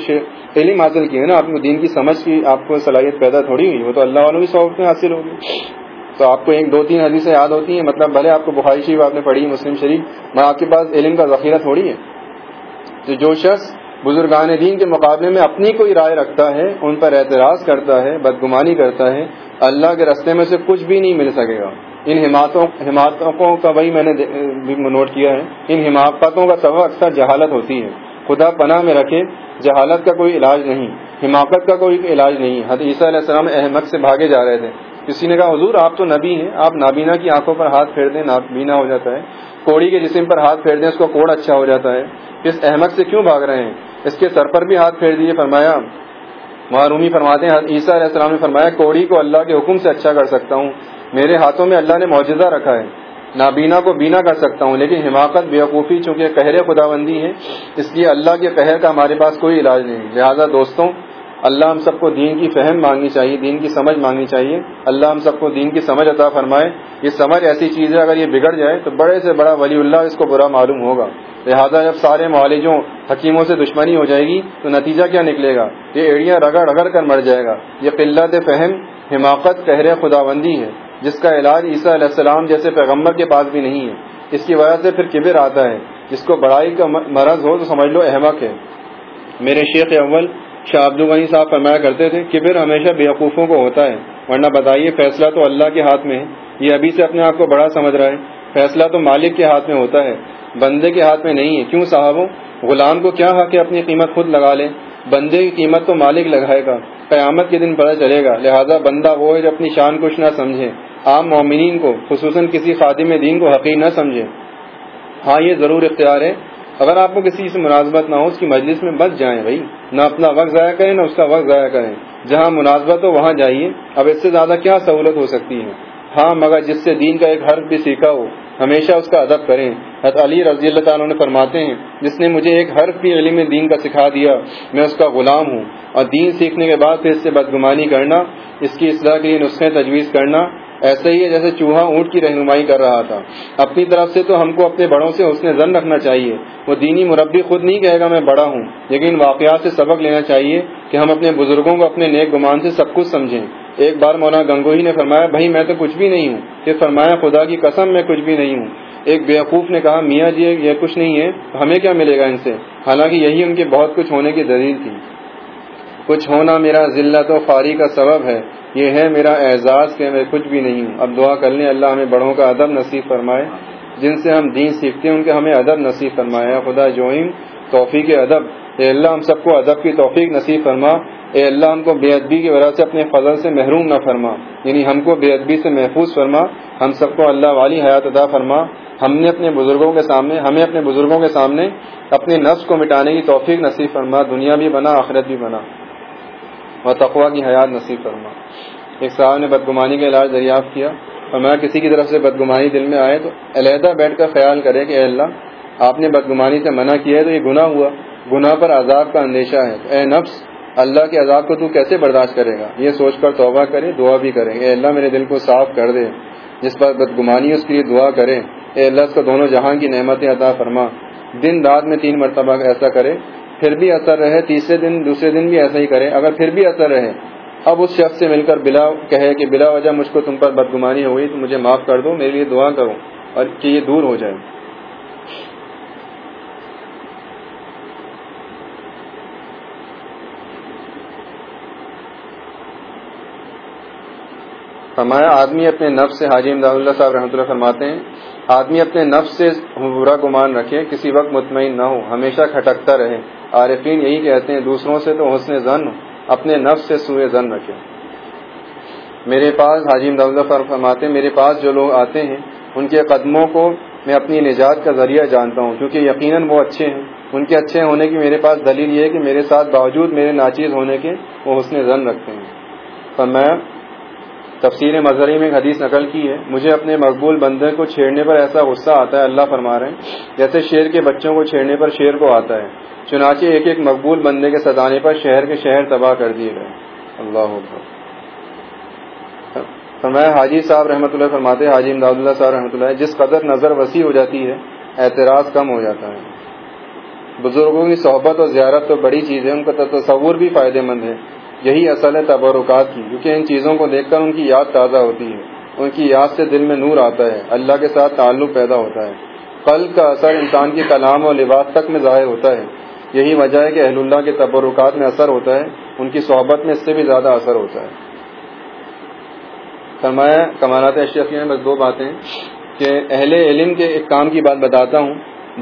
علم حاصل کیے نا۔ آپ کو دین کی سمجھ کی آپ کو صلاحیت پیدا تھوڑی ہوئی۔ وہ تو اللہ والوں کی صحبت میں حاصل ہوگی تو آپ کو ایک دو تین حدیثیں یاد ہوتی ہیں۔ مطلب بھلے آپ کو بخاری شریف آپ نے پڑھی، مسلم شریف۔ میں آپ کے پاس علم کا ذخیرہ تھوڑی ہے۔ تو جو شخص بزرگان دین کے مقابلے میں اپنی کوئی رائے رکھتا ہے، ان پر اعتراض کرتا ہے، بدگمانی کرتا ہے، اللہ کے رستے میں سے کچھ بھی نہیں مل سکے گا۔ ان حمایتوں کا وہی میں نے نوٹ کیا ہے۔ ان حماقتوں کا سبب اکثر جہالت ہوتی ہے۔ خدا پناہ میں رکھے، جہالت کا کوئی علاج نہیں۔ حماقت کا کوئی علاج نہیں۔ حد عیسیٰ علیہ السلام احمد سے بھاگے جا رہے تھے۔ کسی نے کہا، حضور، آپ تو نبی ہیں۔ آپ نابینا کی آنکھوں پر ہاتھ پھیر دیں، نابینا ہو جاتا ہے۔ کوڑی کے جسم پر ہاتھ پھیر دیں، اس کو کوڑ اچھا ہو جاتا ہے۔ اس احمد سے کیوں بھاگ رہے ہیں؟ اس کے سر پر بھی ہاتھ پھیر دیے، فرمایا۔ معرومی فرماتے ہیں عیسیٰ علیہ السلام نے فرمایا، کوڑی کو اللہ کے حکم سے اچھا کر سکتا ہوں۔ میرے ہاتھوں میں اللہ نے معجزہ رکھا ہے۔ نابینا کو بینا کر سکتا ہوں، لیکن حماقت بیوقوفی چونکہ قہر خدا بندی ہے اس لیے اللہ کے قہر کا ہمارے پاس کوئی علاج نہیں۔ لہٰذا دوستوں، اللہ ہم سب کو دین کی فہم مانگنی چاہیے، دین کی سمجھ مانگنی چاہیے۔ اللہ ہم سب کو دین کی سمجھ عطا فرمائے۔ یہ سمجھ ایسی چیز ہے، اگر یہ بگڑ جائے تو بڑے سے بڑا ولی اللہ اس کو برا معلوم ہوگا۔ لہٰذا جب سارے معالجوں، حکیموں سے دشمنی ہو جائے گی تو نتیجہ کیا نکلے گا؟ یہ ایڑیاں رگڑ رگڑ کر مر جائے گا۔ یہ قلت فہم، حماقت قہر خدا بندی ہے جس کا علاج عیسیٰ علیہ السلام جیسے پیغمبر کے پاس بھی نہیں ہے۔ اس کی وجہ سے پھر کبر آتا ہے۔ جس کو بڑائی کا مرض ہو تو سمجھ لو احمق ہے۔ میرے شیخ اول شاہ عبد الغنی صاحب فرمایا کرتے تھے، کبر ہمیشہ بیوقوفوں کو ہوتا ہے۔ ورنہ بتائیے، فیصلہ تو اللہ کے ہاتھ میں ہے۔ یہ ابھی سے اپنے آپ کو بڑا سمجھ رہا ہے۔ فیصلہ تو مالک کے ہاتھ میں ہوتا ہے۔ بندے کے ہاتھ میں نہیں ہے۔ کیوں صاحبوں؟ غلام کو کیا حق ہے اپنی قیمت خود لگا لے؟ بندے کی قیمت تو مالک لگائے گا۔ قیامت کے دن پتہ چلے گا۔ لہذا بندہ وہ ہے جو اپنی شان کچھ نہ سمجھے۔ عام مومنین کو، خصوصاً کسی خادم دین کو حقیق نہ سمجھے۔ ہاں یہ ضرور اختیار ہے۔ اگر آپ کو کسی سے مناسبت نہ ہو، اس کی مجلس میں بچ جائیں بھائی۔ نہ اپنا وقت ضائع کریں، نہ اس کا وقت ضائع کریں۔ جہاں مناسبت ہو، وہاں جائیے۔ اب اس سے زیادہ کیا سہولت ہو سکتی ہے؟ ہاں مگر جس سے دین کا ایک حرف بھی سیکھا ہو، ہمیشہ اس کا ادب کریں۔ حضرت علی رضی اللہ تعالیٰ نے فرماتے ہیں، جس نے مجھے ایک حرف بھی علم دین کا سکھا دیا، میں اس کا غلام ہوں۔ اور دین سیکھنے کے بعد پھر اس سے بدگمانی کرنا، اس کی اصلاح کے لیے نسخے تجویز کرنا ایسا ہی ہے جیسے چوہا اونٹ کی رہنمائی کر رہا تھا۔ اپنی طرف سے تو ہم کو اپنے بڑوں سے حسن زن رکھنا چاہیے۔ وہ دینی مربی خود نہیں کہے گا میں بڑا ہوں۔ لیکن واقعات سے سبق لینا چاہیے کہ ہم اپنے بزرگوں کو اپنے نیک گمان سے سب کچھ سمجھیں۔ ایک بار مولانا گنگوہی نے فرمایا، بھائی میں تو کچھ بھی نہیں ہوں۔ کہ فرمایا، خدا کی قسم، میں کچھ بھی نہیں ہوں۔ ایک بیوقوف نے کہا، میاں جی یہ کچھ نہیں ہے، ہمیں کیا ملے گا ان سے؟ حالانکہ یہی ان کے بہت کچھ ہونے کی دلیل تھی۔ کچھ ہونا میرا ذلت و فاری کا سبب ہے۔ یہ ہے میرا اعزاز کہ میں کچھ بھی نہیں ہوں۔ اب دعا کر لیں، اللہ ہمیں بڑوں کا ادب نصیب فرمائے۔ جن سے ہم دین سیکھتے ہیں، ان کے ہمیں ادب نصیب فرمایا خدا جوئم توفیق ادب، اے اللہ، ہم سب کو ادب کی توفیق نصیب فرما۔ اے اللہ، ہم کو بے ادبی کی وجہ سے اپنے فضل سے محروم نہ فرما۔ یعنی ہم کو بے ادبی سے محفوظ فرما۔ ہم سب کو اللہ والی حیات ادا فرما۔ ہم نے اپنے بزرگوں کے سامنے، ہمیں اپنے بزرگوں کے سامنے اپنے نفس کو مٹانے کی توفیق نصیب فرما، دنیا بھی بنا، آخرت بھی بنا اور تقوا کی حیات نصیب فرما۔ ایک صاحب نے بدگمانی کا علاج دریافت کیا اور میں کسی کی طرف سے بدگمانی دل میں آئے تو علیحدہ بیٹھ کر خیال کرے کہ اے اللہ، آپ نے بدگمانی سے منع کیا ہے تو یہ گناہ ہوا، گناہ پر عذاب کا اندیشہ ہے۔ اے نفس، اللہ کے عذاب کو تو کیسے برداشت کرے گا؟ یہ سوچ کر توبہ کرے، دعا بھی کرے۔ اے اللہ، میرے دل کو صاف کر دے، جس پر بدگمانی اس کے لیے دعا کرے۔ اے اللہ اس کو دونوں جہاں کی نعمتیں عطا فرما۔ دن رات میں تین مرتبہ ایسا کرے، پھر بھی اثر رہے، تیسرے دن، دوسرے دن بھی ایسا ہی کرے۔ اگر پھر بھی اثر رہے، اب اس شخص سے مل کر بلا کہے کہ بلا وجہ مجھ کو تم پر بدگمانی ہوئی تو مجھے معاف کر دو، میرے لیے دعا کرو اور کہ یہ دور ہو جائے۔ فرمایا، آدمی اپنے نفس سے حاجی امداد اللہ صاحب رحمۃ اللہ فرماتے ہیں آدمی اپنے نفس سے برا گمان رکھے کسی وقت مطمئن نہ ہو ہمیشہ کھٹکتا رہے۔ عارفین یہی کہتے ہیں، دوسروں سے تو حسن زن، اپنے نفس سے سوئے زن رکھے میرے پاس، حاجی امداد فرماتے ہیں، میرے پاس جو لوگ آتے ہیں، ان کے قدموں کو میں اپنی نجات کا ذریعہ جانتا ہوں، کیونکہ یقیناً وہ اچھے ہیں۔ ان کے اچھے ہونے کی میرے پاس دلیل یہ ہے کہ میرے ساتھ باوجود میرے ناچیز ہونے کے وہ حسن زن رکھتے ہیں۔ فرمایا تفسیر مظہری میں ایک حدیث نقل کی ہے۔ مجھے اپنے مقبول بندے کو چھیڑنے پر ایسا غصہ آتا ہے، اللہ فرما رہے ہیں۔ جیسے شیر کے بچوں کو چھیڑنے پر شیر کو آتا ہے۔ چنانچہ ایک ایک مقبول بندے کے ستانے پر شہر کے شہر تباہ کر دیے گئے۔ اللہ فرمایا، حاجی صاحب رحمۃ اللہ فرماتے حاجی امداد اللہ صاحب رحمۃ اللہ، جس قدر نظر وسیع ہو جاتی ہے، اعتراض کم ہو جاتا ہے۔ بزرگوں کی صحبت اور زیارت تو بڑی چیز ہے، ان کا تصور بھی فائدہ مند ہے۔ یہی اصل ہے تبرکات کی، کیونکہ ان چیزوں کو دیکھ کر ان کی یاد تازہ ہوتی ہے۔ ان کی یاد سے دل میں نور آتا ہے، اللہ کے ساتھ تعلق پیدا ہوتا ہے۔ قلب کا اثر انسان کے کلام اور لباس تک میں ظاہر ہوتا ہے۔ یہی وجہ ہے کہ اہل اللہ کے تبرکات میں اثر ہوتا ہے، ان کی صحبت میں اس سے بھی زیادہ اثر ہوتا ہے۔ فرمایا، کمالات اشرفی میں بس دو باتیں۔ کہ اہل علم کے ایک کام کی بات بتاتا ہوں۔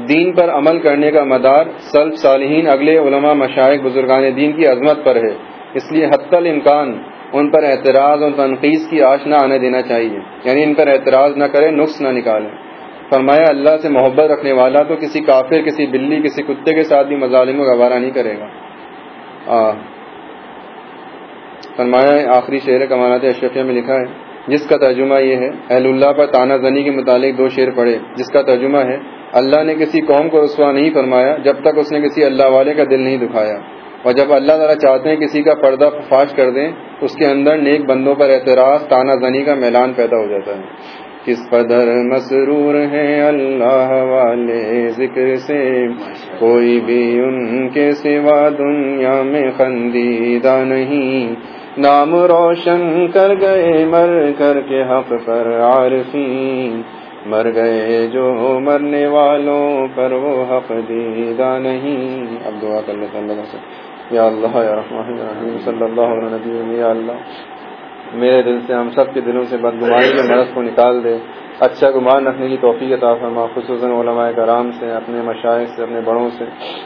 دین پر عمل کرنے کا مدار سلف صالحین، اگلے علماء مشائق، بزرگان دین کی عظمت پر ہے۔ اس لیے حت الامکان ان پر اعتراض اور تنقید کی آش نہ آنے دینا چاہیے۔ یعنی ان پر اعتراض نہ کرے نقص نہ نکالے فرمایا، اللہ سے محبت رکھنے والا تو کسی کافر، کسی بلی، کسی کتے کے ساتھ بھی مظالم کو گوارا نہیں کرے گا۔ فرمایا، آخری شعر کمانات اشرفیہ میں لکھا ہے، جس کا ترجمہ یہ ہے، اہل اللہ پر تانہ زنی کے متعلق دو شعر پڑھے، جس کا ترجمہ ہے، اللہ نے کسی قوم کو رسوا نہیں فرمایا جب تک اس نے کسی اللہ والے کا دل نہیں دکھایا۔ اور جب اللہ تعالیٰ چاہتے ہیں کسی کا پردہ فاش کر دیں، اس کے اندر نیک بندوں پر اعتراض تانہ زنی کا میلان پیدا ہو جاتا ہے۔ کس قدر مسرور ہے اللہ والے ذکر سے؟ کوئی بھی ان کے سوا دنیا میں خندیدہ نہیں۔ نام روشن کر گئے، مر کر کے حق پر عارفین۔ مر گئے جو مرنے والوں پر وہ حق دیدہ نہیں۔ اب دعا کر لیتے اللہ سے۔ یا اللہ، یا رحمٰن الرحیم صلی اللہ علیہ نبی، یا اللہ۔ میرے دل سے ہم سب کے دلوں سے بدگمانی کے مرض کو نکال دے۔ اچھا گمان رکھنے کی توفیق عطا فرما۔ خصوصاً علماء کرام سے، اپنے مشاعر سے، اپنے بڑوں سے۔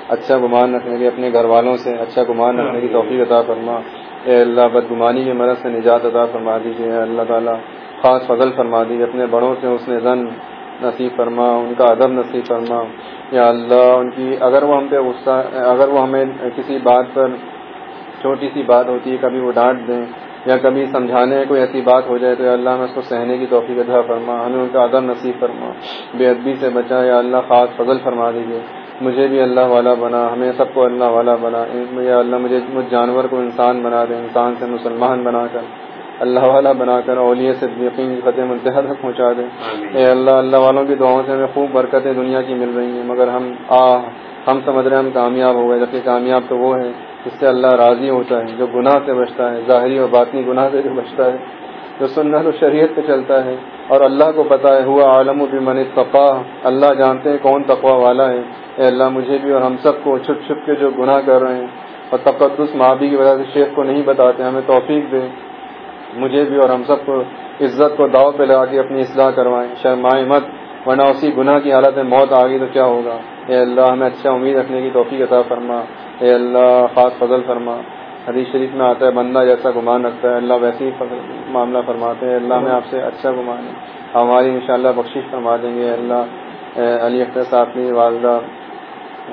اچھا گمان رکھنے کے، اپنے گھر والوں سے اچھا گمان رکھنے کی توفیق عطا فرما۔ اے اللہ، بدگمانی کے مرض سے نجات عطا فرما دیجیے اللہ تعالیٰ، خاص فضل فرما دیجیے اپنے بڑوں سے، اس نے زن نصیب فرما ان کا ادب نصیب فرما یا اللہ، ان کی، اگر وہ ہم پہ غصہ، اگر وہ ہمیں کسی بات پر چھوٹی سی بات ہوتی ہے، کبھی وہ ڈانٹ دیں یا کبھی سمجھانے کوئی ایسی بات ہو جائے، تو یا اللہ میں اس کو سہنے کی توفیق عطا فرما، ہمیں ان کا ادب نصیب فرما۔ بے ادبی سے بچا، یا اللہ خاص فضل فرما دیجیے۔ مجھے بھی اللہ والا بنا، ہمیں سب کو اللہ والا بنا۔ یا اللہ، مجھے، مجھ جانور کو انسان بنا دے، انسان سے مسلمان بنا کر۔ اللہ والا بنا کر اولیے سے یقین فتح منتحد تک پہنچا دے اے اللہ اللہ والوں کی دعاؤں سے ہمیں خوب برکتیں دنیا کی مل رہی ہیں مگر ہم آ ہم سمجھ رہے ہیں ہم کامیاب ہو گئے جبکہ کامیاب تو وہ ہے جس سے اللہ راضی ہوتا ہے جو گناہ سے بچتا ہے ظاہری اور باطنی گناہ سے جو بچتا ہے جو سنت و شریعت پہ چلتا ہے۔ اور اللہ کو پتا ہے ہوا عالم و بمن تقا اللہ جانتے ہیں کون تقوا والا ہے۔ اے اللہ مجھے بھی اور ہم سب کو چھپ چھپ کے جو گناہ کر رہے ہیں اور تقدس مابی کی وجہ سے شیخ کو نہیں بتاتے ہمیں توفیق دے مجھے بھی اور ہم سب کو عزت کو داؤ پہ لگا کے اپنی اصلاح کروائیں۔ شرمائے مت، ورنہ اسی گناہ کی حالت میں موت آ گئی تو کیا ہوگا؟ اے اللہ، ہمیں اچھا امید رکھنے کی توفیق عطا فرما۔ اے اللہ، خاص فضل فرما۔ حدیث شریف میں آتا ہے، بندہ جیسا گمان رکھتا ہے۔ اللہ ویسے ہی معاملہ فرماتے ہیں۔ اللہ میں آپ سے اچھا گمان ہے۔ ہماری انشاءاللہ اللہ بخشش فرما دیں گے۔ اللہ علی اختر صاحب کی والدہ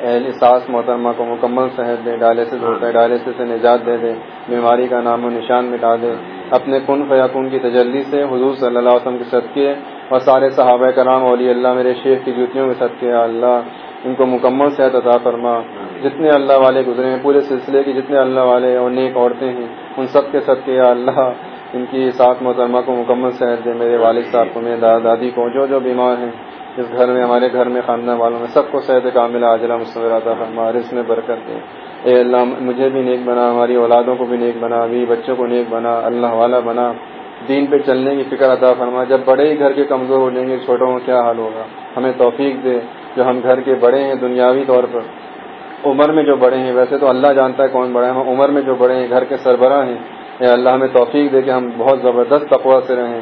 اہل ساس محترمہ کو مکمل صحت دے، ڈالے سے ہوتا ہے، ڈالے سے نجات دے دے۔ بیماری کا نام و نشان مٹا دے۔ اپنے کن فیاکن کی تجلی سے حضور صلی اللہ علیہ وسلم کے صدقے اور سارے صحابہ کرام اولی اللہ، میرے شیخ کی جوتیوں کے صدقے اللہ، ان کو مکمل صحت عطا فرما۔ جتنے اللہ والے گزرے ہیں، پورے سلسلے کی جتنے اللہ والے اور نیک عورتیں ہیں، ان سب کے صدقے اللہ، ان کی سات محترمہ کو مکمل صحت دے۔ میرے والد صاحب کو، میرے دادا دادی کو، جو جو بیمار ہیں، اس گھر میں، ہمارے گھر میں، خاندان والوں میں، سب کو صحت کامل عاجلہ مصور عطا فرما رس میں برکت دے۔ اے اللہ، مجھے بھی نیک بنا، ہماری اولادوں کو بھی نیک بنا ابھی بچوں کو نیک بنا، اللہ والا بنا۔ دین پہ چلنے کی فکر عطا فرما۔ جب بڑے ہی گھر کے کمزور ہو جائیں گے، چھوٹوں کو کیا حال ہوگا؟ ہمیں توفیق دے۔ جو ہم گھر کے بڑے ہیں، دنیاوی طور پر۔ عمر میں جو بڑے ہیں، ویسے تو اللہ جانتا ہے کون بڑا ہے۔ ہم عمر میں جو بڑے ہیں، گھر کے سربراہ ہیں۔ اے اللہ، ہمیں توفیق دے کہ ہم بہت زبردست تقوا سے رہیں۔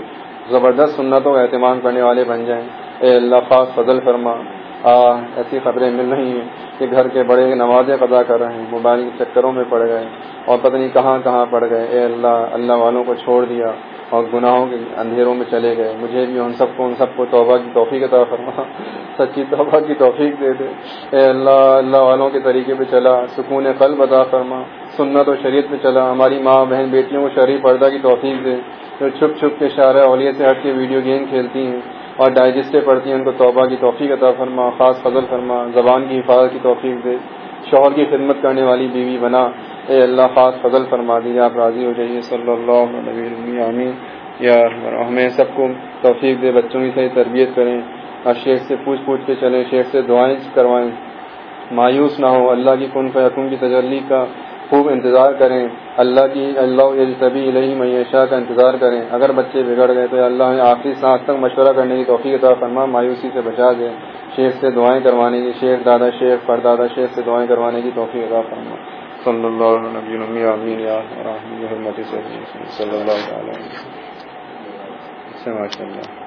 زبردست سنتوں کا اہتمام کرنے والے بن جائیں۔ اے اللہ، خاص فضل فرما۔ ایسی خبریں مل رہی ہیں کہ گھر کے بڑے نمازیں قضا کر رہے ہیں، موبائل کے چکروں میں پڑ گئے اور پتہ نہیں کہاں کہاں پڑ گئے۔ اے اللہ اللہ والوں کو چھوڑ دیا اور گناہوں کے اندھیروں میں چلے گئے۔ مجھے بھی ان سب کو، ان سب کو توبہ کی توفیق عطا فرما۔ سچی توبہ کی توفیق دے دے۔ اے اللہ اللہ والوں کے طریقے پہ چلا، سکون قلب عطا فرما۔ سنت و شریعت پہ چلا۔ ہماری ماں بہن بیٹیوں کو شرح پردہ کی توفیق دے۔ جو چھپ چھپ کے شارہ اولیے سے ہٹ کے ویڈیو گیم کھیلتی ہیں۔ اور ڈائجسٹیں پڑھتی ہیں، ان کو توبہ کی توفیق عطا فرما، خاص فضل فرما، زبان کی حفاظت کی توفیق دے، شوہر کی خدمت کرنے والی بیوی بنا۔ اے اللہ، خاص فضل فرما دیجیے آپ راضی ہو جائیے۔ صلی اللہ علیہ یا ہمیں سب کو توفیق دے، بچوں کی صحیح تربیت کریں۔ اور شیخ سے پوچھ پوچھ کے چلیں، شیخ سے دعائیں کروائیں مایوس نہ ہو، اللہ کی کن فیقون کی تجلی کا خوب انتظار کریں۔ اللہ کی اللہ طبی الہی معیشہ کا انتظار کریں۔ اگر بچے بگڑ گئے تو اللہ آخری سانس تک مشورہ کرنے کی توفیق عطا فرما، مایوسی سے بچا دے۔ شیخ سے دعائیں کروانے کی شیخ دادا شیخ پر دادا شیخ سے دعائیں کروانے کی توفیق عطا فرما۔ صلی اللہ علیہ صلی اللہ علیہ ماشاء اللہ۔